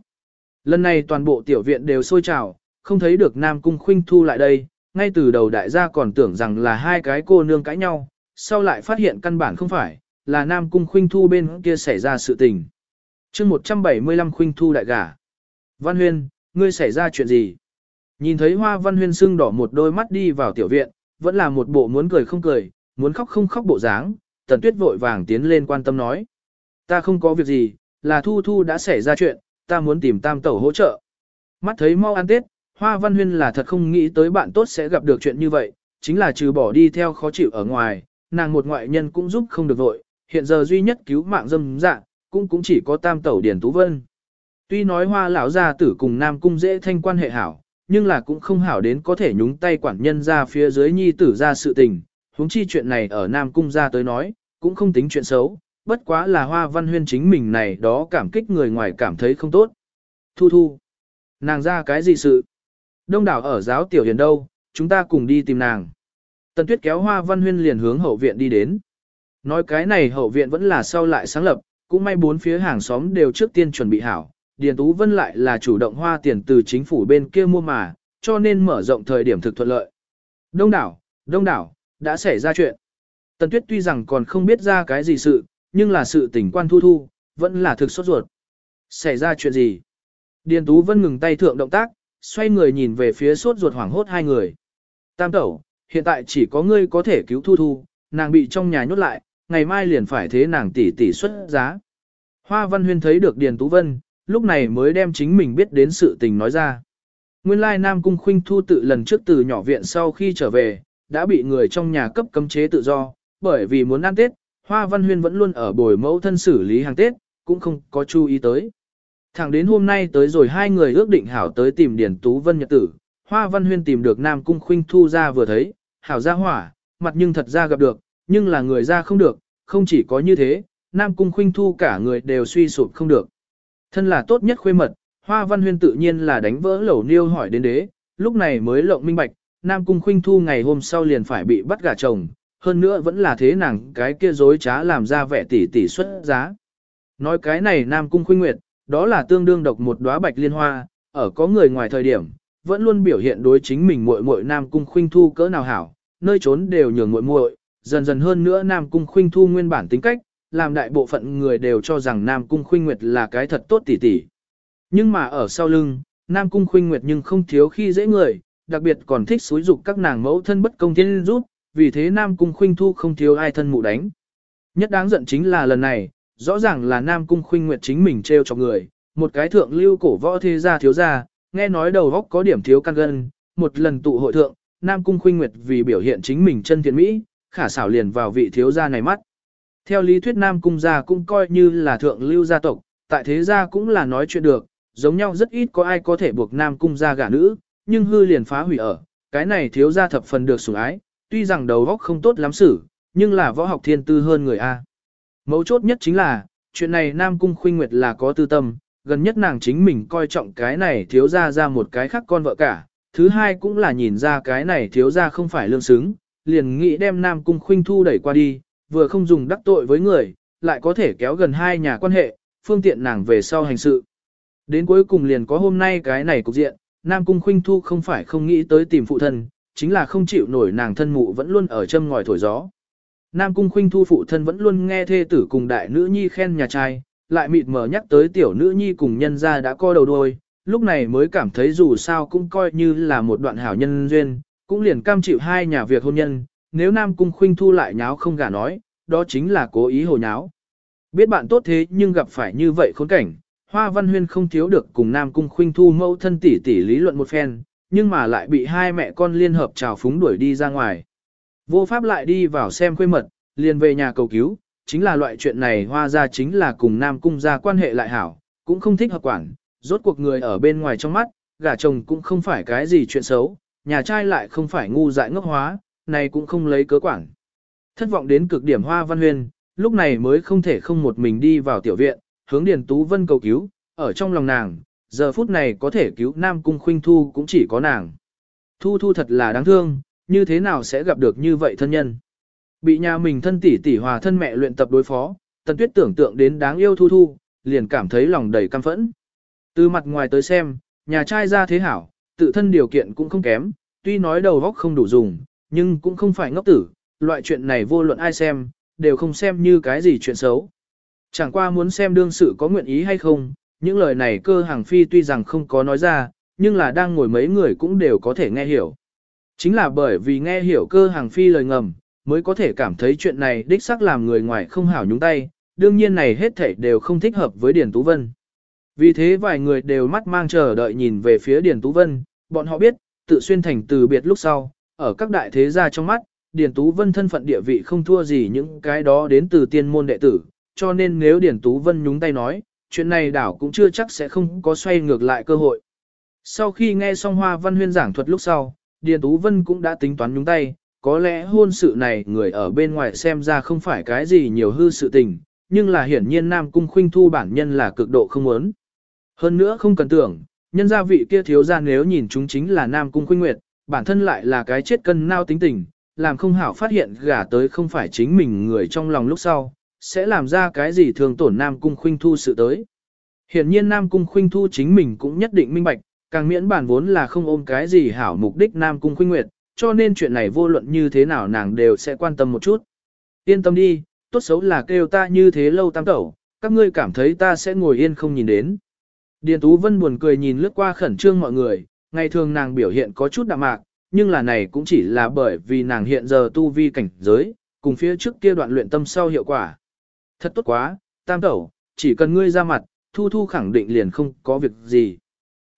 Lần này toàn bộ tiểu viện đều sôi trào, không thấy được Nam Cung Khuynh Thu lại đây, ngay từ đầu đại gia còn tưởng rằng là hai cái cô nương cãi nhau, sau lại phát hiện căn bản không phải, là Nam Cung Khuynh Thu bên kia xảy ra sự tình. chương 175 Khuynh Thu đại gả. Văn Huyên, ngươi xảy ra chuyện gì? Nhìn thấy Hoa Văn Huyên sưng đỏ một đôi mắt đi vào tiểu viện, vẫn là một bộ muốn cười không cười, muốn khóc không khóc bộ dáng, Tần Tuyết vội vàng tiến lên quan tâm nói. Ta không có việc gì, là Thu Thu đã xảy ra chuyện, ta muốn tìm tam tẩu hỗ trợ. Mắt thấy mau ăn tết, Hoa Văn Huyên là thật không nghĩ tới bạn tốt sẽ gặp được chuyện như vậy, chính là trừ bỏ đi theo khó chịu ở ngoài, nàng một ngoại nhân cũng giúp không được vội, hiện giờ duy nhất cứu mạng dâm dạ, cũng cũng chỉ có tam tẩu Điền Tú Vân. Tuy nói hoa lão gia tử cùng Nam Cung dễ thanh quan hệ hảo, nhưng là cũng không hảo đến có thể nhúng tay quản nhân ra phía dưới nhi tử ra sự tình, huống chi chuyện này ở Nam Cung ra tới nói, cũng không tính chuyện xấu, bất quá là hoa văn huyên chính mình này đó cảm kích người ngoài cảm thấy không tốt. Thu thu. Nàng ra cái gì sự? Đông đảo ở giáo tiểu hiền đâu, chúng ta cùng đi tìm nàng. Tần tuyết kéo hoa văn huyên liền hướng hậu viện đi đến. Nói cái này hậu viện vẫn là sau lại sáng lập, cũng may bốn phía hàng xóm đều trước tiên chuẩn bị hảo, Điền Tú Vân lại là chủ động hoa tiền từ chính phủ bên kia mua mà, cho nên mở rộng thời điểm thực thuận lợi. Đông đảo, đông đảo, đã xảy ra chuyện. Tần Tuyết tuy rằng còn không biết ra cái gì sự, nhưng là sự tình quan thu thu, vẫn là thực sốt ruột. Xảy ra chuyện gì? Điền Tú Vân ngừng tay thượng động tác, xoay người nhìn về phía sốt ruột hoảng hốt hai người. Tam tẩu, hiện tại chỉ có ngươi có thể cứu thu thu, nàng bị trong nhà nhốt lại, ngày mai liền phải thế nàng tỷ tỷ xuất giá. Hoa Văn Huyên thấy được Điền Tú Vân, lúc này mới đem chính mình biết đến sự tình nói ra. Nguyên lai Nam Cung Khuynh Thu tự lần trước từ nhỏ viện sau khi trở về, đã bị người trong nhà cấp cấm chế tự do, bởi vì muốn ăn Tết, Hoa Văn Huyên vẫn luôn ở bồi mẫu thân xử lý hàng Tết, cũng không có chú ý tới. Thẳng đến hôm nay tới rồi hai người ước định hảo tới tìm điển Tú Vân nhật tử, Hoa Văn Huyên tìm được Nam Cung Khuynh Thu ra vừa thấy, hảo ra hỏa, mặt nhưng thật ra gặp được, nhưng là người ra không được, không chỉ có như thế, Nam Cung Khuynh Thu cả người đều suy sụp không được. Thân là tốt nhất khuê mật, Hoa Văn Huyên tự nhiên là đánh vỡ lẩu niêu hỏi đến đế, lúc này mới lộng minh bạch, Nam Cung Khuynh Thu ngày hôm sau liền phải bị bắt gả chồng, hơn nữa vẫn là thế nàng cái kia dối trá làm ra vẻ tỷ tỷ xuất giá. Nói cái này Nam Cung Khuynh Nguyệt, đó là tương đương độc một đóa bạch liên hoa, ở có người ngoài thời điểm, vẫn luôn biểu hiện đối chính mình muội muội Nam Cung Khuynh Thu cỡ nào hảo, nơi trốn đều nhường muội muội, dần dần hơn nữa Nam Cung Khuynh Thu nguyên bản tính cách, làm đại bộ phận người đều cho rằng Nam Cung Khuynh Nguyệt là cái thật tốt tỷ tỷ. Nhưng mà ở sau lưng, Nam Cung Khuynh Nguyệt nhưng không thiếu khi dễ người, đặc biệt còn thích xúi dục các nàng mẫu thân bất công thiên rút, vì thế Nam Cung Khuynh Thu không thiếu ai thân mụ đánh. Nhất đáng giận chính là lần này, rõ ràng là Nam Cung Khuynh Nguyệt chính mình trêu cho người, một cái thượng lưu cổ võ thế gia thiếu gia, nghe nói đầu góc có điểm thiếu căn gân, một lần tụ hội thượng, Nam Cung Khuynh Nguyệt vì biểu hiện chính mình chân thiện mỹ, khả xảo liền vào vị thiếu gia này mắt. Theo lý thuyết Nam Cung gia cũng coi như là thượng lưu gia tộc, tại thế gia cũng là nói chuyện được, giống nhau rất ít có ai có thể buộc Nam Cung gia gả nữ, nhưng hư liền phá hủy ở, cái này thiếu gia thập phần được sủng ái, tuy rằng đầu óc không tốt lắm xử, nhưng là võ học thiên tư hơn người A. Mấu chốt nhất chính là, chuyện này Nam Cung Khuynh Nguyệt là có tư tâm, gần nhất nàng chính mình coi trọng cái này thiếu gia ra một cái khác con vợ cả, thứ hai cũng là nhìn ra cái này thiếu gia không phải lương xứng, liền nghĩ đem Nam Cung Khuynh Thu đẩy qua đi, vừa không dùng đắc tội với người, lại có thể kéo gần hai nhà quan hệ, phương tiện nàng về sau hành sự. Đến cuối cùng liền có hôm nay cái này cục diện, Nam Cung Khuynh Thu không phải không nghĩ tới tìm phụ thân, chính là không chịu nổi nàng thân mụ vẫn luôn ở châm ngòi thổi gió. Nam Cung Khuynh Thu phụ thân vẫn luôn nghe thê tử cùng đại nữ nhi khen nhà trai, lại mịt mờ nhắc tới tiểu nữ nhi cùng nhân gia đã co đầu đuôi, lúc này mới cảm thấy dù sao cũng coi như là một đoạn hảo nhân duyên, cũng liền cam chịu hai nhà việc hôn nhân, nếu Nam Cung Khuynh Thu lại nháo không gả nói, đó chính là cố ý hồ nháo. Biết bạn tốt thế nhưng gặp phải như vậy khốn cảnh, Hoa Văn Huyên không thiếu được cùng Nam Cung Khuynh Thu mẫu thân tỷ tỷ lý luận một phen, nhưng mà lại bị hai mẹ con liên hợp trào phúng đuổi đi ra ngoài. Vô pháp lại đi vào xem quê mật, liền về nhà cầu cứu, chính là loại chuyện này hoa ra chính là cùng Nam Cung ra quan hệ lại hảo, cũng không thích hợp quản, rốt cuộc người ở bên ngoài trong mắt, gả chồng cũng không phải cái gì chuyện xấu, nhà trai lại không phải ngu dại ngốc hóa, này cũng không lấy cớ quản. Thất vọng đến cực điểm hoa văn huyền lúc này mới không thể không một mình đi vào tiểu viện, hướng Điền Tú Vân cầu cứu, ở trong lòng nàng, giờ phút này có thể cứu Nam Cung Khuynh Thu cũng chỉ có nàng. Thu Thu thật là đáng thương, như thế nào sẽ gặp được như vậy thân nhân. Bị nhà mình thân tỷ tỷ hòa thân mẹ luyện tập đối phó, Tần Tuyết tưởng tượng đến đáng yêu Thu Thu, liền cảm thấy lòng đầy căm phẫn. Từ mặt ngoài tới xem, nhà trai ra thế hảo, tự thân điều kiện cũng không kém, tuy nói đầu óc không đủ dùng, nhưng cũng không phải ngốc tử, loại chuyện này vô luận ai xem, đều không xem như cái gì chuyện xấu. Chẳng qua muốn xem đương sự có nguyện ý hay không, những lời này cơ hàng phi tuy rằng không có nói ra, nhưng là đang ngồi mấy người cũng đều có thể nghe hiểu. Chính là bởi vì nghe hiểu cơ hàng phi lời ngầm, mới có thể cảm thấy chuyện này đích xác làm người ngoài không hảo nhúng tay, đương nhiên này hết thảy đều không thích hợp với Điền Tú Vân. Vì thế vài người đều mắt mang chờ đợi nhìn về phía Điền Tú Vân, bọn họ biết, tự xuyên thành từ biệt lúc sau, ở các đại thế gia trong mắt, Điền Tú Vân thân phận địa vị không thua gì những cái đó đến từ tiên môn đệ tử, cho nên nếu Điền Tú Vân nhúng tay nói, chuyện này đảo cũng chưa chắc sẽ không có xoay ngược lại cơ hội. Sau khi nghe xong Hoa Văn Huyên giảng thuật lúc sau, Điền Tú Vân cũng đã tính toán nhúng tay, có lẽ hôn sự này người ở bên ngoài xem ra không phải cái gì nhiều hư sự tình, nhưng là hiển nhiên Nam Cung Khuynh Thu bản nhân là cực độ không muốn. Hơn nữa không cần tưởng, nhân gia vị kia thiếu ra nếu nhìn chúng chính là Nam Cung Khuynh Nguyệt, bản thân lại là cái chết cân nao tính tình, làm không hảo phát hiện gả tới không phải chính mình người trong lòng lúc sau, sẽ làm ra cái gì thường tổn Nam Cung Khuynh Thu sự tới. Hiển nhiên Nam Cung Khuynh Thu chính mình cũng nhất định minh bạch, càng miễn bản vốn là không ôm cái gì hảo mục đích Nam Cung Khuynh Nguyệt, cho nên chuyện này vô luận như thế nào nàng đều sẽ quan tâm một chút. Yên tâm đi, tốt xấu là kêu ta như thế lâu tam tẩu, các ngươi cảm thấy ta sẽ ngồi yên không nhìn đến. Điền Tú Vân buồn cười nhìn lướt qua khẩn trương mọi người, ngày thường nàng biểu hiện có chút đạm mạc, nhưng là này cũng chỉ là bởi vì nàng hiện giờ tu vi cảnh giới, cùng phía trước kia đoạn luyện tâm sau hiệu quả. Thật tốt quá, tam tẩu, chỉ cần ngươi ra mặt, thu thu khẳng định liền không có việc gì.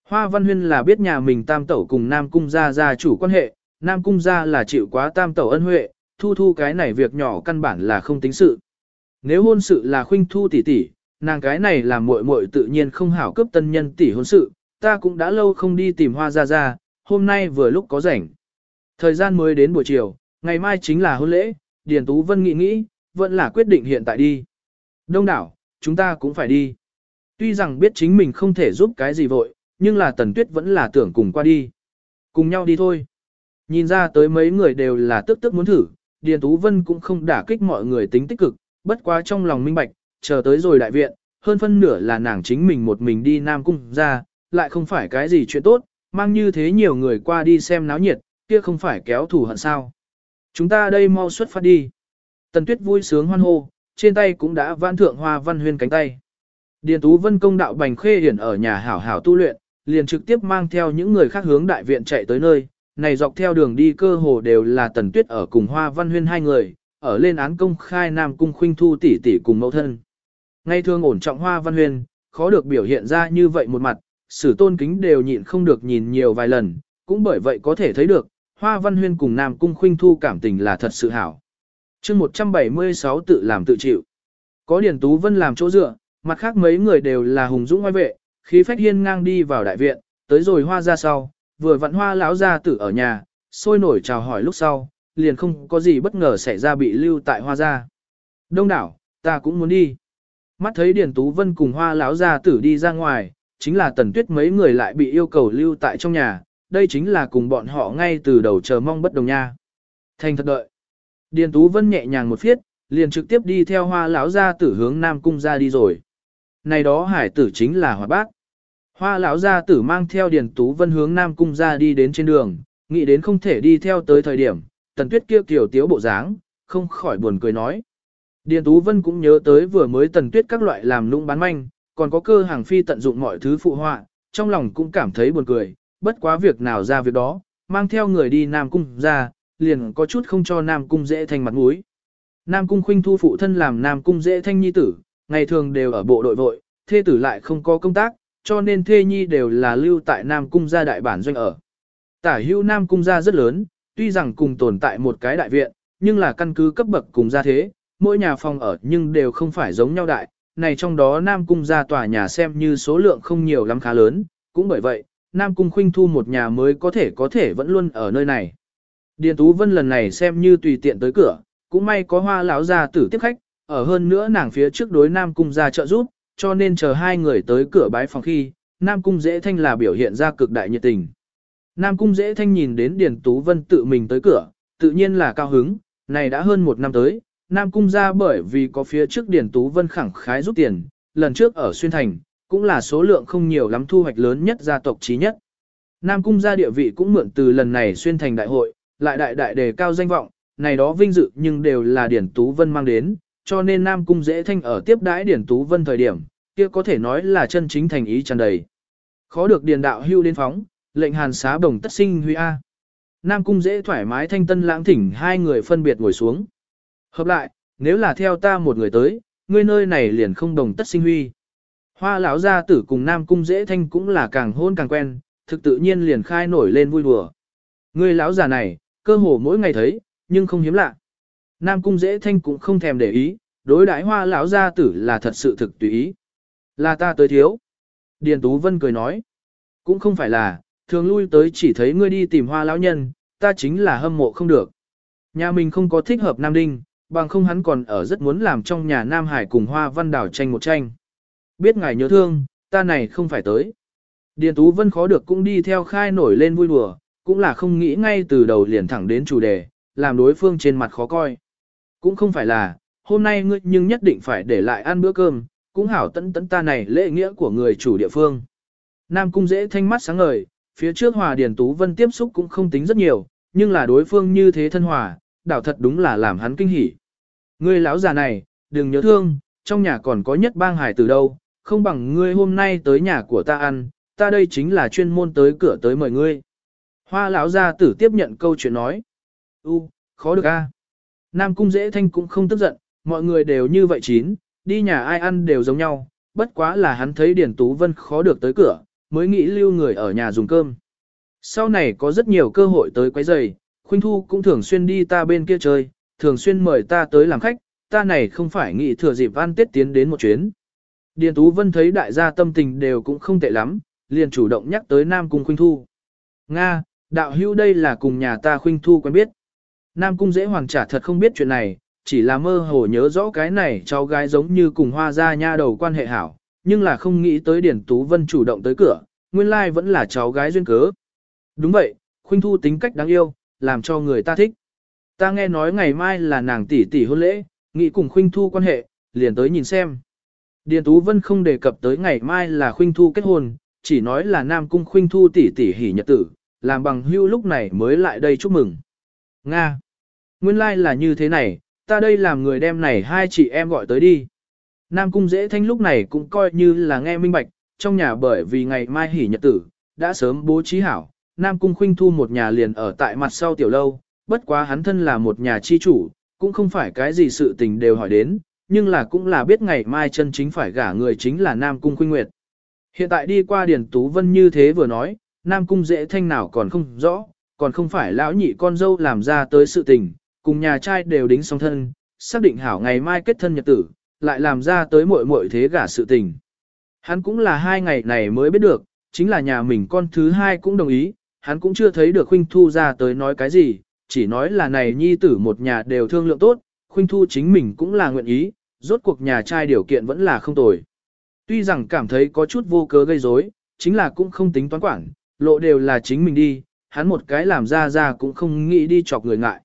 Hoa Văn Huyên là biết nhà mình tam tẩu cùng Nam Cung gia gia chủ quan hệ, Nam Cung gia là chịu quá tam tẩu ân huệ, thu thu cái này việc nhỏ căn bản là không tính sự. Nếu hôn sự là khuynh thu tỷ tỷ, nàng cái này là muội muội tự nhiên không hảo cấp tân nhân tỷ hôn sự, ta cũng đã lâu không đi tìm hoa ra ra, hôm nay vừa lúc có rảnh. Thời gian mới đến buổi chiều, ngày mai chính là hôn lễ, Điền Tú Vân nghĩ nghĩ, vẫn là quyết định hiện tại đi. Đông đảo, chúng ta cũng phải đi. Tuy rằng biết chính mình không thể giúp cái gì vội, nhưng là Tần Tuyết vẫn là tưởng cùng qua đi. Cùng nhau đi thôi. Nhìn ra tới mấy người đều là tức tức muốn thử, Điền Tú Vân cũng không đả kích mọi người tính tích cực, bất quá trong lòng minh bạch, chờ tới rồi đại viện, hơn phân nửa là nàng chính mình một mình đi Nam Cung ra, lại không phải cái gì chuyện tốt, mang như thế nhiều người qua đi xem náo nhiệt, kia không phải kéo thủ hận sao. Chúng ta đây mau xuất phát đi. Tần Tuyết vui sướng hoan hô, trên tay cũng đã vãn thượng hoa văn huyên cánh tay. Điền Tú Vân công đạo Bành Khê Hiển ở nhà hảo hảo tu luyện, liền trực tiếp mang theo những người khác hướng đại viện chạy tới nơi, này dọc theo đường đi cơ hồ đều là Tần Tuyết ở cùng Hoa Văn Huyên hai người, ở lên án công khai Nam Cung Khuynh Thu tỷ tỷ cùng mẫu thân. Ngay thường ổn trọng Hoa Văn Huyên, khó được biểu hiện ra như vậy một mặt, sử tôn kính đều nhịn không được nhìn nhiều vài lần, cũng bởi vậy có thể thấy được, Hoa Văn Huyên cùng Nam Cung Khuynh Thu cảm tình là thật sự hảo. chương 176 tự làm tự chịu. Có Điền Tú Vân làm chỗ dựa, mặt khác mấy người đều là hùng dũng ngoài vệ, khí phách hiên ngang đi vào đại viện, tới rồi hoa ra sau, vừa vặn hoa lão ra tử ở nhà, sôi nổi chào hỏi lúc sau, liền không có gì bất ngờ xảy ra bị lưu tại hoa ra. Đông đảo, ta cũng muốn đi. Mắt thấy Điền Tú Vân cùng hoa lão ra tử đi ra ngoài, chính là tần tuyết mấy người lại bị yêu cầu lưu tại trong nhà, đây chính là cùng bọn họ ngay từ đầu chờ mong bất đồng nha. Thành thật đợi. Điền Tú Vân nhẹ nhàng một phiết, liền trực tiếp đi theo hoa lão ra tử hướng Nam Cung ra đi rồi. Này đó hải tử chính là hoa bác. Hoa lão gia tử mang theo Điền Tú Vân hướng Nam Cung ra đi đến trên đường, nghĩ đến không thể đi theo tới thời điểm, tần tuyết kia kiểu tiếu bộ dáng, không khỏi buồn cười nói. Điền Tú Vân cũng nhớ tới vừa mới tần tuyết các loại làm lũng bán manh, còn có cơ hàng phi tận dụng mọi thứ phụ họa, trong lòng cũng cảm thấy buồn cười, bất quá việc nào ra việc đó, mang theo người đi Nam Cung ra, liền có chút không cho Nam Cung dễ thành mặt mũi. Nam Cung khuynh thu phụ thân làm Nam Cung dễ thanh nhi tử, ngày thường đều ở bộ đội vội, thê tử lại không có công tác, cho nên thê nhi đều là lưu tại Nam Cung gia đại bản doanh ở. Tả hữu Nam Cung gia rất lớn, tuy rằng cùng tồn tại một cái đại viện, nhưng là căn cứ cấp bậc cùng gia thế, mỗi nhà phòng ở nhưng đều không phải giống nhau đại, này trong đó Nam Cung ra tòa nhà xem như số lượng không nhiều lắm khá lớn, cũng bởi vậy, Nam Cung khuynh thu một nhà mới có thể có thể vẫn luôn ở nơi này. Điền Tú Vân lần này xem như tùy tiện tới cửa, cũng may có hoa lão gia tử tiếp khách, ở hơn nữa nàng phía trước đối Nam Cung ra trợ giúp, cho nên chờ hai người tới cửa bái phòng khi, Nam Cung dễ thanh là biểu hiện ra cực đại nhiệt tình. Nam Cung dễ thanh nhìn đến Điền Tú Vân tự mình tới cửa, tự nhiên là cao hứng, này đã hơn một năm tới, Nam Cung ra bởi vì có phía trước Điền Tú Vân khẳng khái rút tiền, lần trước ở Xuyên Thành, cũng là số lượng không nhiều lắm thu hoạch lớn nhất gia tộc trí nhất. Nam Cung gia địa vị cũng mượn từ lần này Xuyên Thành đại hội, lại đại đại đề cao danh vọng, này đó vinh dự nhưng đều là điển Tú Vân mang đến, cho nên Nam Cung dễ thanh ở tiếp đãi Điển Tú Vân thời điểm, kia có thể nói là chân chính thành ý tràn đầy. Khó được điền đạo hưu đến phóng, lệnh hàn xá bồng tất sinh huy A. Nam Cung dễ thoải mái thanh tân lãng thỉnh hai người phân biệt ngồi xuống. Hợp lại, nếu là theo ta một người tới, ngươi nơi này liền không đồng tất sinh huy. Hoa lão gia tử cùng Nam Cung dễ thanh cũng là càng hôn càng quen, thực tự nhiên liền khai nổi lên vui đùa. Ngươi lão già này, cơ hồ mỗi ngày thấy, nhưng không hiếm lạ. Nam cung dễ thanh cũng không thèm để ý, đối đãi hoa lão gia tử là thật sự thực tùy ý. Là ta tới thiếu. Điền Tú Vân cười nói. Cũng không phải là, thường lui tới chỉ thấy ngươi đi tìm hoa lão nhân, ta chính là hâm mộ không được. Nhà mình không có thích hợp Nam Đinh, bằng không hắn còn ở rất muốn làm trong nhà Nam Hải cùng hoa văn đảo tranh một tranh. Biết ngài nhớ thương, ta này không phải tới. Điền Tú Vân khó được cũng đi theo khai nổi lên vui đùa, cũng là không nghĩ ngay từ đầu liền thẳng đến chủ đề, làm đối phương trên mặt khó coi. Cũng không phải là, hôm nay ngươi nhưng nhất định phải để lại ăn bữa cơm, cũng hảo tận tận ta này lễ nghĩa của người chủ địa phương. Nam cung dễ thanh mắt sáng ngời, phía trước hòa điền tú vân tiếp xúc cũng không tính rất nhiều, nhưng là đối phương như thế thân hòa, đảo thật đúng là làm hắn kinh hỉ. Ngươi lão già này, đừng nhớ thương, trong nhà còn có nhất bang hải từ đâu, không bằng ngươi hôm nay tới nhà của ta ăn, ta đây chính là chuyên môn tới cửa tới mời ngươi. Hoa lão gia tử tiếp nhận câu chuyện nói. U, khó được a. Nam cung dễ thanh cũng không tức giận, mọi người đều như vậy chín, đi nhà ai ăn đều giống nhau, bất quá là hắn thấy Điền Tú Vân khó được tới cửa, mới nghĩ lưu người ở nhà dùng cơm. Sau này có rất nhiều cơ hội tới quấy giày, Khuynh Thu cũng thường xuyên đi ta bên kia chơi, thường xuyên mời ta tới làm khách, ta này không phải nghĩ thừa dịp ăn tết tiến đến một chuyến. Điền Tú Vân thấy đại gia tâm tình đều cũng không tệ lắm, liền chủ động nhắc tới Nam Cung Khuynh Thu. Nga, đạo hữu đây là cùng nhà ta Khuynh Thu quen biết. Nam Cung dễ hoàng trả thật không biết chuyện này, chỉ là mơ hồ nhớ rõ cái này cháu gái giống như cùng hoa gia nha đầu quan hệ hảo, nhưng là không nghĩ tới Điền Tú Vân chủ động tới cửa, nguyên lai vẫn là cháu gái duyên cớ. Đúng vậy, Khuynh Thu tính cách đáng yêu, làm cho người ta thích. Ta nghe nói ngày mai là nàng tỷ tỷ hôn lễ, nghĩ cùng Khuynh Thu quan hệ, liền tới nhìn xem. Điền Tú Vân không đề cập tới ngày mai là Khuynh Thu kết hôn, chỉ nói là Nam Cung Khuynh Thu tỷ tỷ hỉ nhật tử, làm bằng hưu lúc này mới lại đây chúc mừng. Nga! Nguyên lai like là như thế này, ta đây làm người đem này hai chị em gọi tới đi. Nam Cung dễ thanh lúc này cũng coi như là nghe minh bạch, trong nhà bởi vì ngày mai hỉ nhật tử, đã sớm bố trí hảo, Nam Cung Khuynh Thu một nhà liền ở tại mặt sau tiểu lâu, bất quá hắn thân là một nhà chi chủ, cũng không phải cái gì sự tình đều hỏi đến, nhưng là cũng là biết ngày mai chân chính phải gả người chính là Nam Cung Khuynh Nguyệt. Hiện tại đi qua Điền Tú Vân như thế vừa nói, Nam Cung dễ thanh nào còn không rõ, còn không phải lão nhị con dâu làm ra tới sự tình, cùng nhà trai đều đính song thân, xác định hảo ngày mai kết thân nhật tử, lại làm ra tới muội muội thế gả sự tình. Hắn cũng là hai ngày này mới biết được, chính là nhà mình con thứ hai cũng đồng ý, hắn cũng chưa thấy được Khuynh Thu ra tới nói cái gì, chỉ nói là này nhi tử một nhà đều thương lượng tốt, Khuynh Thu chính mình cũng là nguyện ý, rốt cuộc nhà trai điều kiện vẫn là không tồi. Tuy rằng cảm thấy có chút vô cớ gây rối, chính là cũng không tính toán quản, lộ đều là chính mình đi, hắn một cái làm ra ra cũng không nghĩ đi chọc người ngại.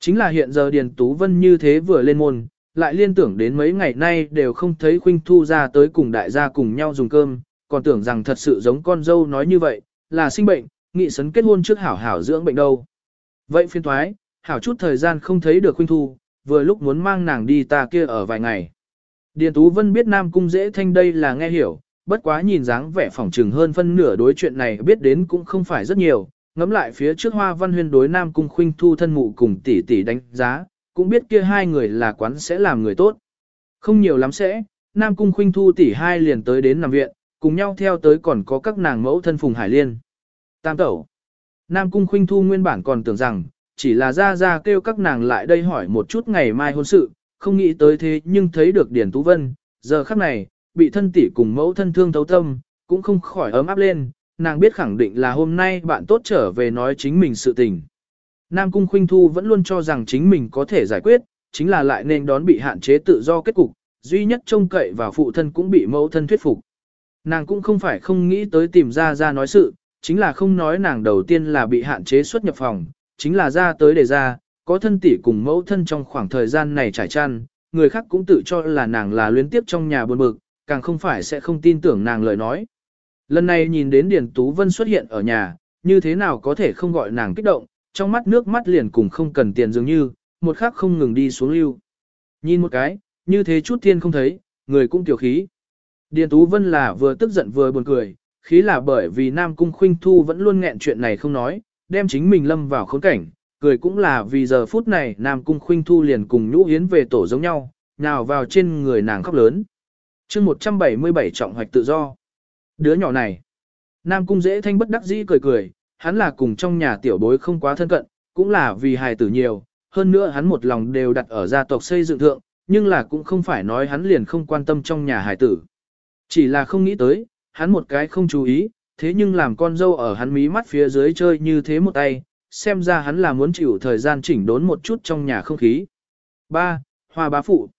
Chính là hiện giờ Điền Tú Vân như thế vừa lên môn, lại liên tưởng đến mấy ngày nay đều không thấy Khuynh Thu ra tới cùng đại gia cùng nhau dùng cơm, còn tưởng rằng thật sự giống con dâu nói như vậy, là sinh bệnh, nghị sấn kết hôn trước hảo hảo dưỡng bệnh đâu. Vậy phiên thoái, hảo chút thời gian không thấy được Khuynh Thu, vừa lúc muốn mang nàng đi ta kia ở vài ngày. Điền Tú Vân biết Nam Cung dễ thanh đây là nghe hiểu, bất quá nhìn dáng vẻ phỏng trừng hơn phân nửa đối chuyện này biết đến cũng không phải rất nhiều, ngắm lại phía trước Hoa Văn Huyên đối Nam Cung Khuynh Thu thân mụ cùng tỷ tỷ đánh giá, cũng biết kia hai người là quán sẽ làm người tốt. Không nhiều lắm sẽ, Nam Cung Khuynh Thu tỷ hai liền tới đến nằm viện, cùng nhau theo tới còn có các nàng mẫu thân Phùng Hải Liên. Tam tẩu. Nam Cung Khuynh Thu nguyên bản còn tưởng rằng, chỉ là ra ra kêu các nàng lại đây hỏi một chút ngày mai hôn sự, không nghĩ tới thế nhưng thấy được Điển Tú Vân, giờ khắc này, bị thân tỷ cùng mẫu thân thương thấu tâm, cũng không khỏi ấm áp lên, nàng biết khẳng định là hôm nay bạn tốt trở về nói chính mình sự tình. Nam Cung Khuynh Thu vẫn luôn cho rằng chính mình có thể giải quyết, chính là lại nên đón bị hạn chế tự do kết cục, duy nhất trông cậy vào phụ thân cũng bị mẫu thân thuyết phục. Nàng cũng không phải không nghĩ tới tìm ra ra nói sự, chính là không nói nàng đầu tiên là bị hạn chế xuất nhập phòng, chính là ra tới để ra, có thân tỷ cùng mẫu thân trong khoảng thời gian này trải chăn, người khác cũng tự cho là nàng là luyến tiếp trong nhà buồn bực, càng không phải sẽ không tin tưởng nàng lời nói. Lần này nhìn đến Điền Tú Vân xuất hiện ở nhà, như thế nào có thể không gọi nàng kích động, trong mắt nước mắt liền cùng không cần tiền dường như, một khắc không ngừng đi xuống lưu. Nhìn một cái, như thế chút thiên không thấy, người cũng tiểu khí. Điền Tú Vân là vừa tức giận vừa buồn cười, khí là bởi vì Nam Cung Khuynh Thu vẫn luôn nghẹn chuyện này không nói, đem chính mình lâm vào khốn cảnh, cười cũng là vì giờ phút này Nam Cung Khuynh Thu liền cùng Nhũ Hiến về tổ giống nhau, nhào vào trên người nàng khóc lớn. chương 177 trọng hoạch tự do. Đứa nhỏ này, Nam Cung dễ thanh bất đắc dĩ cười cười, hắn là cùng trong nhà tiểu bối không quá thân cận, cũng là vì hài tử nhiều, hơn nữa hắn một lòng đều đặt ở gia tộc xây dựng thượng, nhưng là cũng không phải nói hắn liền không quan tâm trong nhà hài tử. Chỉ là không nghĩ tới, hắn một cái không chú ý, thế nhưng làm con dâu ở hắn mí mắt phía dưới chơi như thế một tay, xem ra hắn là muốn chịu thời gian chỉnh đốn một chút trong nhà không khí. 3. Hoa bá phụ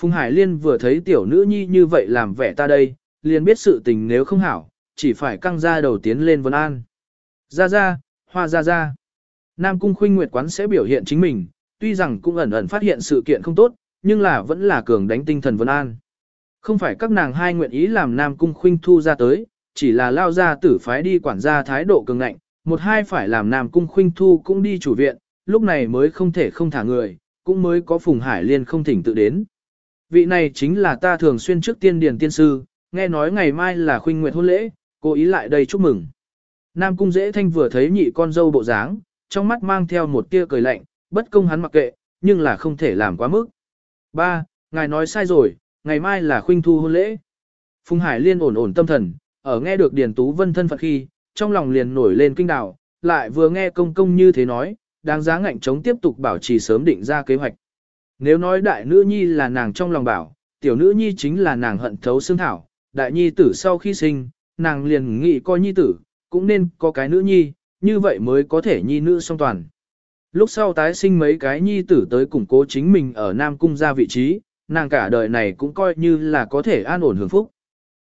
Phùng Hải Liên vừa thấy tiểu nữ nhi như vậy làm vẻ ta đây, liền biết sự tình nếu không hảo, chỉ phải căng ra đầu tiến lên vân an. Ra ra, hoa ra ra. Nam Cung Khuynh Nguyệt quán sẽ biểu hiện chính mình, tuy rằng cũng ẩn ẩn phát hiện sự kiện không tốt, nhưng là vẫn là cường đánh tinh thần vân an. Không phải các nàng hai nguyện ý làm Nam Cung Khuynh Thu ra tới, chỉ là lao ra tử phái đi quản gia thái độ cường ngạnh, một hai phải làm Nam Cung Khuynh Thu cũng đi chủ viện, lúc này mới không thể không thả người, cũng mới có Phùng Hải Liên không thỉnh tự đến. Vị này chính là ta thường xuyên trước tiên điền tiên sư, nghe nói ngày mai là khuynh nguyệt hôn lễ, cô ý lại đây chúc mừng. Nam Cung Dễ Thanh vừa thấy nhị con dâu bộ dáng, trong mắt mang theo một tia cười lạnh, bất công hắn mặc kệ, nhưng là không thể làm quá mức. Ba, ngài nói sai rồi, ngày mai là khuynh thu hôn lễ. Phùng Hải Liên ổn ổn tâm thần, ở nghe được Điền Tú Vân thân phận khi, trong lòng liền nổi lên kinh đảo, lại vừa nghe công công như thế nói, đáng giá ngạnh chống tiếp tục bảo trì sớm định ra kế hoạch. Nếu nói đại nữ nhi là nàng trong lòng bảo, tiểu nữ nhi chính là nàng hận thấu xương thảo, đại nhi tử sau khi sinh, nàng liền nghĩ coi nhi tử, cũng nên có cái nữ nhi, như vậy mới có thể nhi nữ song toàn. Lúc sau tái sinh mấy cái nhi tử tới củng cố chính mình ở Nam Cung ra vị trí, nàng cả đời này cũng coi như là có thể an ổn hưởng phúc.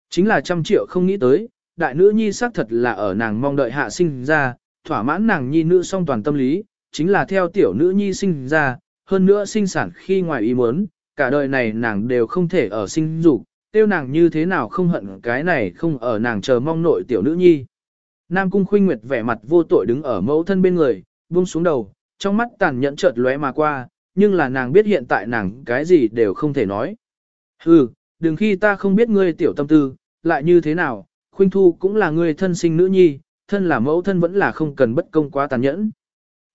Chính là trăm triệu không nghĩ tới, đại nữ nhi xác thật là ở nàng mong đợi hạ sinh ra, thỏa mãn nàng nhi nữ song toàn tâm lý, chính là theo tiểu nữ nhi sinh ra, hơn nữa sinh sản khi ngoài ý muốn, cả đời này nàng đều không thể ở sinh dục, tiêu nàng như thế nào không hận cái này không ở nàng chờ mong nội tiểu nữ nhi. Nam Cung Khuynh Nguyệt vẻ mặt vô tội đứng ở mẫu thân bên người, buông xuống đầu, trong mắt tàn nhẫn chợt lóe mà qua, nhưng là nàng biết hiện tại nàng cái gì đều không thể nói. Hừ, đừng khi ta không biết ngươi tiểu tâm tư, lại như thế nào, Khuynh Thu cũng là ngươi thân sinh nữ nhi, thân là mẫu thân vẫn là không cần bất công quá tàn nhẫn.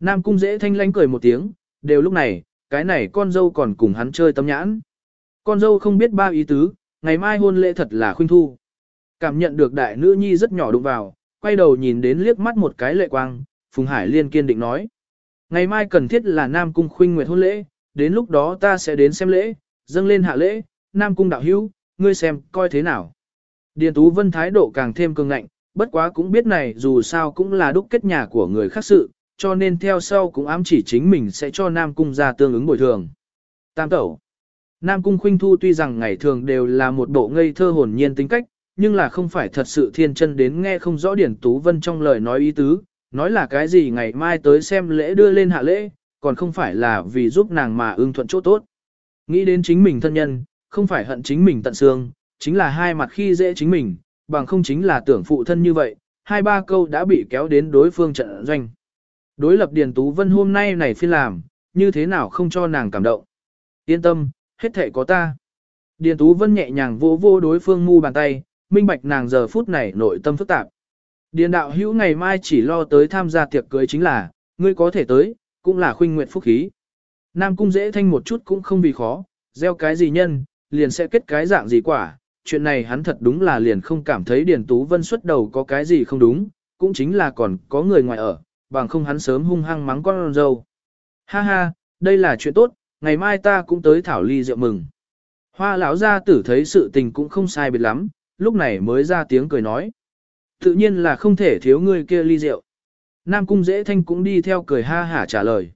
Nam Cung dễ thanh lánh cười một tiếng, đều lúc này, cái này con dâu còn cùng hắn chơi tâm nhãn. Con dâu không biết ba ý tứ, ngày mai hôn lễ thật là Khuynh Thu. Cảm nhận được đại nữ nhi rất nhỏ đụng vào, quay đầu nhìn đến liếc mắt một cái lệ quang, Phùng Hải Liên kiên định nói. Ngày mai cần thiết là Nam Cung khuynh nguyệt hôn lễ, đến lúc đó ta sẽ đến xem lễ, dâng lên hạ lễ, Nam Cung đạo hữu, ngươi xem, coi thế nào. Điền Tú Vân thái độ càng thêm cường ngạnh, bất quá cũng biết này dù sao cũng là đúc kết nhà của người khác sự, cho nên theo sau cũng ám chỉ chính mình sẽ cho Nam Cung ra tương ứng bồi thường. Tam tẩu. Nam Cung Khuynh Thu tuy rằng ngày thường đều là một bộ ngây thơ hồn nhiên tính cách, nhưng là không phải thật sự thiên chân đến nghe không rõ Điển Tú Vân trong lời nói ý tứ, nói là cái gì ngày mai tới xem lễ đưa lên hạ lễ, còn không phải là vì giúp nàng mà ưng thuận chỗ tốt. Nghĩ đến chính mình thân nhân, không phải hận chính mình tận xương, chính là hai mặt khi dễ chính mình, bằng không chính là tưởng phụ thân như vậy, hai ba câu đã bị kéo đến đối phương trận doanh. Đối lập Điền Tú Vân hôm nay này phi làm, như thế nào không cho nàng cảm động. Yên tâm, hết thể có ta. Điền Tú Vân nhẹ nhàng vô vô đối phương mu bàn tay, minh bạch nàng giờ phút này nội tâm phức tạp. Điền đạo hữu ngày mai chỉ lo tới tham gia tiệc cưới chính là, ngươi có thể tới, cũng là khuynh nguyện phúc khí. Nam cung dễ thanh một chút cũng không vì khó, gieo cái gì nhân, liền sẽ kết cái dạng gì quả. Chuyện này hắn thật đúng là liền không cảm thấy Điền Tú Vân xuất đầu có cái gì không đúng, cũng chính là còn có người ngoài ở, bằng không hắn sớm hung hăng mắng con dâu. Ha ha, đây là chuyện tốt, ngày mai ta cũng tới thảo ly rượu mừng. Hoa lão gia tử thấy sự tình cũng không sai biệt lắm, lúc này mới ra tiếng cười nói. Tự nhiên là không thể thiếu người kia ly rượu. Nam Cung Dễ Thanh cũng đi theo cười ha hả trả lời.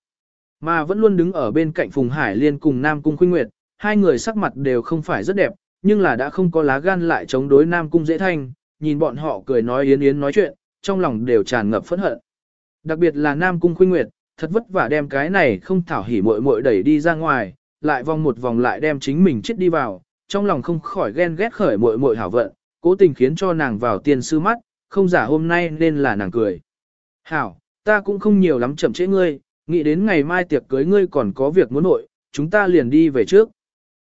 Mà vẫn luôn đứng ở bên cạnh Phùng Hải Liên cùng Nam Cung Khuynh Nguyệt, hai người sắc mặt đều không phải rất đẹp, nhưng là đã không có lá gan lại chống đối Nam Cung Dễ Thanh, nhìn bọn họ cười nói yến yến nói chuyện, trong lòng đều tràn ngập phẫn hận. Đặc biệt là Nam Cung Khuynh Nguyệt, thật vất vả đem cái này không thảo hỉ muội muội đẩy đi ra ngoài, lại vòng một vòng lại đem chính mình chết đi vào, trong lòng không khỏi ghen ghét khởi muội muội hảo vận, cố tình khiến cho nàng vào tiền sư mắt, không giả hôm nay nên là nàng cười. Hảo, ta cũng không nhiều lắm chậm trễ ngươi, nghĩ đến ngày mai tiệc cưới ngươi còn có việc muốn nội, chúng ta liền đi về trước.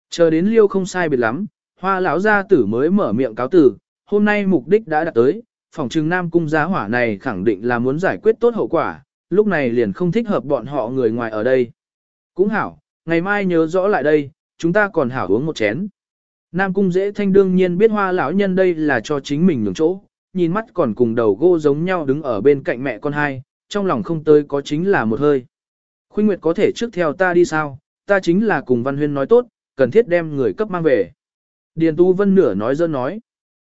Chờ đến liêu không sai biệt lắm, hoa lão gia tử mới mở miệng cáo tử, hôm nay mục đích đã đạt tới, phòng trừng nam cung giá hỏa này khẳng định là muốn giải quyết tốt hậu quả, lúc này liền không thích hợp bọn họ người ngoài ở đây. Cũng hảo, ngày mai nhớ rõ lại đây, chúng ta còn hảo uống một chén. Nam cung dễ thanh đương nhiên biết hoa lão nhân đây là cho chính mình nhường chỗ, nhìn mắt còn cùng đầu gỗ giống nhau đứng ở bên cạnh mẹ con hai, trong lòng không tới có chính là một hơi. Khuynh Nguyệt có thể trước theo ta đi sao, ta chính là cùng Văn Huyên nói tốt, cần thiết đem người cấp mang về. Điền Tu Vân nửa nói dơ nói.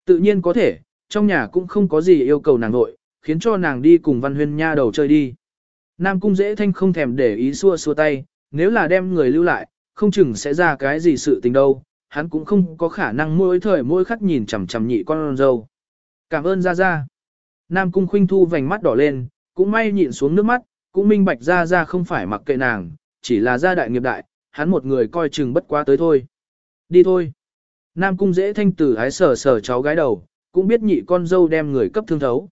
Tự nhiên có thể, trong nhà cũng không có gì yêu cầu nàng nội, khiến cho nàng đi cùng Văn Huyên nha đầu chơi đi. Nam Cung dễ thanh không thèm để ý xua xua tay, nếu là đem người lưu lại, không chừng sẽ ra cái gì sự tình đâu, hắn cũng không có khả năng mỗi thời mỗi khắc nhìn chằm chằm nhị con dâu. Cảm ơn Gia Gia. Nam Cung Khuynh Thu vành mắt đỏ lên, cũng may nhịn xuống nước mắt, cũng minh bạch Gia Gia không phải mặc kệ nàng, chỉ là gia đại nghiệp đại, hắn một người coi chừng bất quá tới thôi. Đi thôi. Nam cung dễ thanh tử ái sờ sờ cháu gái đầu, cũng biết nhị con dâu đem người cấp thương thấu.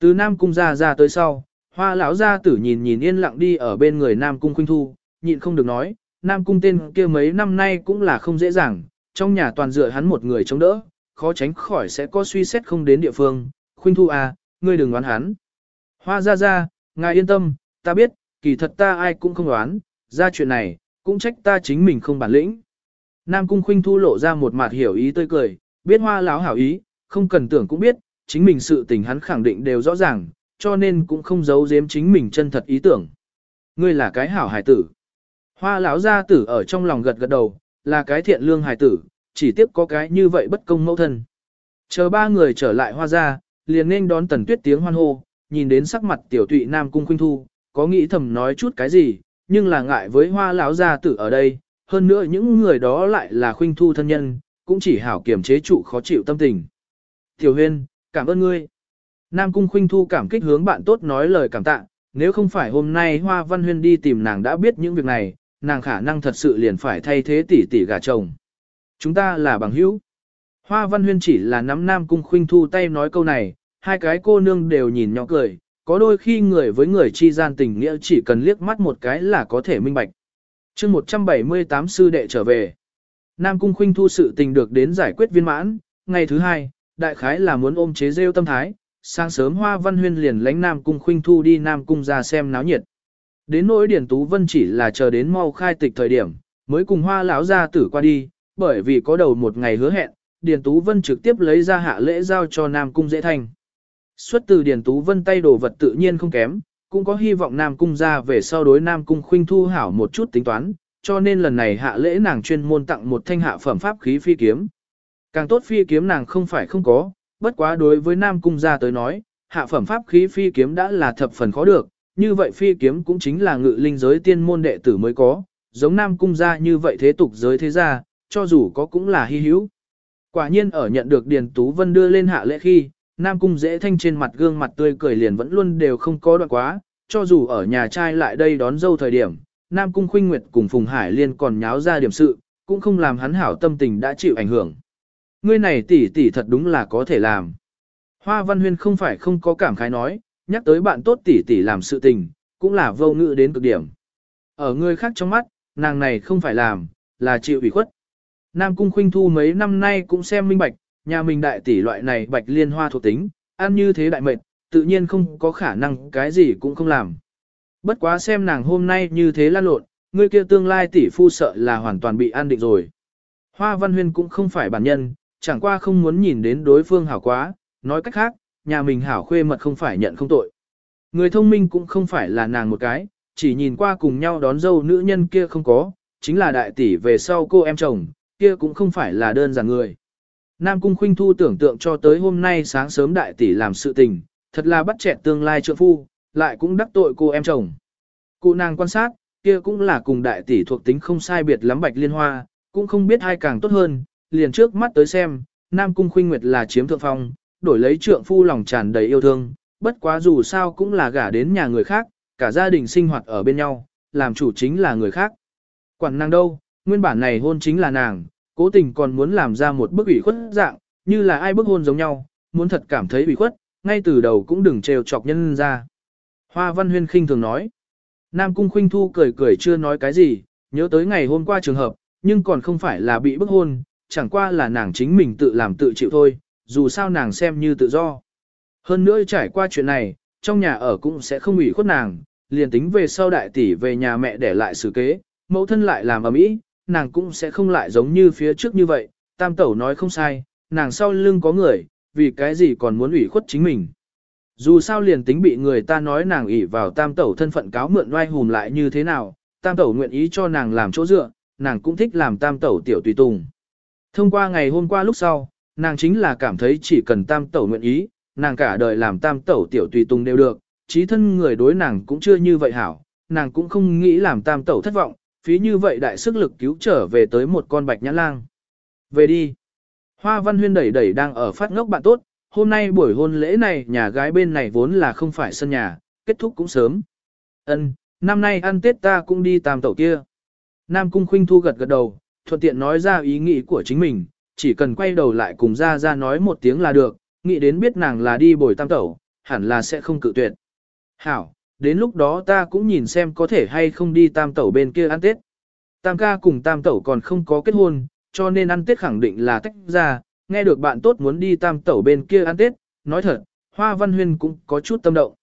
Từ Nam cung gia gia tới sau, hoa lão gia tử nhìn nhìn yên lặng đi ở bên người Nam cung khuynh thu, nhịn không được nói, Nam cung tên kia mấy năm nay cũng là không dễ dàng, trong nhà toàn dựa hắn một người chống đỡ, khó tránh khỏi sẽ có suy xét không đến địa phương, khuynh thu à, ngươi đừng đoán hắn. Hoa ra ra, ngài yên tâm, ta biết, kỳ thật ta ai cũng không đoán, ra chuyện này, cũng trách ta chính mình không bản lĩnh. Nam cung khuynh thu lộ ra một mặt hiểu ý tươi cười, biết hoa láo hảo ý, không cần tưởng cũng biết, chính mình sự tình hắn khẳng định đều rõ ràng, cho nên cũng không giấu giếm chính mình chân thật ý tưởng. Ngươi là cái hảo hài tử. Hoa lão gia tử ở trong lòng gật gật đầu, là cái thiện lương hài tử, chỉ tiếc có cái như vậy bất công mẫu thân. Chờ ba người trở lại hoa gia, liền nên đón tần tuyết tiếng hoan hô, nhìn đến sắc mặt tiểu tụy nam cung khuynh thu, có nghĩ thầm nói chút cái gì, nhưng là ngại với hoa lão gia tử ở đây, hơn nữa những người đó lại là khuynh thu thân nhân, cũng chỉ hảo kiềm chế trụ khó chịu tâm tình. Tiểu huyên, cảm ơn ngươi. Nam cung khuynh thu cảm kích hướng bạn tốt nói lời cảm tạ, nếu không phải hôm nay hoa văn huyên đi tìm nàng đã biết những việc này, nàng khả năng thật sự liền phải thay thế tỷ tỷ gà chồng. Chúng ta là bằng hữu. Hoa văn huyên chỉ là nắm Nam cung khuynh thu tay nói câu này, hai cái cô nương đều nhìn nhỏ cười, có đôi khi người với người chi gian tình nghĩa chỉ cần liếc mắt một cái là có thể minh bạch. chương 178 sư đệ trở về. Nam Cung Khuynh Thu sự tình được đến giải quyết viên mãn, ngày thứ hai, đại khái là muốn ôm chế rêu tâm thái, sáng sớm Hoa Văn Huyên liền lánh Nam Cung Khuynh Thu đi Nam Cung ra xem náo nhiệt. Đến nỗi Điển Tú Vân chỉ là chờ đến mau khai tịch thời điểm, mới cùng Hoa lão gia tử qua đi, bởi vì có đầu một ngày hứa hẹn, Điền Tú Vân trực tiếp lấy ra hạ lễ giao cho Nam Cung dễ thành. Xuất từ Điền Tú Vân tay đồ vật tự nhiên không kém, cũng có hy vọng Nam Cung ra về sau đối Nam Cung khuynh thu hảo một chút tính toán, cho nên lần này hạ lễ nàng chuyên môn tặng một thanh hạ phẩm pháp khí phi kiếm. Càng tốt phi kiếm nàng không phải không có, bất quá đối với Nam Cung ra tới nói, hạ phẩm pháp khí phi kiếm đã là thập phần khó được, như vậy phi kiếm cũng chính là ngự linh giới tiên môn đệ tử mới có, giống Nam Cung ra như vậy thế tục giới thế gia, cho dù có cũng là hy hữu. Quả nhiên ở nhận được Điền Tú Vân đưa lên hạ lễ khi, Nam Cung dễ thanh trên mặt gương mặt tươi cười liền vẫn luôn đều không có đoạn quá, cho dù ở nhà trai lại đây đón dâu thời điểm, Nam Cung Khuynh Nguyệt cùng Phùng Hải Liên còn nháo ra điểm sự, cũng không làm hắn hảo tâm tình đã chịu ảnh hưởng. Ngươi này tỷ tỷ thật đúng là có thể làm. Hoa Văn Huyên không phải không có cảm khái nói, nhắc tới bạn tốt tỷ tỷ làm sự tình, cũng là vô ngữ đến cực điểm. Ở người khác trong mắt, nàng này không phải làm, là chịu ủy khuất. Nam Cung Khuynh Thu mấy năm nay cũng xem minh bạch, nhà mình đại tỷ loại này bạch liên hoa thuộc tính, ăn như thế đại mệt, tự nhiên không có khả năng cái gì cũng không làm. Bất quá xem nàng hôm nay như thế lan lộn, người kia tương lai tỷ phu sợ là hoàn toàn bị an định rồi. Hoa Văn Huyên cũng không phải bản nhân, chẳng qua không muốn nhìn đến đối phương hảo quá, nói cách khác, nhà mình hảo khuê mật không phải nhận không tội. Người thông minh cũng không phải là nàng một cái, chỉ nhìn qua cùng nhau đón dâu nữ nhân kia không có, chính là đại tỷ về sau cô em chồng, kia cũng không phải là đơn giản người. Nam Cung Khuynh Thu tưởng tượng cho tới hôm nay sáng sớm đại tỷ làm sự tình, thật là bắt chẹt tương lai trượng phu, lại cũng đắc tội cô em chồng. Cụ nàng quan sát, kia cũng là cùng đại tỷ thuộc tính không sai biệt lắm bạch liên hoa, cũng không biết ai càng tốt hơn, liền trước mắt tới xem, Nam Cung Khuynh Nguyệt là chiếm thượng phong, đổi lấy trượng phu lòng tràn đầy yêu thương, bất quá dù sao cũng là gả đến nhà người khác, cả gia đình sinh hoạt ở bên nhau, làm chủ chính là người khác. Quản nàng đâu, nguyên bản này hôn chính là nàng, cố tình còn muốn làm ra một bức ủy khuất dạng, như là ai bức hôn giống nhau, muốn thật cảm thấy ủy khuất, ngay từ đầu cũng đừng trêu chọc nhân ra. Hoa Văn Huyên khinh thường nói. Nam Cung Khuynh Thu cười cười chưa nói cái gì, nhớ tới ngày hôm qua trường hợp, nhưng còn không phải là bị bức hôn, chẳng qua là nàng chính mình tự làm tự chịu thôi, dù sao nàng xem như tự do. Hơn nữa trải qua chuyện này, trong nhà ở cũng sẽ không ủy khuất nàng, liền tính về sau đại tỷ về nhà mẹ để lại xử kế, mẫu thân lại làm ở mỹ, nàng cũng sẽ không lại giống như phía trước như vậy, tam tẩu nói không sai, nàng sau lưng có người, vì cái gì còn muốn ủy khuất chính mình. Dù sao liền tính bị người ta nói nàng ủy vào tam tẩu thân phận cáo mượn oai hùm lại như thế nào, tam tẩu nguyện ý cho nàng làm chỗ dựa, nàng cũng thích làm tam tẩu tiểu tùy tùng. Thông qua ngày hôm qua lúc sau, nàng chính là cảm thấy chỉ cần tam tẩu nguyện ý, nàng cả đời làm tam tẩu tiểu tùy tùng đều được, trí thân người đối nàng cũng chưa như vậy hảo, nàng cũng không nghĩ làm tam tẩu thất vọng, phí như vậy đại sức lực cứu trở về tới một con bạch nhãn lang. Về đi. Hoa Văn Huyên đẩy đẩy đang ở phát ngốc bạn tốt, hôm nay buổi hôn lễ này nhà gái bên này vốn là không phải sân nhà, kết thúc cũng sớm. Ân, năm nay ăn Tết ta cũng đi tam tẩu kia. Nam Cung Khuynh Thu gật gật đầu, thuận tiện nói ra ý nghĩ của chính mình, chỉ cần quay đầu lại cùng ra ra nói một tiếng là được, nghĩ đến biết nàng là đi bồi tam tẩu, hẳn là sẽ không cự tuyệt. Hảo, đến lúc đó ta cũng nhìn xem có thể hay không đi tam tẩu bên kia ăn tết. Tam ca cùng tam tẩu còn không có kết hôn, cho nên ăn tết khẳng định là tách ra, nghe được bạn tốt muốn đi tam tẩu bên kia ăn tết, nói thật, Hoa Văn Huyên cũng có chút tâm động.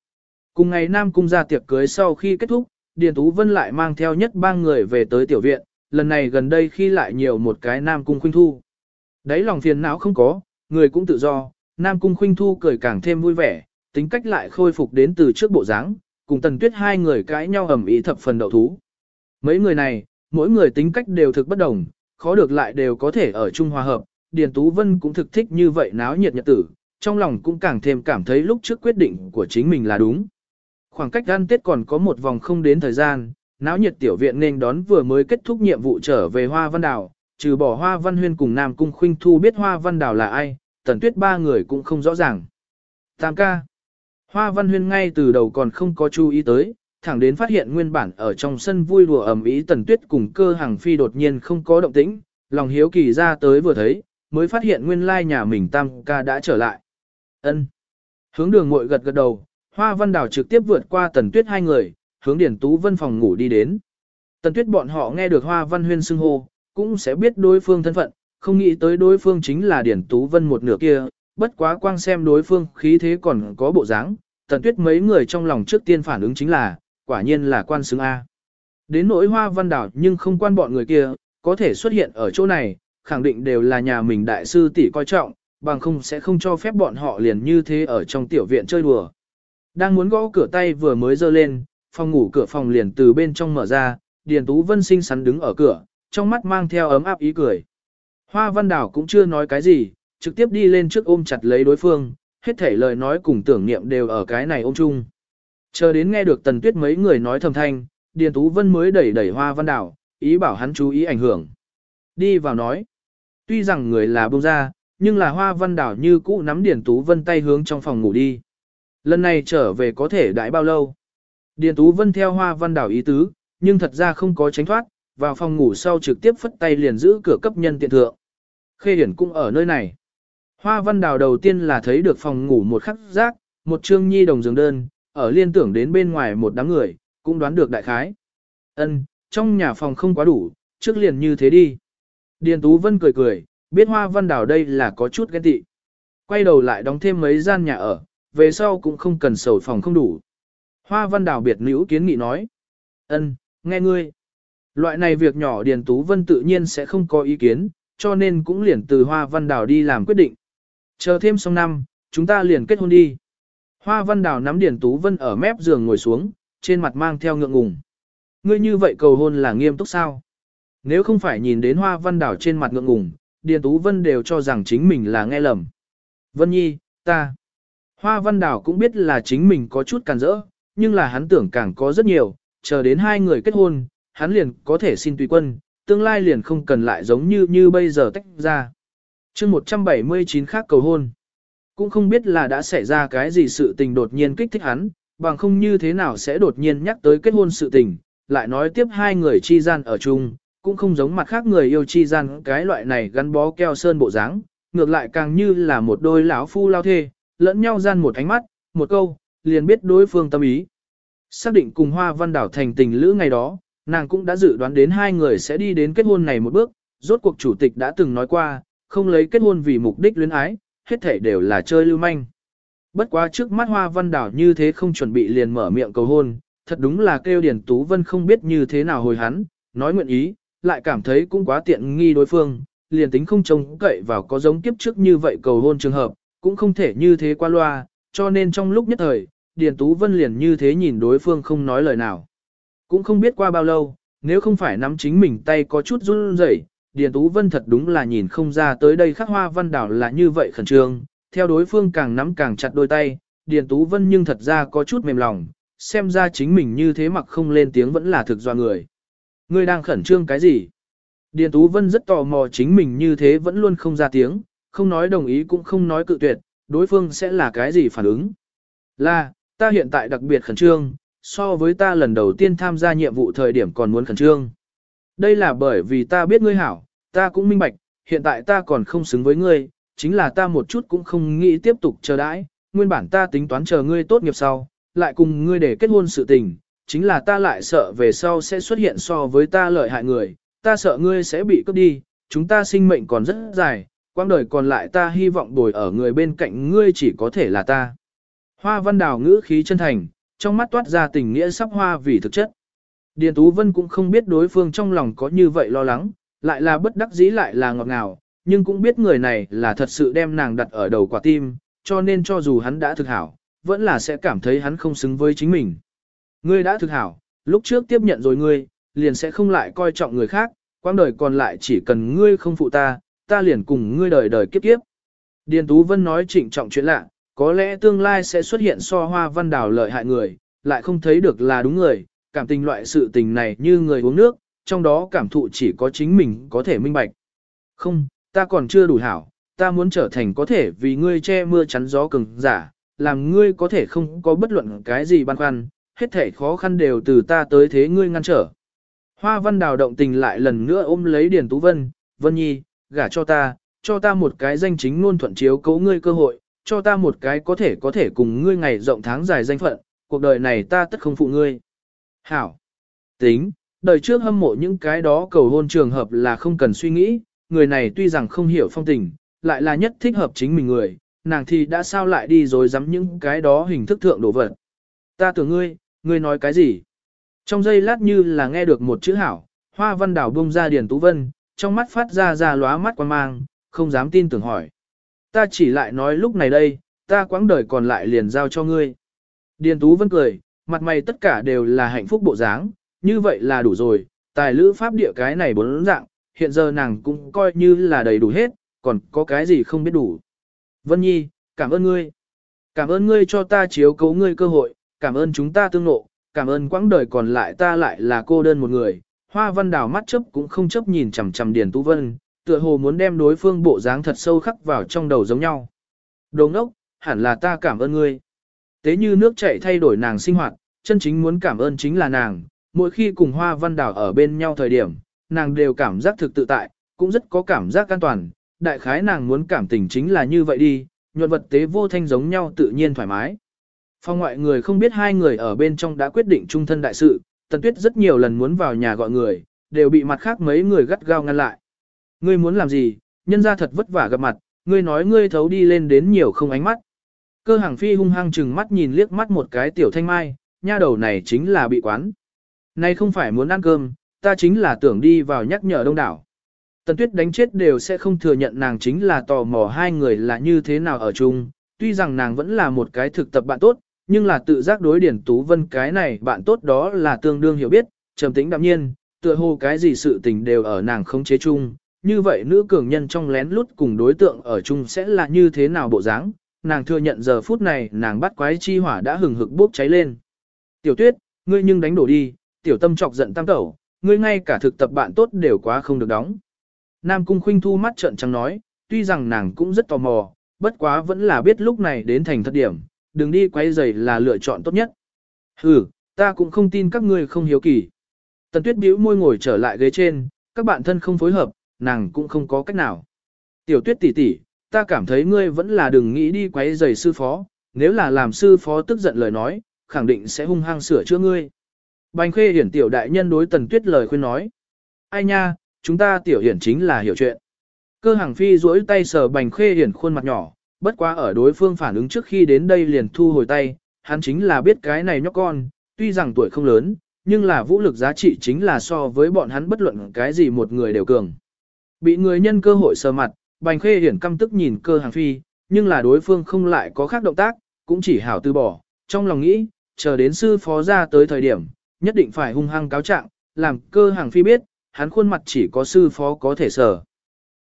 Cùng ngày Nam Cung ra tiệc cưới sau khi kết thúc, Điền Tú Vân lại mang theo nhất ba người về tới tiểu viện, lần này gần đây khi lại nhiều một cái Nam Cung Khuynh Thu. Đấy lòng phiền não không có, người cũng tự do, Nam Cung Khuynh Thu cười càng thêm vui vẻ, tính cách lại khôi phục đến từ trước bộ dáng, cùng Tần Tuyết hai người cãi nhau ầm ĩ thập phần đậu thú. Mấy người này, mỗi người tính cách đều thực bất đồng, khó được lại đều có thể ở chung hòa hợp, Điền Tú Vân cũng thực thích như vậy náo nhiệt nhật tử, trong lòng cũng càng thêm cảm thấy lúc trước quyết định của chính mình là đúng. Khoảng cách ăn Tết còn có một vòng không đến thời gian, náo nhiệt tiểu viện nên đón vừa mới kết thúc nhiệm vụ trở về Hoa Văn Đào, trừ bỏ Hoa Văn Huyên cùng Nam Cung Khuynh Thu biết Hoa Văn Đào là ai, Tần Tuyết ba người cũng không rõ ràng. Tam ca. Hoa Văn Huyên ngay từ đầu còn không có chú ý tới, thẳng đến phát hiện nguyên bản ở trong sân vui đùa ầm ĩ Tần Tuyết cùng cơ hàng phi đột nhiên không có động tĩnh, lòng hiếu kỳ ra tới vừa thấy, mới phát hiện nguyên lai nhà mình Tam ca đã trở lại. Ân. Hướng đường muội gật gật đầu, Hoa Văn Đào trực tiếp vượt qua Tần Tuyết hai người, hướng Điển Tú Vân phòng ngủ đi đến. Tần Tuyết bọn họ nghe được Hoa Văn Huyên xưng hô, cũng sẽ biết đối phương thân phận, không nghĩ tới đối phương chính là Điển Tú Vân một nửa kia, bất quá quang xem đối phương khí thế còn có bộ dáng, Tần Tuyết mấy người trong lòng trước tiên phản ứng chính là, quả nhiên là quan xứng A. Đến nỗi Hoa Văn đảo nhưng không quan bọn người kia, có thể xuất hiện ở chỗ này, khẳng định đều là nhà mình đại sư tỷ coi trọng, bằng không sẽ không cho phép bọn họ liền như thế ở trong tiểu viện chơi đùa. Đang muốn gõ cửa tay vừa mới dơ lên, phòng ngủ cửa phòng liền từ bên trong mở ra, Điền Tú Vân xinh xắn đứng ở cửa, trong mắt mang theo ấm áp ý cười. Hoa Văn Đảo cũng chưa nói cái gì, trực tiếp đi lên trước ôm chặt lấy đối phương, hết thể lời nói cùng tưởng niệm đều ở cái này ôm chung. Chờ đến nghe được Tần Tuyết mấy người nói thầm thanh, Điền Tú Vân mới đẩy đẩy Hoa Văn Đảo, ý bảo hắn chú ý ảnh hưởng. Đi vào nói. Tuy rằng người là bông ra, nhưng là Hoa Văn Đảo như cũ nắm Điền Tú Vân tay hướng trong phòng ngủ đi. Lần này trở về có thể đãi bao lâu? Điền Tú Vân theo Hoa Văn Đảo ý tứ, nhưng thật ra không có tránh thoát, vào phòng ngủ sau trực tiếp phất tay liền giữ cửa cấp nhân tiện thượng. Khê Điển cũng ở nơi này. Hoa Văn Đào đầu tiên là thấy được phòng ngủ một khắc giác, một trương nhi đồng giường đơn, ở liên tưởng đến bên ngoài một đám người, cũng đoán được đại khái. Ân, trong nhà phòng không quá đủ, trước liền như thế đi. Điền Tú Vân cười cười, biết Hoa Văn Đào đây là có chút ghen tị. Quay đầu lại đóng thêm mấy gian nhà ở, về sau cũng không cần sầu phòng không đủ. Hoa Văn Đào biệt nữ kiến nghị nói. Ân, nghe ngươi. Loại này việc nhỏ Điền Tú Vân tự nhiên sẽ không có ý kiến, cho nên cũng liền từ Hoa Văn Đào đi làm quyết định. Chờ thêm xong năm, chúng ta liền kết hôn đi. Hoa Văn Đào nắm Điền Tú Vân ở mép giường ngồi xuống, trên mặt mang theo ngượng ngùng. Ngươi như vậy cầu hôn là nghiêm túc sao? Nếu không phải nhìn đến Hoa Văn Đào trên mặt ngượng ngùng, Điền Tú Vân đều cho rằng chính mình là nghe lầm. Vân Nhi, ta. Hoa Văn Đào cũng biết là chính mình có chút càn rỡ, nhưng là hắn tưởng càng có rất nhiều, chờ đến hai người kết hôn, hắn liền có thể xin tùy quân, tương lai liền không cần lại giống như như bây giờ tách ra chương 179 khác cầu hôn. Cũng không biết là đã xảy ra cái gì sự tình đột nhiên kích thích hắn, bằng không như thế nào sẽ đột nhiên nhắc tới kết hôn sự tình, lại nói tiếp hai người chi gian ở chung, cũng không giống mặt khác người yêu chi gian cái loại này gắn bó keo sơn bộ dáng, ngược lại càng như là một đôi lão phu lao thê, lẫn nhau gian một ánh mắt, một câu, liền biết đối phương tâm ý. Xác định cùng Hoa Văn Đảo thành tình lữ ngày đó, nàng cũng đã dự đoán đến hai người sẽ đi đến kết hôn này một bước, rốt cuộc chủ tịch đã từng nói qua, không lấy kết hôn vì mục đích luyến ái, hết thể đều là chơi lưu manh. Bất quá trước mắt Hoa Văn Đảo như thế không chuẩn bị liền mở miệng cầu hôn, thật đúng là kêu Điền Tú Vân không biết như thế nào hồi hắn, nói nguyện ý, lại cảm thấy cũng quá tiện nghi đối phương, liền tính không trông cậy vào có giống kiếp trước như vậy cầu hôn trường hợp, cũng không thể như thế qua loa, cho nên trong lúc nhất thời, Điền Tú Vân liền như thế nhìn đối phương không nói lời nào. Cũng không biết qua bao lâu, nếu không phải nắm chính mình tay có chút run rẩy, Điền Tú Vân thật đúng là nhìn không ra tới đây khắc hoa văn đảo là như vậy khẩn trương, theo đối phương càng nắm càng chặt đôi tay, Điền Tú Vân nhưng thật ra có chút mềm lòng, xem ra chính mình như thế mặc không lên tiếng vẫn là thực do người. Ngươi đang khẩn trương cái gì? Điền Tú Vân rất tò mò chính mình như thế vẫn luôn không ra tiếng, không nói đồng ý cũng không nói cự tuyệt, đối phương sẽ là cái gì phản ứng. Là, ta hiện tại đặc biệt khẩn trương, so với ta lần đầu tiên tham gia nhiệm vụ thời điểm còn muốn khẩn trương. Đây là bởi vì ta biết ngươi hảo, ta cũng minh bạch, hiện tại ta còn không xứng với ngươi, chính là ta một chút cũng không nghĩ tiếp tục chờ đãi, nguyên bản ta tính toán chờ ngươi tốt nghiệp sau, lại cùng ngươi để kết hôn sự tình, chính là ta lại sợ về sau sẽ xuất hiện so với ta lợi hại người, ta sợ ngươi sẽ bị cướp đi, chúng ta sinh mệnh còn rất dài, quãng đời còn lại ta hy vọng bồi ở người bên cạnh ngươi chỉ có thể là ta. Hoa văn đào ngữ khí chân thành, trong mắt toát ra tình nghĩa sắp hoa vì thực chất. Điền Tú Vân cũng không biết đối phương trong lòng có như vậy lo lắng, lại là bất đắc dĩ lại là ngọt ngào, nhưng cũng biết người này là thật sự đem nàng đặt ở đầu quả tim, cho nên cho dù hắn đã thực hảo, vẫn là sẽ cảm thấy hắn không xứng với chính mình. Ngươi đã thực hảo, lúc trước tiếp nhận rồi ngươi, liền sẽ không lại coi trọng người khác, quãng đời còn lại chỉ cần ngươi không phụ ta, ta liền cùng ngươi đời đời kiếp kiếp. Điền Tú Vân nói trịnh trọng chuyện lạ, có lẽ tương lai sẽ xuất hiện so hoa văn đào lợi hại người, lại không thấy được là đúng người, cảm tình loại sự tình này như người uống nước, trong đó cảm thụ chỉ có chính mình có thể minh bạch. Không, ta còn chưa đủ hảo, ta muốn trở thành có thể vì ngươi che mưa chắn gió cường giả, làm ngươi có thể không có bất luận cái gì băn khoăn, hết thể khó khăn đều từ ta tới thế ngươi ngăn trở. Hoa văn đào động tình lại lần nữa ôm lấy Điền Tú Vân, Vân Nhi, gả cho ta, cho ta một cái danh chính ngôn thuận chiếu cấu ngươi cơ hội, cho ta một cái có thể có thể cùng ngươi ngày rộng tháng dài danh phận, cuộc đời này ta tất không phụ ngươi. Hảo! Tính, đời trước hâm mộ những cái đó cầu hôn trường hợp là không cần suy nghĩ, người này tuy rằng không hiểu phong tình, lại là nhất thích hợp chính mình người, nàng thì đã sao lại đi rồi dám những cái đó hình thức thượng đổ vật. Ta tưởng ngươi, ngươi nói cái gì? Trong giây lát như là nghe được một chữ hảo, hoa văn đảo bông ra Điền Tú Vân, trong mắt phát ra ra lóa mắt quan mang, không dám tin tưởng hỏi. Ta chỉ lại nói lúc này đây, ta quãng đời còn lại liền giao cho ngươi. Điền Tú Vân cười, mặt mày tất cả đều là hạnh phúc bộ dáng, như vậy là đủ rồi, tài lữ pháp địa cái này bốn dạng, hiện giờ nàng cũng coi như là đầy đủ hết, còn có cái gì không biết đủ. Vân Nhi, cảm ơn ngươi. Cảm ơn ngươi cho ta chiếu cấu ngươi cơ hội, cảm ơn chúng ta tương nộ, cảm ơn quãng đời còn lại ta lại là cô đơn một người. Hoa văn đào mắt chấp cũng không chấp nhìn chằm chằm Điền Tú Vân, tựa hồ muốn đem đối phương bộ dáng thật sâu khắc vào trong đầu giống nhau. Đồ ngốc, hẳn là ta cảm ơn ngươi. Tế như nước chảy thay đổi nàng sinh hoạt, chân chính muốn cảm ơn chính là nàng, mỗi khi cùng hoa văn đào ở bên nhau thời điểm, nàng đều cảm giác thực tự tại, cũng rất có cảm giác an toàn, đại khái nàng muốn cảm tình chính là như vậy đi, nhuận vật tế vô thanh giống nhau tự nhiên thoải mái. Phong ngoại người không biết hai người ở bên trong đã quyết định chung thân đại sự, Tần Tuyết rất nhiều lần muốn vào nhà gọi người, đều bị mặt khác mấy người gắt gao ngăn lại. Ngươi muốn làm gì, nhân ra thật vất vả gặp mặt, ngươi nói ngươi thấu đi lên đến nhiều không ánh mắt. Cơ hàng phi hung hăng chừng mắt nhìn liếc mắt một cái tiểu thanh mai, nha đầu này chính là bị quán. Nay không phải muốn ăn cơm, ta chính là tưởng đi vào nhắc nhở đông đảo. Tần tuyết đánh chết đều sẽ không thừa nhận nàng chính là tò mò hai người là như thế nào ở chung, tuy rằng nàng vẫn là một cái thực tập bạn tốt, nhưng là tự giác đối điển tú vân cái này bạn tốt đó là tương đương hiểu biết, trầm tĩnh đạm nhiên, tựa hồ cái gì sự tình đều ở nàng không chế chung, như vậy nữ cường nhân trong lén lút cùng đối tượng ở chung sẽ là như thế nào bộ dáng, nàng thừa nhận giờ phút này nàng bắt quái chi hỏa đã hừng hực bốc cháy lên. Tiểu tuyết, ngươi nhưng đánh đổ đi, tiểu tâm chọc giận tam tẩu, ngươi ngay cả thực tập bạn tốt đều quá không được đóng. Nam cung khuynh thu mắt trợn trắng nói, tuy rằng nàng cũng rất tò mò, bất quá vẫn là biết lúc này đến thành thất điểm, đừng đi quay giày là lựa chọn tốt nhất. Ừ, ta cũng không tin các ngươi không hiếu kỳ. Tần tuyết bĩu môi ngồi trở lại ghế trên, các bạn thân không phối hợp, nàng cũng không có cách nào. Tiểu tuyết tỷ tỷ, ta cảm thấy ngươi vẫn là đừng nghĩ đi quấy giày sư phó, nếu là làm sư phó tức giận lời nói, khẳng định sẽ hung hăng sửa chữa ngươi. Bành khê hiển tiểu đại nhân đối tần tuyết lời khuyên nói. Ai nha, chúng ta tiểu hiển chính là hiểu chuyện. Cơ hàng phi duỗi tay sờ bành khê hiển khuôn mặt nhỏ, bất quá ở đối phương phản ứng trước khi đến đây liền thu hồi tay, hắn chính là biết cái này nhóc con, tuy rằng tuổi không lớn, nhưng là vũ lực giá trị chính là so với bọn hắn bất luận cái gì một người đều cường. Bị người nhân cơ hội sờ mặt, bành khê hiển căm tức nhìn cơ hàng phi, nhưng là đối phương không lại có khác động tác, cũng chỉ hảo từ bỏ, trong lòng nghĩ, chờ đến sư phó ra tới thời điểm, nhất định phải hung hăng cáo trạng, làm cơ hàng phi biết, hắn khuôn mặt chỉ có sư phó có thể sở.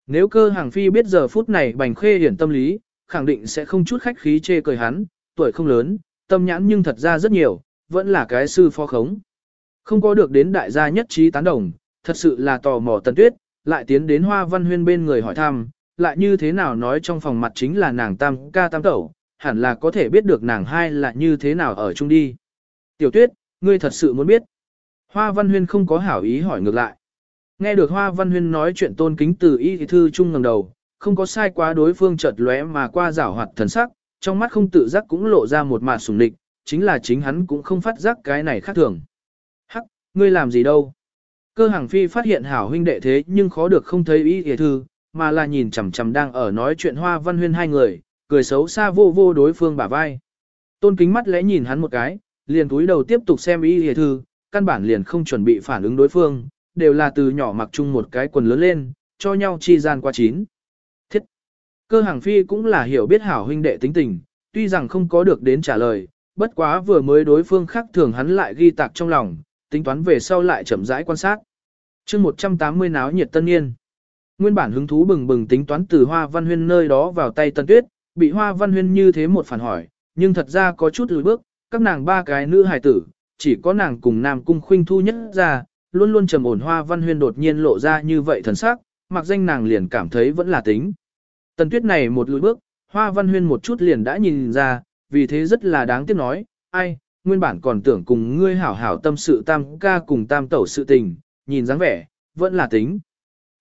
Nếu cơ hàng phi biết giờ phút này bành khê hiển tâm lý, khẳng định sẽ không chút khách khí chê cười hắn, tuổi không lớn, tâm nhãn nhưng thật ra rất nhiều, vẫn là cái sư phó khống. Không có được đến đại gia nhất trí tán đồng, thật sự là tò mò tần tuyết, lại tiến đến hoa văn huyên bên người hỏi thăm, lại như thế nào nói trong phòng mặt chính là nàng tam ca tam tẩu, hẳn là có thể biết được nàng hai là như thế nào ở chung đi. Tiểu tuyết, ngươi thật sự muốn biết. Hoa văn huyên không có hảo ý hỏi ngược lại. Nghe được Hoa Văn Huyên nói chuyện tôn kính từ y thì thư chung ngẩng đầu, không có sai quá đối phương chợt lóe mà qua rảo hoạt thần sắc, trong mắt không tự giác cũng lộ ra một mạt sùng địch, chính là chính hắn cũng không phát giác cái này khác thường. Hắc, ngươi làm gì đâu? Cơ hàng phi phát hiện hảo huynh đệ thế nhưng khó được không thấy y thì thư, mà là nhìn chằm chằm đang ở nói chuyện Hoa Văn Huyên hai người, cười xấu xa vô vô đối phương bả vai. Tôn kính mắt lẽ nhìn hắn một cái, liền túi đầu tiếp tục xem y hề thư, căn bản liền không chuẩn bị phản ứng đối phương, đều là từ nhỏ mặc chung một cái quần lớn lên, cho nhau chi gian qua chín. Thiết! Cơ hàng phi cũng là hiểu biết hảo huynh đệ tính tình, tuy rằng không có được đến trả lời, bất quá vừa mới đối phương khác thường hắn lại ghi tạc trong lòng, tính toán về sau lại chậm rãi quan sát. chương 180 náo nhiệt tân niên. Nguyên bản hứng thú bừng bừng tính toán từ hoa văn huyên nơi đó vào tay tân tuyết, bị hoa văn huyên như thế một phản hỏi, nhưng thật ra có chút lùi bước, các nàng ba cái nữ hài tử, chỉ có nàng cùng nam cung khuynh thu nhất ra, luôn luôn trầm ổn hoa văn huyên đột nhiên lộ ra như vậy thần sắc, mặc danh nàng liền cảm thấy vẫn là tính. Tần tuyết này một lùi bước, hoa văn huyên một chút liền đã nhìn ra, vì thế rất là đáng tiếc nói, ai, nguyên bản còn tưởng cùng ngươi hảo hảo tâm sự tam ca cùng tam tẩu sự tình, nhìn dáng vẻ, vẫn là tính.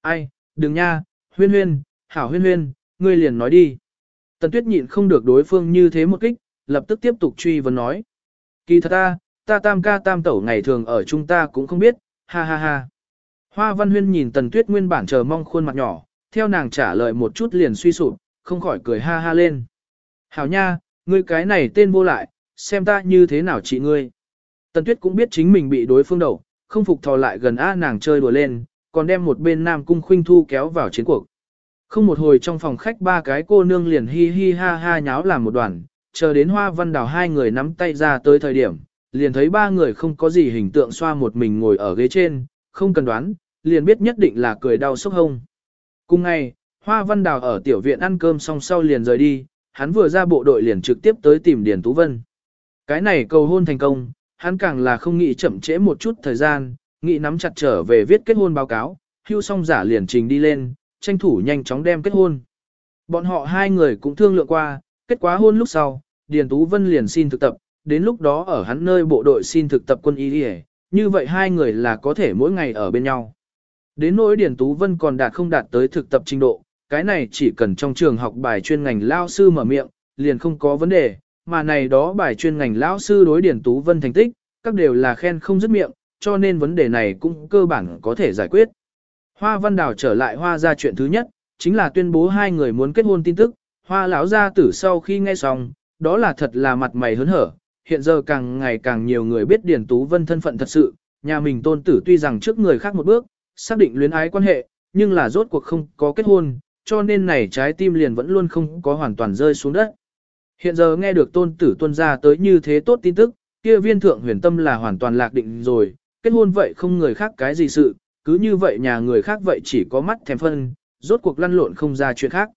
Ai, đừng nha, huyên huyên, hảo huyên huyên, ngươi liền nói đi. Tần tuyết nhịn không được đối phương như thế một kích, lập tức tiếp tục truy vấn nói. Kỳ thật ta, ta tam ca tam tẩu ngày thường ở chúng ta cũng không biết, ha ha ha. Hoa Văn Huyên nhìn Tần Tuyết nguyên bản chờ mong khuôn mặt nhỏ, theo nàng trả lời một chút liền suy sụp, không khỏi cười ha ha lên. Hảo nha, ngươi cái này tên vô lại, xem ta như thế nào chị ngươi. Tần Tuyết cũng biết chính mình bị đối phương đầu, không phục thò lại gần A nàng chơi đùa lên, còn đem một bên Nam Cung Khuynh Thu kéo vào chiến cuộc. Không một hồi trong phòng khách ba cái cô nương liền hi hi ha ha nháo làm một đoàn, chờ đến Hoa Văn Đào hai người nắm tay ra tới thời điểm, liền thấy ba người không có gì hình tượng xoa một mình ngồi ở ghế trên, không cần đoán, liền biết nhất định là cười đau sốc hông. Cùng ngày, Hoa Văn Đào ở tiểu viện ăn cơm xong sau liền rời đi, hắn vừa ra bộ đội liền trực tiếp tới tìm Điền Tú Vân. Cái này cầu hôn thành công, hắn càng là không nghĩ chậm trễ một chút thời gian, Nghị nắm chặt trở về viết kết hôn báo cáo, hưu xong giả liền trình đi lên, tranh thủ nhanh chóng đem kết hôn. Bọn họ hai người cũng thương lượng qua, kết quả hôn lúc sau, Điền Tú Vân liền xin thực tập, đến lúc đó ở hắn nơi bộ đội xin thực tập quân y đi như vậy hai người là có thể mỗi ngày ở bên nhau. Đến nỗi Điền Tú Vân còn đạt không đạt tới thực tập trình độ, cái này chỉ cần trong trường học bài chuyên ngành lao sư mở miệng, liền không có vấn đề, mà này đó bài chuyên ngành lao sư đối Điền Tú Vân thành tích, các đều là khen không dứt miệng, cho nên vấn đề này cũng cơ bản có thể giải quyết. Hoa Văn Đào trở lại Hoa ra chuyện thứ nhất, chính là tuyên bố hai người muốn kết hôn tin tức, Hoa lão gia tử sau khi nghe xong, đó là thật là mặt mày hớn hở, hiện giờ càng ngày càng nhiều người biết Điền Tú Vân thân phận thật sự, nhà mình tôn tử tuy rằng trước người khác một bước, xác định luyến ái quan hệ, nhưng là rốt cuộc không có kết hôn, cho nên này trái tim liền vẫn luôn không có hoàn toàn rơi xuống đất. Hiện giờ nghe được tôn tử tuân ra tới như thế tốt tin tức, kia viên thượng huyền tâm là hoàn toàn lạc định rồi, kết hôn vậy không người khác cái gì sự, cứ như vậy nhà người khác vậy chỉ có mắt thèm phân, rốt cuộc lăn lộn không ra chuyện khác.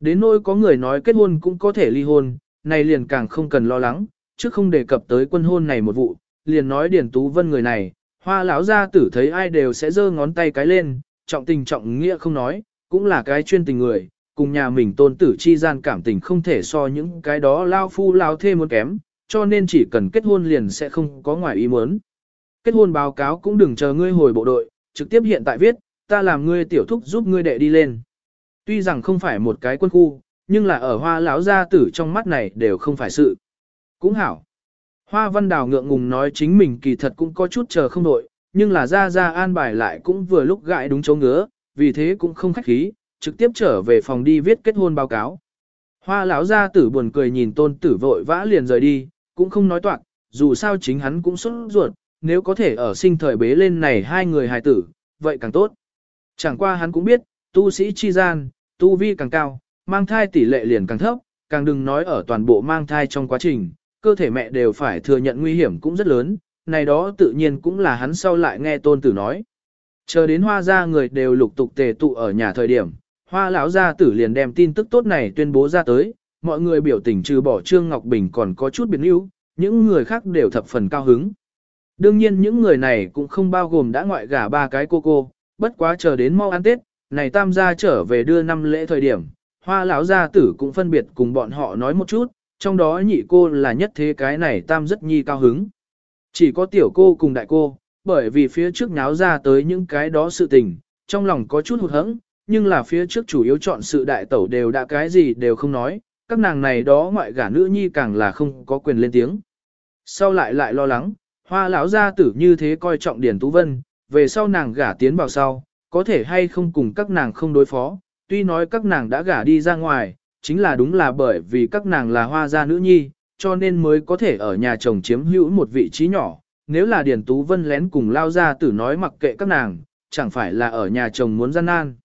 Đến nỗi có người nói kết hôn cũng có thể ly hôn, này liền càng không cần lo lắng, chứ không đề cập tới quân hôn này một vụ, liền nói Điền Tú Vân người này, hoa lão gia tử thấy ai đều sẽ giơ ngón tay cái lên, trọng tình trọng nghĩa không nói, cũng là cái chuyên tình người, cùng nhà mình tôn tử chi gian cảm tình không thể so những cái đó lao phu lao thêm muốn kém, cho nên chỉ cần kết hôn liền sẽ không có ngoài ý muốn. Kết hôn báo cáo cũng đừng chờ ngươi hồi bộ đội, trực tiếp hiện tại viết, ta làm ngươi tiểu thúc giúp ngươi đệ đi lên. Tuy rằng không phải một cái quân khu, nhưng là ở hoa lão gia tử trong mắt này đều không phải sự. Cũng hảo. Hoa văn đào ngượng ngùng nói chính mình kỳ thật cũng có chút chờ không đội, nhưng là ra ra an bài lại cũng vừa lúc gãi đúng chỗ ngứa, vì thế cũng không khách khí, trực tiếp trở về phòng đi viết kết hôn báo cáo. Hoa lão gia tử buồn cười nhìn tôn tử vội vã liền rời đi, cũng không nói toạc, dù sao chính hắn cũng xuất ruột, nếu có thể ở sinh thời bế lên này hai người hài tử, vậy càng tốt. Chẳng qua hắn cũng biết, tu sĩ chi gian, tu vi càng cao, mang thai tỷ lệ liền càng thấp, càng đừng nói ở toàn bộ mang thai trong quá trình, cơ thể mẹ đều phải thừa nhận nguy hiểm cũng rất lớn, này đó tự nhiên cũng là hắn sau lại nghe tôn tử nói. Chờ đến hoa gia người đều lục tục tề tụ ở nhà thời điểm, hoa lão gia tử liền đem tin tức tốt này tuyên bố ra tới, mọi người biểu tình trừ bỏ Trương Ngọc Bình còn có chút biến yếu, những người khác đều thập phần cao hứng. Đương nhiên những người này cũng không bao gồm đã ngoại gả ba cái cô cô, bất quá chờ đến mau ăn Tết, này tam gia trở về đưa năm lễ thời điểm, hoa lão gia tử cũng phân biệt cùng bọn họ nói một chút, trong đó nhị cô là nhất thế cái này tam rất nhi cao hứng. Chỉ có tiểu cô cùng đại cô, bởi vì phía trước nháo ra tới những cái đó sự tình, trong lòng có chút hụt hẫng, nhưng là phía trước chủ yếu chọn sự đại tẩu đều đã cái gì đều không nói, các nàng này đó ngoại gả nữ nhi càng là không có quyền lên tiếng. Sau lại lại lo lắng, hoa lão gia tử như thế coi trọng Điền Tú Vân, về sau nàng gả tiến vào sau, có thể hay không cùng các nàng không đối phó, tuy nói các nàng đã gả đi ra ngoài, chính là đúng là bởi vì các nàng là hoa gia nữ nhi, cho nên mới có thể ở nhà chồng chiếm hữu một vị trí nhỏ. Nếu là Điền Tú Vân lén cùng lao gia tử nói mặc kệ các nàng, chẳng phải là ở nhà chồng muốn gian nan.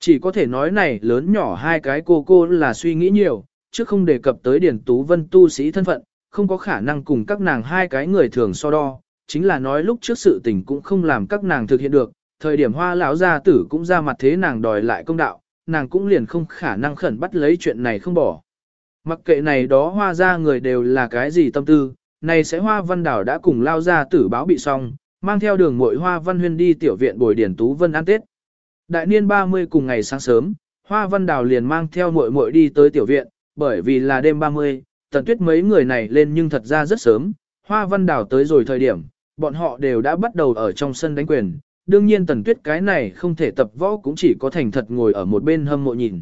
Chỉ có thể nói này lớn nhỏ hai cái cô cô là suy nghĩ nhiều, chứ không đề cập tới Điền Tú Vân tu sĩ thân phận, không có khả năng cùng các nàng hai cái người thường so đo, chính là nói lúc trước sự tình cũng không làm các nàng thực hiện được, thời điểm hoa lão gia tử cũng ra mặt thế nàng đòi lại công đạo, nàng cũng liền không khả năng khẩn bắt lấy chuyện này không bỏ. Mặc kệ này đó hoa ra người đều là cái gì tâm tư, này sẽ hoa văn đảo đã cùng lao ra tử báo bị xong, mang theo đường mội hoa văn huyên đi tiểu viện bồi điển tú vân ăn tết. Đại niên 30 cùng ngày sáng sớm, hoa văn đảo liền mang theo muội muội đi tới tiểu viện, bởi vì là đêm 30, tần tuyết mấy người này lên nhưng thật ra rất sớm, hoa văn đảo tới rồi thời điểm, bọn họ đều đã bắt đầu ở trong sân đánh quyền, đương nhiên tần tuyết cái này không thể tập võ cũng chỉ có thành thật ngồi ở một bên hâm mộ nhìn.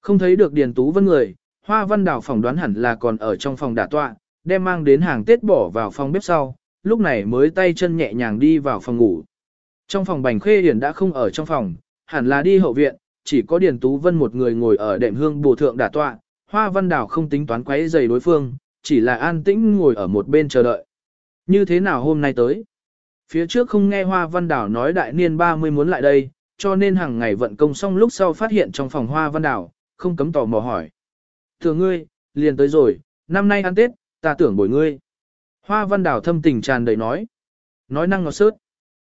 Không thấy được điền tú vân người, hoa văn đảo phỏng đoán hẳn là còn ở trong phòng đả tọa, đem mang đến hàng Tết bỏ vào phòng bếp sau, lúc này mới tay chân nhẹ nhàng đi vào phòng ngủ. Trong phòng bành khê hiển đã không ở trong phòng, hẳn là đi hậu viện, chỉ có Điền Tú Vân một người ngồi ở đệm hương bổ thượng đả tọa, hoa văn đảo không tính toán quấy giày đối phương, chỉ là an tĩnh ngồi ở một bên chờ đợi. Như thế nào hôm nay tới? Phía trước không nghe hoa văn đảo nói đại niên 30 muốn lại đây, cho nên hàng ngày vận công xong lúc sau phát hiện trong phòng hoa văn đảo, không cấm tò mò hỏi. Thưa ngươi, liền tới rồi, năm nay ăn Tết, ta tưởng bồi ngươi. Hoa văn đảo thâm tình tràn đầy nói. Nói năng ngọt sớt.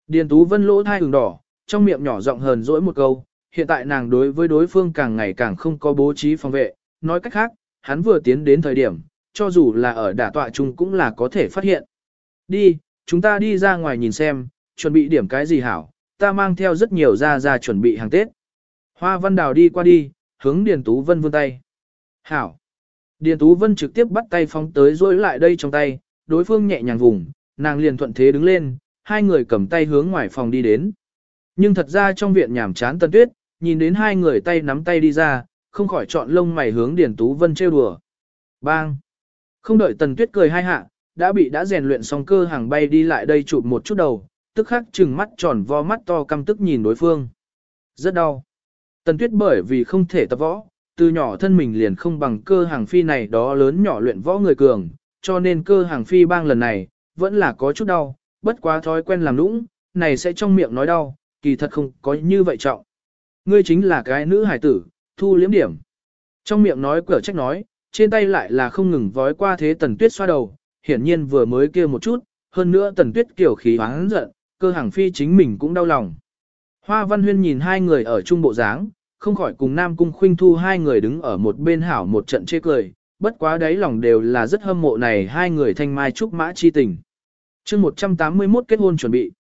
Điền Tú Vân lỗ thai ửng đỏ, trong miệng nhỏ giọng hờn dỗi một câu, hiện tại nàng đối với đối phương càng ngày càng không có bố trí phòng vệ, nói cách khác, hắn vừa tiến đến thời điểm, cho dù là ở đả tọa chung cũng là có thể phát hiện. Đi, chúng ta đi ra ngoài nhìn xem, chuẩn bị điểm cái gì hảo, ta mang theo rất nhiều ra ra chuẩn bị hàng Tết. Hoa Văn Đào đi qua đi, hướng Điền Tú Vân vươn tay. Hảo. Điền Tú Vân trực tiếp bắt tay phóng tới rối lại đây trong tay, đối phương nhẹ nhàng vùng, nàng liền thuận thế đứng lên, hai người cầm tay hướng ngoài phòng đi đến. Nhưng thật ra trong viện nhảm chán Tân Tuyết, nhìn đến hai người tay nắm tay đi ra, không khỏi chọn lông mày hướng Điền Tú Vân trêu đùa. Bang! Không đợi Tần Tuyết cười hai hạ, đã bị đã rèn luyện xong cơ hàng bay đi lại đây chụp một chút đầu, tức khắc trừng mắt tròn vo mắt to căm tức nhìn đối phương. Rất đau. Tần Tuyết bởi vì không thể tập võ, từ nhỏ thân mình liền không bằng cơ hàng phi này đó lớn nhỏ luyện võ người cường, cho nên cơ hàng phi bang lần này, vẫn là có chút đau, bất quá thói quen làm lũng này sẽ trong miệng nói đau, kỳ thật không có như vậy trọng. Ngươi chính là cái nữ hải tử, thu liếm điểm. Trong miệng nói cửa trách nói, trên tay lại là không ngừng vói qua thế tần tuyết xoa đầu, hiển nhiên vừa mới kia một chút, hơn nữa tần tuyết kiểu khí hoáng giận, cơ hàng phi chính mình cũng đau lòng. Hoa Văn Huyên nhìn hai người ở trung bộ dáng, không khỏi cùng Nam Cung Khuynh Thu hai người đứng ở một bên hảo một trận chê cười, bất quá đáy lòng đều là rất hâm mộ này hai người thanh mai trúc mã chi tình. chương 181 kết hôn chuẩn bị.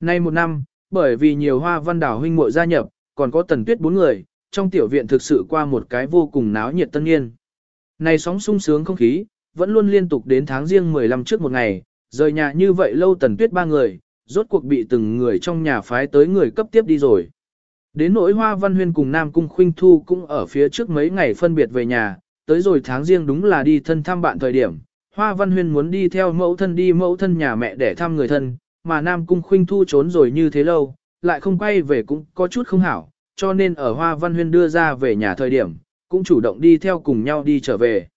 Nay một năm, bởi vì nhiều hoa văn đảo huynh muội gia nhập, còn có tần tuyết bốn người, trong tiểu viện thực sự qua một cái vô cùng náo nhiệt tân niên. Này sóng sung sướng không khí, vẫn luôn liên tục đến tháng riêng 15 trước một ngày, rời nhà như vậy lâu tần tuyết ba người, rốt cuộc bị từng người trong nhà phái tới người cấp tiếp đi rồi. Đến nỗi hoa văn huyên cùng Nam Cung Khuynh Thu cũng ở phía trước mấy ngày phân biệt về nhà, tới rồi tháng riêng đúng là đi thân thăm bạn thời điểm. Hoa văn huyên muốn đi theo mẫu thân đi mẫu thân nhà mẹ để thăm người thân, mà Nam Cung Khuynh Thu trốn rồi như thế lâu, lại không quay về cũng có chút không hảo, cho nên ở Hoa Văn Huyên đưa ra về nhà thời điểm, cũng chủ động đi theo cùng nhau đi trở về.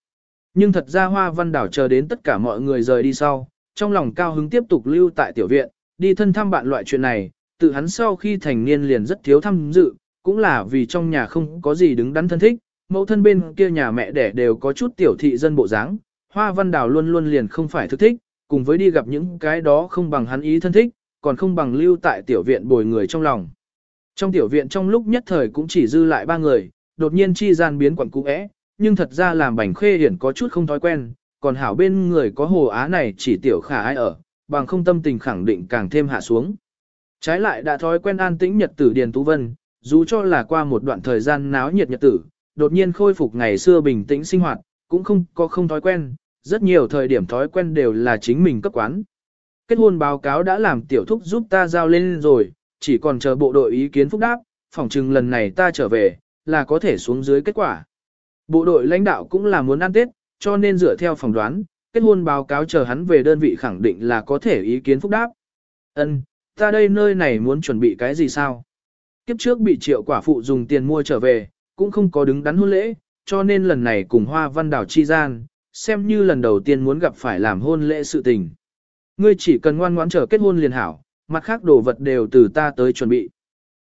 Nhưng thật ra Hoa Văn Đảo chờ đến tất cả mọi người rời đi sau, trong lòng cao hứng tiếp tục lưu tại tiểu viện, đi thân thăm bạn loại chuyện này, tự hắn sau khi thành niên liền rất thiếu tham dự, cũng là vì trong nhà không có gì đứng đắn thân thích, mẫu thân bên kia nhà mẹ đẻ đều có chút tiểu thị dân bộ dáng, Hoa Văn Đảo luôn luôn liền không phải thực thích, cùng với đi gặp những cái đó không bằng hắn ý thân thích, còn không bằng lưu tại tiểu viện bồi người trong lòng. Trong tiểu viện trong lúc nhất thời cũng chỉ dư lại ba người, đột nhiên chi gian biến quẩn cũ é nhưng thật ra làm bảnh khê hiển có chút không thói quen, còn hảo bên người có hồ á này chỉ tiểu khả ai ở, bằng không tâm tình khẳng định càng thêm hạ xuống. Trái lại đã thói quen an tĩnh nhật tử Điền Tú Vân, dù cho là qua một đoạn thời gian náo nhiệt nhật tử, đột nhiên khôi phục ngày xưa bình tĩnh sinh hoạt, cũng không có không thói quen, rất nhiều thời điểm thói quen đều là chính mình cấp quán. kết hôn báo cáo đã làm tiểu thúc giúp ta giao lên rồi, chỉ còn chờ bộ đội ý kiến phúc đáp, phỏng chừng lần này ta trở về, là có thể xuống dưới kết quả. Bộ đội lãnh đạo cũng là muốn ăn Tết, cho nên dựa theo phỏng đoán, kết hôn báo cáo chờ hắn về đơn vị khẳng định là có thể ý kiến phúc đáp. Ân, ta đây nơi này muốn chuẩn bị cái gì sao? Kiếp trước bị triệu quả phụ dùng tiền mua trở về, cũng không có đứng đắn hôn lễ, cho nên lần này cùng Hoa Văn Đảo chi gian, xem như lần đầu tiên muốn gặp phải làm hôn lễ sự tình. Ngươi chỉ cần ngoan ngoãn chờ kết hôn liền hảo, mặt khác đồ vật đều từ ta tới chuẩn bị.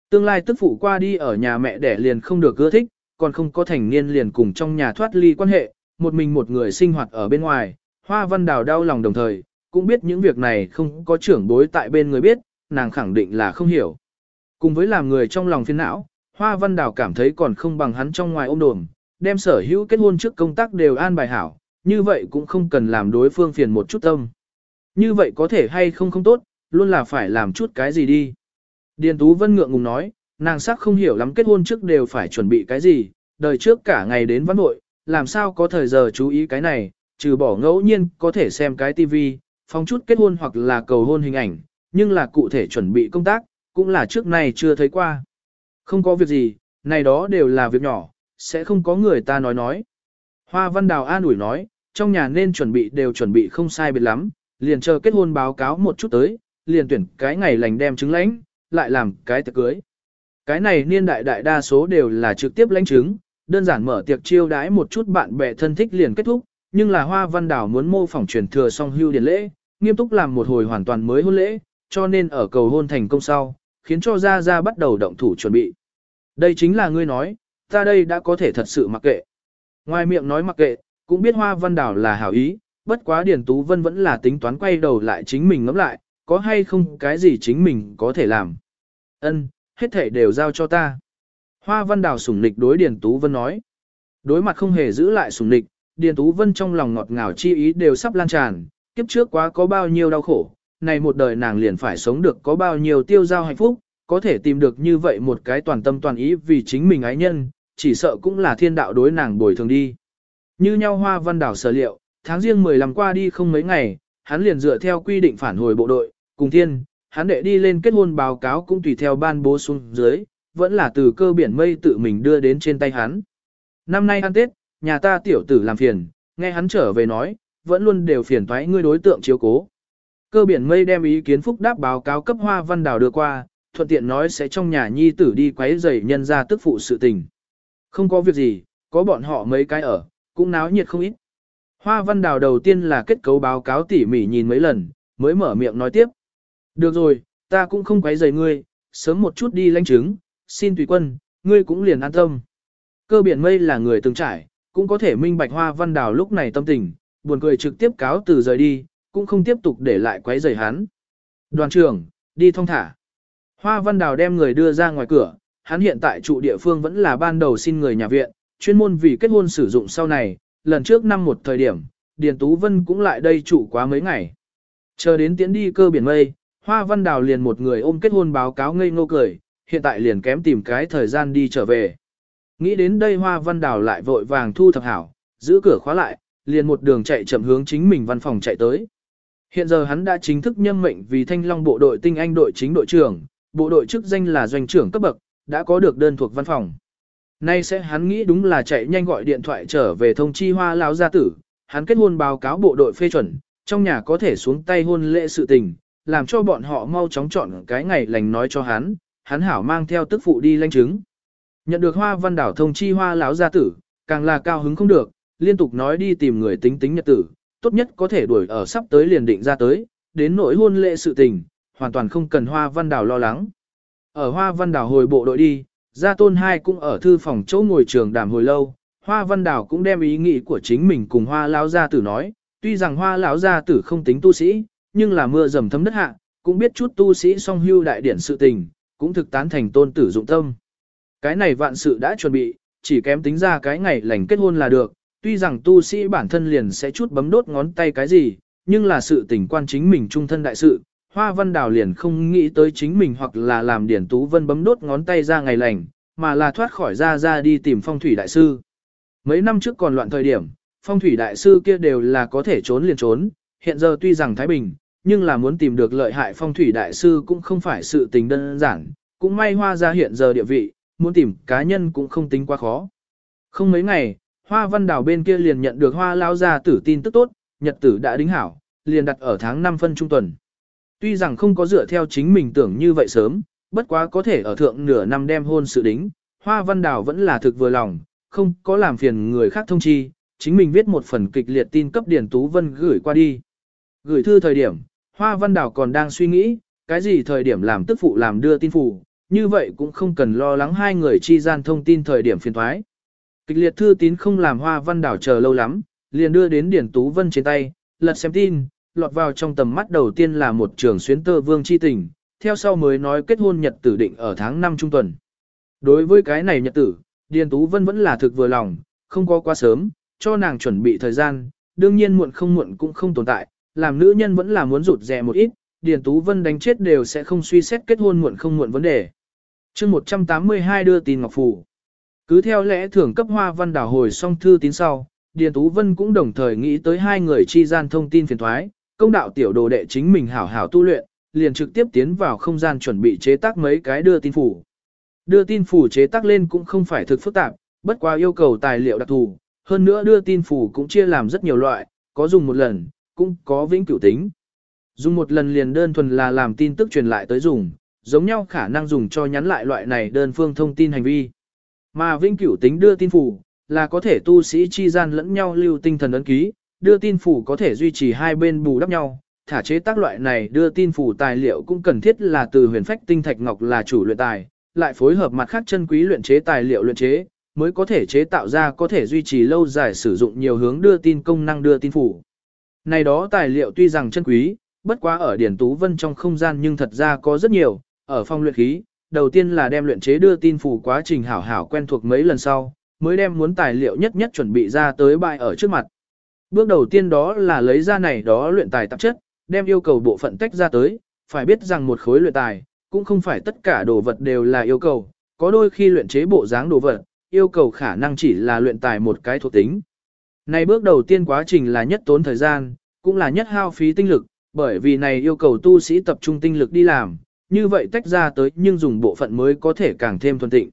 Tương lai tức phụ qua đi ở nhà mẹ đẻ liền không được ưa thích, còn không có thành niên liền cùng trong nhà thoát ly quan hệ, một mình một người sinh hoạt ở bên ngoài, Hoa Văn Đào đau lòng đồng thời, cũng biết những việc này không có trưởng bối tại bên người biết, nàng khẳng định là không hiểu. Cùng với làm người trong lòng phiền não, Hoa Văn Đào cảm thấy còn không bằng hắn trong ngoài ôm đồm, đem sở hữu kết hôn trước công tác đều an bài hảo, như vậy cũng không cần làm đối phương phiền một chút tâm. Như vậy có thể hay không không tốt, luôn là phải làm chút cái gì đi. Điền Tú Vân ngượng ngùng nói, nàng sắc không hiểu lắm kết hôn trước đều phải chuẩn bị cái gì, đời trước cả ngày đến văn hội, làm sao có thời giờ chú ý cái này, trừ bỏ ngẫu nhiên có thể xem cái tivi, phóng chút kết hôn hoặc là cầu hôn hình ảnh, nhưng là cụ thể chuẩn bị công tác, cũng là trước này chưa thấy qua. Không có việc gì, này đó đều là việc nhỏ, sẽ không có người ta nói nói. Hoa Văn Đào an ủi nói, trong nhà nên chuẩn bị đều chuẩn bị không sai biệt lắm, liền chờ kết hôn báo cáo một chút tới, liền tuyển cái ngày lành đem trứng lãnh, lại làm cái tiệc cưới. Cái này niên đại đại đa số đều là trực tiếp lãnh trứng đơn giản mở tiệc chiêu đãi một chút bạn bè thân thích liền kết thúc, nhưng là Hoa Văn Đảo muốn mô phỏng truyền thừa song hưu điển lễ, nghiêm túc làm một hồi hoàn toàn mới hôn lễ, cho nên ở cầu hôn thành công sau, khiến cho Gia Gia bắt đầu động thủ chuẩn bị. Đây chính là ngươi nói, ta đây đã có thể thật sự mặc kệ. Ngoài miệng nói mặc kệ, cũng biết Hoa Văn Đảo là hảo ý, bất quá Điền Tú Vân vẫn là tính toán quay đầu lại chính mình ngẫm lại, có hay không cái gì chính mình có thể làm. Ân, hết thể đều giao cho ta. Hoa Văn đào sủng nịch đối Điền Tú Vân nói. Đối mặt không hề giữ lại sủng nịch, Điền Tú Vân trong lòng ngọt ngào chi ý đều sắp lan tràn, kiếp trước quá có bao nhiêu đau khổ, này một đời nàng liền phải sống được có bao nhiêu tiêu giao hạnh phúc, có thể tìm được như vậy một cái toàn tâm toàn ý vì chính mình ái nhân, chỉ sợ cũng là thiên đạo đối nàng bồi thường đi. Như nhau hoa văn đào sở liệu, tháng riêng 15 qua đi không mấy ngày, hắn liền dựa theo quy định phản hồi bộ đội, cùng thiên, hắn đệ đi lên kết hôn báo cáo cũng tùy theo ban bố xuống dưới, vẫn là từ cơ biển mây tự mình đưa đến trên tay hắn. Năm nay ăn Tết, nhà ta tiểu tử làm phiền, nghe hắn trở về nói, vẫn luôn đều phiền thoái ngươi đối tượng chiếu cố. Cơ biển mây đem ý kiến phúc đáp báo cáo cấp hoa văn đào đưa qua, thuận tiện nói sẽ trong nhà nhi tử đi quấy rầy nhân ra tức phụ sự tình. Không có việc gì, có bọn họ mấy cái ở, cũng náo nhiệt không ít. Hoa văn đào đầu tiên là kết cấu báo cáo tỉ mỉ nhìn mấy lần, mới mở miệng nói tiếp. Được rồi, ta cũng không quấy rầy ngươi, sớm một chút đi lãnh chứng, xin tùy quân, ngươi cũng liền an tâm. Cơ biển mây là người từng trải, cũng có thể minh bạch hoa văn đào lúc này tâm tình, buồn cười trực tiếp cáo từ rời đi, cũng không tiếp tục để lại quấy rầy hắn. Đoàn trưởng, đi thông thả. Hoa văn đào đem người đưa ra ngoài cửa, hắn hiện tại trụ địa phương vẫn là ban đầu xin người nhà viện, chuyên môn vì kết hôn sử dụng sau này, lần trước năm một thời điểm, Điền Tú Vân cũng lại đây trụ quá mấy ngày. Chờ đến tiến đi cơ biển mây, Hoa Văn Đào liền một người ôm kết hôn báo cáo ngây ngô cười, hiện tại liền kém tìm cái thời gian đi trở về. Nghĩ đến đây Hoa Văn Đào lại vội vàng thu thập hảo, giữ cửa khóa lại, liền một đường chạy chậm hướng chính mình văn phòng chạy tới. Hiện giờ hắn đã chính thức nhâm mệnh vì Thanh Long bộ đội tinh anh đội chính đội trưởng, bộ đội chức danh là doanh trưởng cấp bậc, đã có được đơn thuộc văn phòng. Nay sẽ hắn nghĩ đúng là chạy nhanh gọi điện thoại trở về thông chi hoa lão gia tử, hắn kết hôn báo cáo bộ đội phê chuẩn, trong nhà có thể xuống tay hôn lễ sự tình, làm cho bọn họ mau chóng chọn cái ngày lành nói cho hắn, hắn hảo mang theo tức phụ đi lãnh chứng. Nhận được hoa văn đảo thông chi hoa lão gia tử, càng là cao hứng không được, liên tục nói đi tìm người tính tính nhật tử, tốt nhất có thể đuổi ở sắp tới liền định ra tới, đến nỗi hôn lễ sự tình, hoàn toàn không cần hoa văn đảo lo lắng. Ở hoa văn đảo hồi bộ đội đi, gia tôn hai cũng ở thư phòng chỗ ngồi trường đàm hồi lâu, hoa văn đảo cũng đem ý nghĩ của chính mình cùng hoa lão gia tử nói, tuy rằng hoa lão gia tử không tính tu sĩ, nhưng là mưa dầm thấm đất hạ, cũng biết chút tu sĩ song hưu đại điển sự tình, cũng thực tán thành tôn tử dụng tâm. Cái này vạn sự đã chuẩn bị, chỉ kém tính ra cái ngày lành kết hôn là được, tuy rằng tu sĩ bản thân liền sẽ chút bấm đốt ngón tay cái gì, nhưng là sự tình quan chính mình trung thân đại sự, Hoa Văn Đào liền không nghĩ tới chính mình hoặc là làm Điển Tú Vân bấm đốt ngón tay ra ngày lành, mà là thoát khỏi ra ra đi tìm phong thủy đại sư. Mấy năm trước còn loạn thời điểm, phong thủy đại sư kia đều là có thể trốn liền trốn, hiện giờ tuy rằng Thái Bình, nhưng là muốn tìm được lợi hại phong thủy đại sư cũng không phải sự tình đơn giản, cũng may hoa ra hiện giờ địa vị, muốn tìm cá nhân cũng không tính quá khó. Không mấy ngày, hoa văn đảo bên kia liền nhận được hoa lao ra tử tin tức tốt, nhật tử đã đính hảo, liền đặt ở tháng 5 phân trung tuần. Tuy rằng không có dựa theo chính mình tưởng như vậy sớm, bất quá có thể ở thượng nửa năm đem hôn sự đính, hoa văn đảo vẫn là thực vừa lòng, không có làm phiền người khác thông chi, chính mình viết một phần kịch liệt tin cấp Điền Tú Vân gửi qua đi. Gửi thư thời điểm, Hoa Văn Đào còn đang suy nghĩ, cái gì thời điểm làm tức phụ làm đưa tin phủ, như vậy cũng không cần lo lắng hai người chi gian thông tin thời điểm phiền thoái. Kịch liệt thư tín không làm Hoa Văn Đào chờ lâu lắm, liền đưa đến Điền Tú Vân trên tay, lật xem tin, lọt vào trong tầm mắt đầu tiên là một trường xuyến tơ vương chi tình, theo sau mới nói kết hôn nhật tử định ở tháng 5 trung tuần. Đối với cái này nhật tử, Điền Tú Vân vẫn là thực vừa lòng, không có quá sớm, cho nàng chuẩn bị thời gian, đương nhiên muộn không muộn cũng không tồn tại, làm nữ nhân vẫn là muốn rụt rè một ít, Điền Tú Vân đánh chết đều sẽ không suy xét kết hôn muộn không muộn vấn đề. chương 182 đưa tin Ngọc Phủ. Cứ theo lẽ thưởng cấp hoa văn đảo hồi xong thư tín sau, Điền Tú Vân cũng đồng thời nghĩ tới hai người chi gian thông tin phiền thoái, công đạo tiểu đồ đệ chính mình hảo hảo tu luyện, liền trực tiếp tiến vào không gian chuẩn bị chế tác mấy cái đưa tin phủ. Đưa tin phủ chế tác lên cũng không phải thực phức tạp, bất quá yêu cầu tài liệu đặc thù, hơn nữa đưa tin phủ cũng chia làm rất nhiều loại, có dùng một lần, cũng có vĩnh cửu tính. Dùng một lần liền đơn thuần là làm tin tức truyền lại tới dùng, giống nhau khả năng dùng cho nhắn lại loại này đơn phương thông tin hành vi. Mà vĩnh cửu tính đưa tin phủ, là có thể tu sĩ chi gian lẫn nhau lưu tinh thần ấn ký, đưa tin phủ có thể duy trì hai bên bù đắp nhau, thả chế tác loại này đưa tin phủ tài liệu cũng cần thiết là từ huyền phách tinh thạch ngọc là chủ luyện tài, lại phối hợp mặt khác chân quý luyện chế tài liệu luyện chế, mới có thể chế tạo ra có thể duy trì lâu dài sử dụng nhiều hướng đưa tin công năng đưa tin phủ. Này đó tài liệu tuy rằng chân quý, bất quá ở Điển Tú Vân trong không gian nhưng thật ra có rất nhiều, ở phong luyện khí, đầu tiên là đem luyện chế đưa tin phủ quá trình hảo hảo quen thuộc mấy lần sau, mới đem muốn tài liệu nhất nhất chuẩn bị ra tới bài ở trước mặt. Bước đầu tiên đó là lấy ra này đó luyện tài tạp chất, đem yêu cầu bộ phận tách ra tới, phải biết rằng một khối luyện tài, cũng không phải tất cả đồ vật đều là yêu cầu, có đôi khi luyện chế bộ dáng đồ vật, yêu cầu khả năng chỉ là luyện tài một cái thuộc tính. Này bước đầu tiên quá trình là nhất tốn thời gian, cũng là nhất hao phí tinh lực, bởi vì này yêu cầu tu sĩ tập trung tinh lực đi làm, như vậy tách ra tới nhưng dùng bộ phận mới có thể càng thêm thuần tịnh.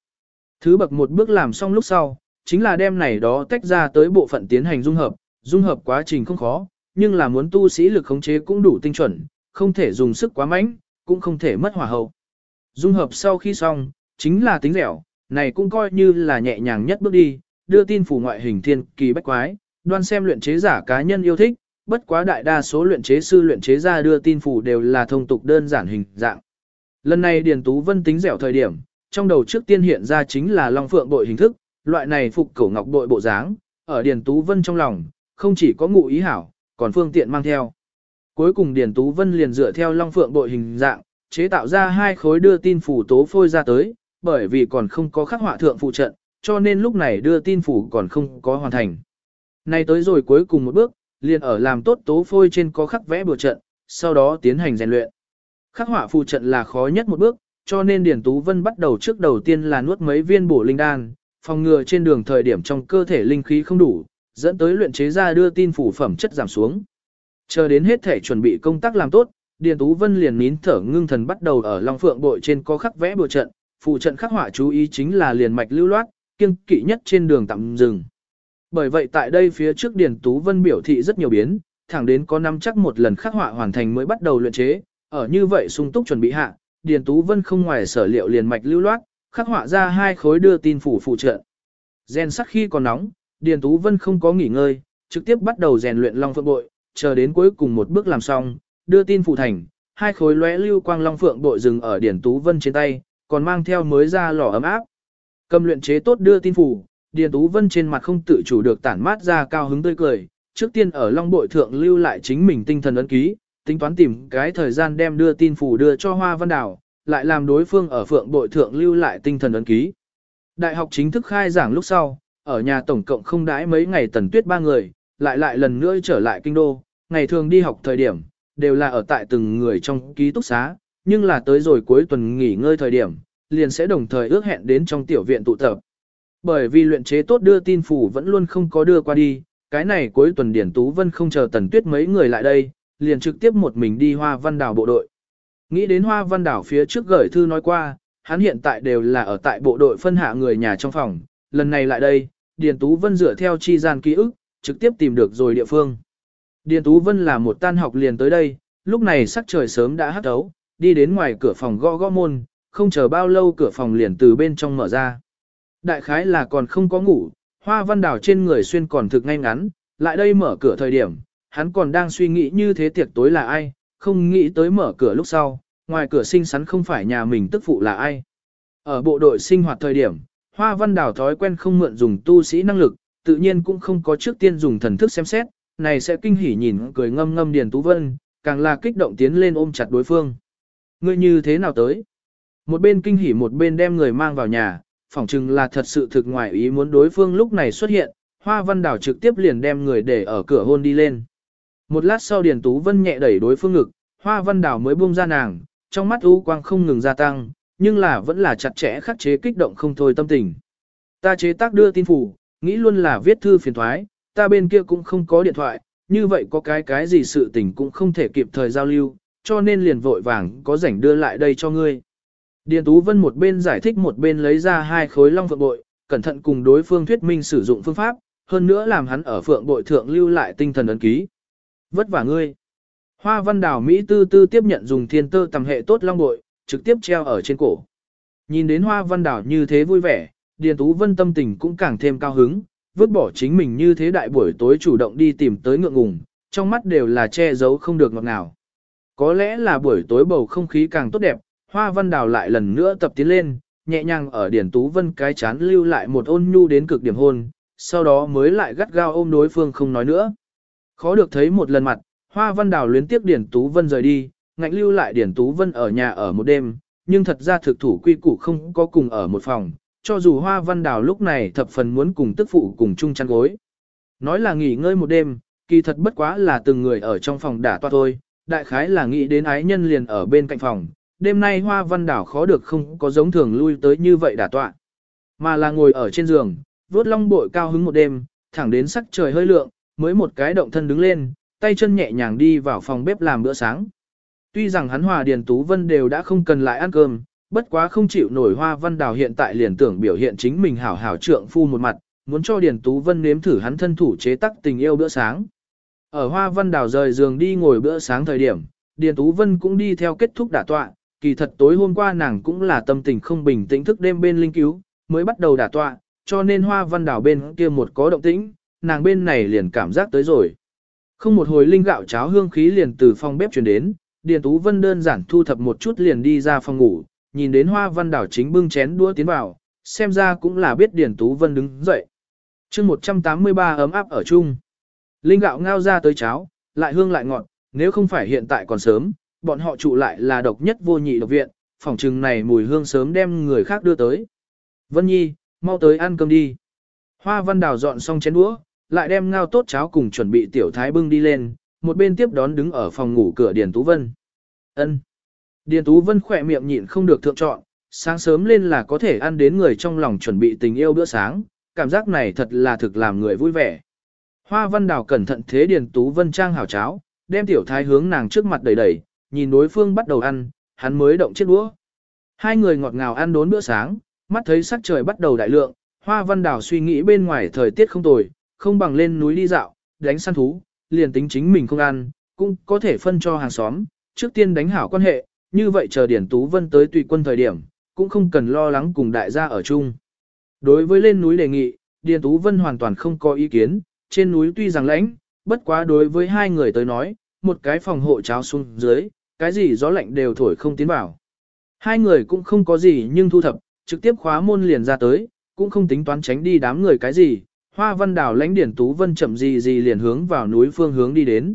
Thứ bậc một bước làm xong lúc sau, chính là đem này đó tách ra tới bộ phận tiến hành dung hợp, dung hợp quá trình không khó, nhưng là muốn tu sĩ lực khống chế cũng đủ tinh chuẩn, không thể dùng sức quá mạnh, cũng không thể mất hỏa hậu. Dung hợp sau khi xong, chính là tính dẻo, này cũng coi như là nhẹ nhàng nhất bước đi, đưa tin phủ ngoại hình thiên kỳ bách quái, đoan xem luyện chế giả cá nhân yêu thích, bất quá đại đa số luyện chế sư luyện chế ra đưa tin phủ đều là thông tục đơn giản hình dạng. Lần này Điền Tú Vân tính dẻo thời điểm, trong đầu trước tiên hiện ra chính là Long Phượng bội hình thức, loại này phục cổ ngọc bội bộ dáng, ở Điền Tú Vân trong lòng, không chỉ có ngụ ý hảo, còn phương tiện mang theo. Cuối cùng Điền Tú Vân liền dựa theo Long Phượng bội hình dạng, chế tạo ra hai khối đưa tin phủ tố phôi ra tới, bởi vì còn không có khắc họa thượng phụ trận, cho nên lúc này đưa tin phủ còn không có hoàn thành. Nay tới rồi cuối cùng một bước, liền ở làm tốt tố phôi trên có khắc vẽ bừa trận, sau đó tiến hành rèn luyện. Khắc họa phù trận là khó nhất một bước, cho nên Điền Tú Vân bắt đầu trước đầu tiên là nuốt mấy viên bổ linh đan, phòng ngừa trên đường thời điểm trong cơ thể linh khí không đủ, dẫn tới luyện chế ra đưa tin phủ phẩm chất giảm xuống. Chờ đến hết thể chuẩn bị công tác làm tốt, Điền Tú Vân liền nín thở ngưng thần bắt đầu ở Long Phượng bội trên có khắc vẽ bùa trận, phụ trận khắc họa chú ý chính là liền mạch lưu loát, kiêng kỵ nhất trên đường tạm dừng. Bởi vậy tại đây phía trước Điền Tú Vân biểu thị rất nhiều biến, thẳng đến có năm chắc một lần khắc họa hoàn thành mới bắt đầu luyện chế, ở như vậy sung túc chuẩn bị hạ, Điền Tú Vân không ngoài sở liệu liền mạch lưu loát, khắc họa ra hai khối đưa tin phủ phụ trợ Gen sắc khi còn nóng, Điền Tú Vân không có nghỉ ngơi, trực tiếp bắt đầu rèn luyện Long Phượng bội, chờ đến cuối cùng một bước làm xong, đưa tin phụ thành, hai khối lóe lưu quang Long Phượng bội dừng ở Điền Tú Vân trên tay, còn mang theo mới ra lò ấm áp. Cầm luyện chế tốt đưa tin phủ, Điền Tú Vân trên mặt không tự chủ được tản mát ra cao hứng tươi cười, trước tiên ở Long Bội Thượng lưu lại chính mình tinh thần ấn ký, tính toán tìm cái thời gian đem đưa tin phủ đưa cho Hoa Văn Đảo, lại làm đối phương ở Phượng Bội Thượng lưu lại tinh thần ấn ký. Đại học chính thức khai giảng lúc sau, ở nhà tổng cộng không đãi mấy ngày tần tuyết ba người, lại lại lần nữa trở lại kinh đô, ngày thường đi học thời điểm, đều là ở tại từng người trong ký túc xá, nhưng là tới rồi cuối tuần nghỉ ngơi thời điểm, liền sẽ đồng thời ước hẹn đến trong tiểu viện tụ tập. Bởi vì luyện chế tốt đưa tin phủ vẫn luôn không có đưa qua đi, cái này cuối tuần Điển Tú Vân không chờ Tần Tuyết mấy người lại đây, liền trực tiếp một mình đi Hoa Văn Đảo bộ đội. Nghĩ đến Hoa Văn Đảo phía trước gửi thư nói qua, hắn hiện tại đều là ở tại bộ đội phân hạ người nhà trong phòng, lần này lại đây, Điền Tú Vân dựa theo chi gian ký ức, trực tiếp tìm được rồi địa phương. Điền Tú Vân là một tan học liền tới đây, lúc này sắc trời sớm đã hắt ấu, đi đến ngoài cửa phòng gõ gõ môn, không chờ bao lâu cửa phòng liền từ bên trong mở ra. Đại khái là còn không có ngủ, hoa văn đảo trên người xuyên còn thực ngay ngắn, lại đây mở cửa thời điểm, hắn còn đang suy nghĩ như thế tiệc tối là ai, không nghĩ tới mở cửa lúc sau, ngoài cửa sinh sắn không phải nhà mình tức phụ là ai. Ở bộ đội sinh hoạt thời điểm, hoa văn đảo thói quen không mượn dùng tu sĩ năng lực, tự nhiên cũng không có trước tiên dùng thần thức xem xét, này sẽ kinh hỉ nhìn cười ngâm ngâm Điền Tú Vân, càng là kích động tiến lên ôm chặt đối phương. Ngươi như thế nào tới? Một bên kinh hỉ một bên đem người mang vào nhà, phỏng chừng là thật sự thực ngoài ý muốn đối phương lúc này xuất hiện, Hoa Văn Đảo trực tiếp liền đem người để ở cửa hôn đi lên. Một lát sau Điền Tú Vân nhẹ đẩy đối phương ngực, Hoa Văn Đảo mới buông ra nàng, trong mắt u quang không ngừng gia tăng, nhưng là vẫn là chặt chẽ khắc chế kích động không thôi tâm tình. Ta chế tác đưa tin phủ, nghĩ luôn là viết thư phiền thoái, ta bên kia cũng không có điện thoại, như vậy có cái cái gì sự tình cũng không thể kịp thời giao lưu, cho nên liền vội vàng có rảnh đưa lại đây cho ngươi. Điền Tú Vân một bên giải thích một bên lấy ra hai khối long phượng bội, cẩn thận cùng đối phương thuyết minh sử dụng phương pháp, hơn nữa làm hắn ở phượng bội thượng lưu lại tinh thần ấn ký. Vất vả ngươi. Hoa văn đảo Mỹ tư tư tiếp nhận dùng thiên tơ tầm hệ tốt long bội, trực tiếp treo ở trên cổ. Nhìn đến hoa văn đảo như thế vui vẻ, Điền Tú Vân tâm tình cũng càng thêm cao hứng, vứt bỏ chính mình như thế đại buổi tối chủ động đi tìm tới ngượng ngùng, trong mắt đều là che giấu không được ngọt ngào. Có lẽ là buổi tối bầu không khí càng tốt đẹp, Hoa Văn Đào lại lần nữa tập tiến lên, nhẹ nhàng ở Điển Tú Vân cái chán lưu lại một ôn nhu đến cực điểm hôn, sau đó mới lại gắt gao ôm đối phương không nói nữa. Khó được thấy một lần mặt, Hoa Văn Đào luyến tiếc Điển Tú Vân rời đi, ngạnh lưu lại Điển Tú Vân ở nhà ở một đêm, nhưng thật ra thực thủ quy củ không có cùng ở một phòng, cho dù Hoa Văn Đào lúc này thập phần muốn cùng tức phụ cùng chung chăn gối. Nói là nghỉ ngơi một đêm, kỳ thật bất quá là từng người ở trong phòng đả toa thôi, đại khái là nghĩ đến ái nhân liền ở bên cạnh phòng, đêm nay Hoa Văn Đào khó được không có giống thường lui tới như vậy đả tọa, mà là ngồi ở trên giường, vuốt long bội cao hứng một đêm, thẳng đến sắc trời hơi lượng, mới một cái động thân đứng lên, tay chân nhẹ nhàng đi vào phòng bếp làm bữa sáng. Tuy rằng hắn hòa Điền Tú Vân đều đã không cần lại ăn cơm, bất quá không chịu nổi hoa văn đào hiện tại liền tưởng biểu hiện chính mình hảo hảo trượng phu một mặt, muốn cho Điền Tú Vân nếm thử hắn thân thủ chế tắc tình yêu bữa sáng. Ở hoa văn đào rời giường đi ngồi bữa sáng thời điểm, Điền Tú Vân cũng đi theo kết thúc đả tọa, kỳ thật tối hôm qua nàng cũng là tâm tình không bình tĩnh thức đêm bên linh cứu, mới bắt đầu đả tọa, cho nên hoa văn đảo bên kia một có động tĩnh, nàng bên này liền cảm giác tới rồi. Không một hồi linh gạo cháo hương khí liền từ phòng bếp truyền đến, Điền Tú Vân đơn giản thu thập một chút liền đi ra phòng ngủ, nhìn đến hoa văn đảo chính bưng chén đũa tiến vào, xem ra cũng là biết Điền Tú Vân đứng dậy. chương 183 ấm áp ở chung. Linh gạo ngao ra tới cháo, lại hương lại ngọt, nếu không phải hiện tại còn sớm, bọn họ trụ lại là độc nhất vô nhị độc viện, phòng trừng này mùi hương sớm đem người khác đưa tới. Vân Nhi, mau tới ăn cơm đi. Hoa văn đào dọn xong chén đũa, lại đem ngao tốt cháo cùng chuẩn bị tiểu thái bưng đi lên, một bên tiếp đón đứng ở phòng ngủ cửa Điền Tú Vân. Ân. Điền Tú Vân khỏe miệng nhịn không được thượng chọn, sáng sớm lên là có thể ăn đến người trong lòng chuẩn bị tình yêu bữa sáng, cảm giác này thật là thực làm người vui vẻ. Hoa Văn Đào cẩn thận thế Điền Tú Vân trang hảo cháo, đem tiểu thái hướng nàng trước mặt đầy đầy, nhìn đối phương bắt đầu ăn, hắn mới động chiếc đũa. Hai người ngọt ngào ăn đốn bữa sáng, mắt thấy sắc trời bắt đầu đại lượng, Hoa Văn Đào suy nghĩ bên ngoài thời tiết không tồi, không bằng lên núi đi dạo, đánh săn thú, liền tính chính mình không ăn, cũng có thể phân cho hàng xóm, trước tiên đánh hảo quan hệ, như vậy chờ Điển Tú Vân tới tùy quân thời điểm, cũng không cần lo lắng cùng đại gia ở chung. Đối với lên núi đề nghị, Điền Tú Vân hoàn toàn không có ý kiến, trên núi tuy rằng lãnh, bất quá đối với hai người tới nói, một cái phòng hộ cháo xuống dưới, cái gì gió lạnh đều thổi không tiến vào. Hai người cũng không có gì nhưng thu thập, trực tiếp khóa môn liền ra tới, cũng không tính toán tránh đi đám người cái gì. Hoa văn đảo lãnh điển tú vân chậm gì gì liền hướng vào núi phương hướng đi đến.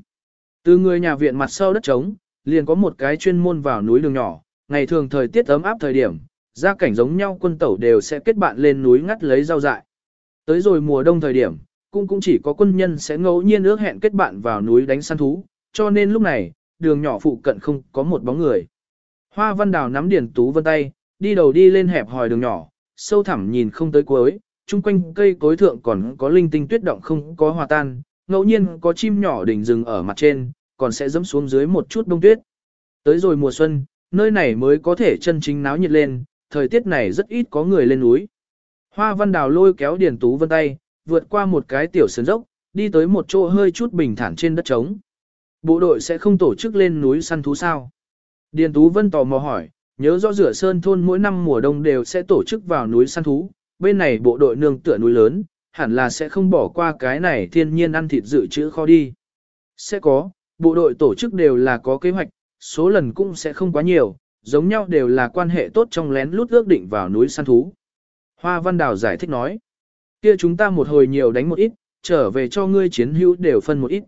Từ người nhà viện mặt sau đất trống, liền có một cái chuyên môn vào núi đường nhỏ, ngày thường thời tiết ấm áp thời điểm, gia cảnh giống nhau quân tẩu đều sẽ kết bạn lên núi ngắt lấy rau dại. Tới rồi mùa đông thời điểm, cũng cũng chỉ có quân nhân sẽ ngẫu nhiên ước hẹn kết bạn vào núi đánh săn thú, cho nên lúc này, đường nhỏ phụ cận không có một bóng người. Hoa văn đào nắm Điền tú vân tay, đi đầu đi lên hẹp hòi đường nhỏ, sâu thẳm nhìn không tới cuối, chung quanh cây cối thượng còn có linh tinh tuyết động không có hòa tan, ngẫu nhiên có chim nhỏ đỉnh rừng ở mặt trên, còn sẽ dẫm xuống dưới một chút bông tuyết. Tới rồi mùa xuân, nơi này mới có thể chân chính náo nhiệt lên, thời tiết này rất ít có người lên núi. Hoa văn đào lôi kéo Điền Tú Vân tay, vượt qua một cái tiểu sườn dốc, đi tới một chỗ hơi chút bình thản trên đất trống. Bộ đội sẽ không tổ chức lên núi săn thú sao? Điền Tú Vân tò mò hỏi, nhớ rõ rửa sơn thôn mỗi năm mùa đông đều sẽ tổ chức vào núi săn thú, bên này bộ đội nương tựa núi lớn, hẳn là sẽ không bỏ qua cái này thiên nhiên ăn thịt dự trữ kho đi. Sẽ có, bộ đội tổ chức đều là có kế hoạch, số lần cũng sẽ không quá nhiều, giống nhau đều là quan hệ tốt trong lén lút ước định vào núi săn thú. Hoa Văn Đào giải thích nói, kia chúng ta một hồi nhiều đánh một ít, trở về cho ngươi chiến hữu đều phân một ít.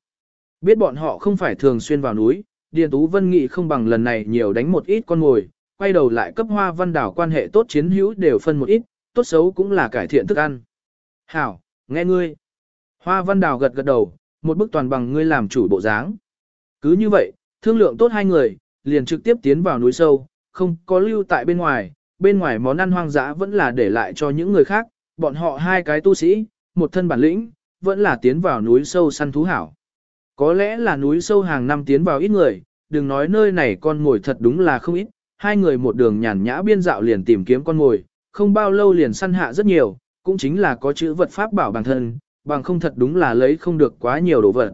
Biết bọn họ không phải thường xuyên vào núi, Điền Tú Vân nghĩ không bằng lần này nhiều đánh một ít con ngồi, quay đầu lại cấp Hoa Văn Đào quan hệ tốt chiến hữu đều phân một ít, tốt xấu cũng là cải thiện thức ăn. Hảo, nghe ngươi. Hoa Văn Đào gật gật đầu, một bức toàn bằng ngươi làm chủ bộ dáng. Cứ như vậy, thương lượng tốt hai người, liền trực tiếp tiến vào núi sâu, không có lưu tại bên ngoài, bên ngoài món ăn hoang dã vẫn là để lại cho những người khác, bọn họ hai cái tu sĩ, một thân bản lĩnh, vẫn là tiến vào núi sâu săn thú hảo. Có lẽ là núi sâu hàng năm tiến vào ít người, đừng nói nơi này con ngồi thật đúng là không ít, hai người một đường nhàn nhã biên dạo liền tìm kiếm con ngồi, không bao lâu liền săn hạ rất nhiều, cũng chính là có chữ vật pháp bảo bản thân, bằng không thật đúng là lấy không được quá nhiều đồ vật.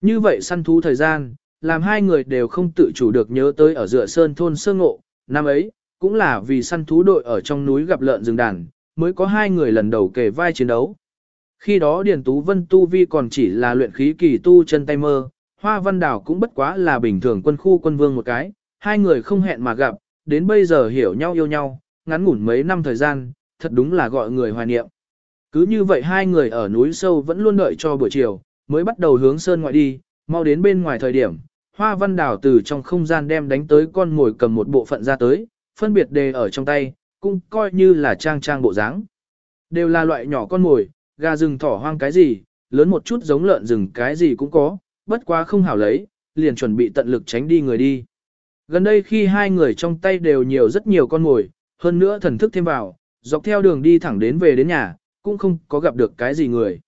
Như vậy săn thú thời gian, làm hai người đều không tự chủ được nhớ tới ở dựa sơn thôn sơ ngộ, năm ấy, cũng là vì săn thú đội ở trong núi gặp lợn rừng đàn, mới có hai người lần đầu kề vai chiến đấu. Khi đó Điền Tú Vân Tu Vi còn chỉ là luyện khí kỳ tu chân tay mơ, Hoa Văn Đảo cũng bất quá là bình thường quân khu quân vương một cái, hai người không hẹn mà gặp, đến bây giờ hiểu nhau yêu nhau, ngắn ngủn mấy năm thời gian, thật đúng là gọi người hoài niệm. Cứ như vậy hai người ở núi sâu vẫn luôn đợi cho buổi chiều, mới bắt đầu hướng sơn ngoại đi, mau đến bên ngoài thời điểm, Hoa Văn Đảo từ trong không gian đem đánh tới con ngồi cầm một bộ phận ra tới, phân biệt đề ở trong tay, cũng coi như là trang trang bộ dáng. Đều là loại nhỏ con ngồi, gà rừng thỏ hoang cái gì, lớn một chút giống lợn rừng cái gì cũng có, bất quá không hảo lấy, liền chuẩn bị tận lực tránh đi người đi. Gần đây khi hai người trong tay đều nhiều rất nhiều con mồi, hơn nữa thần thức thêm vào, dọc theo đường đi thẳng đến về đến nhà, cũng không có gặp được cái gì người.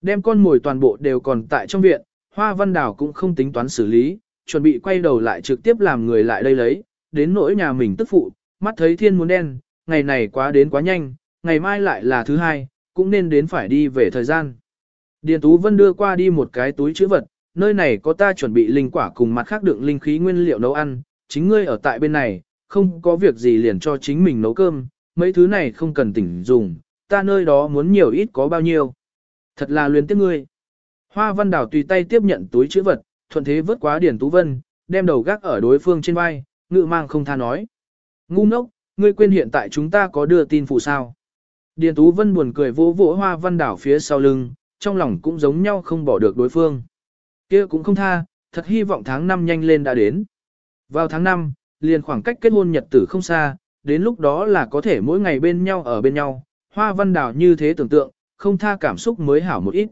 Đem con mồi toàn bộ đều còn tại trong viện, Hoa Văn Đào cũng không tính toán xử lý, chuẩn bị quay đầu lại trực tiếp làm người lại đây lấy, đến nỗi nhà mình tức phụ, mắt thấy thiên muốn đen, ngày này quá đến quá nhanh, ngày mai lại là thứ hai, cũng nên đến phải đi về thời gian. Điền Tú Vân đưa qua đi một cái túi chữ vật, nơi này có ta chuẩn bị linh quả cùng mặt khác đựng linh khí nguyên liệu nấu ăn, chính ngươi ở tại bên này, không có việc gì liền cho chính mình nấu cơm, mấy thứ này không cần tỉnh dùng, ta nơi đó muốn nhiều ít có bao nhiêu. Thật là luyến tiếc ngươi. Hoa Văn Đào tùy tay tiếp nhận túi chữ vật, thuận thế vớt quá Điền Tú Vân, đem đầu gác ở đối phương trên vai, ngự mang không tha nói. Ngu ngốc, ngươi quên hiện tại chúng ta có đưa tin phụ sao. Điền Tú Vân buồn cười vỗ vỗ hoa văn đảo phía sau lưng, trong lòng cũng giống nhau không bỏ được đối phương. kia cũng không tha, thật hy vọng tháng 5 nhanh lên đã đến. Vào tháng 5, liền khoảng cách kết hôn nhật tử không xa, đến lúc đó là có thể mỗi ngày bên nhau ở bên nhau, hoa văn đảo như thế tưởng tượng, không tha cảm xúc mới hảo một ít.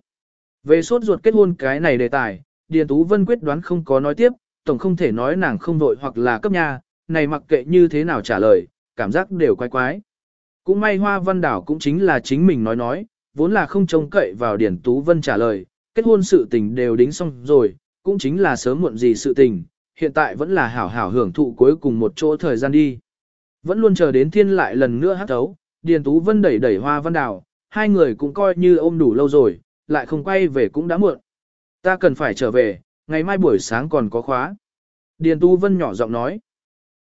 Về sốt ruột kết hôn cái này đề tài, Điền Tú Vân quyết đoán không có nói tiếp, tổng không thể nói nàng không vội hoặc là cấp nhà, này mặc kệ như thế nào trả lời, cảm giác đều quái quái. Cũng may Hoa Văn Đảo cũng chính là chính mình nói nói, vốn là không trông cậy vào Điển Tú Vân trả lời, kết hôn sự tình đều đính xong rồi, cũng chính là sớm muộn gì sự tình, hiện tại vẫn là hảo hảo hưởng thụ cuối cùng một chỗ thời gian đi. Vẫn luôn chờ đến thiên lại lần nữa hát thấu, Điền Tú Vân đẩy đẩy Hoa Văn Đảo, hai người cũng coi như ôm đủ lâu rồi, lại không quay về cũng đã muộn. Ta cần phải trở về, ngày mai buổi sáng còn có khóa. Điền Tú Vân nhỏ giọng nói.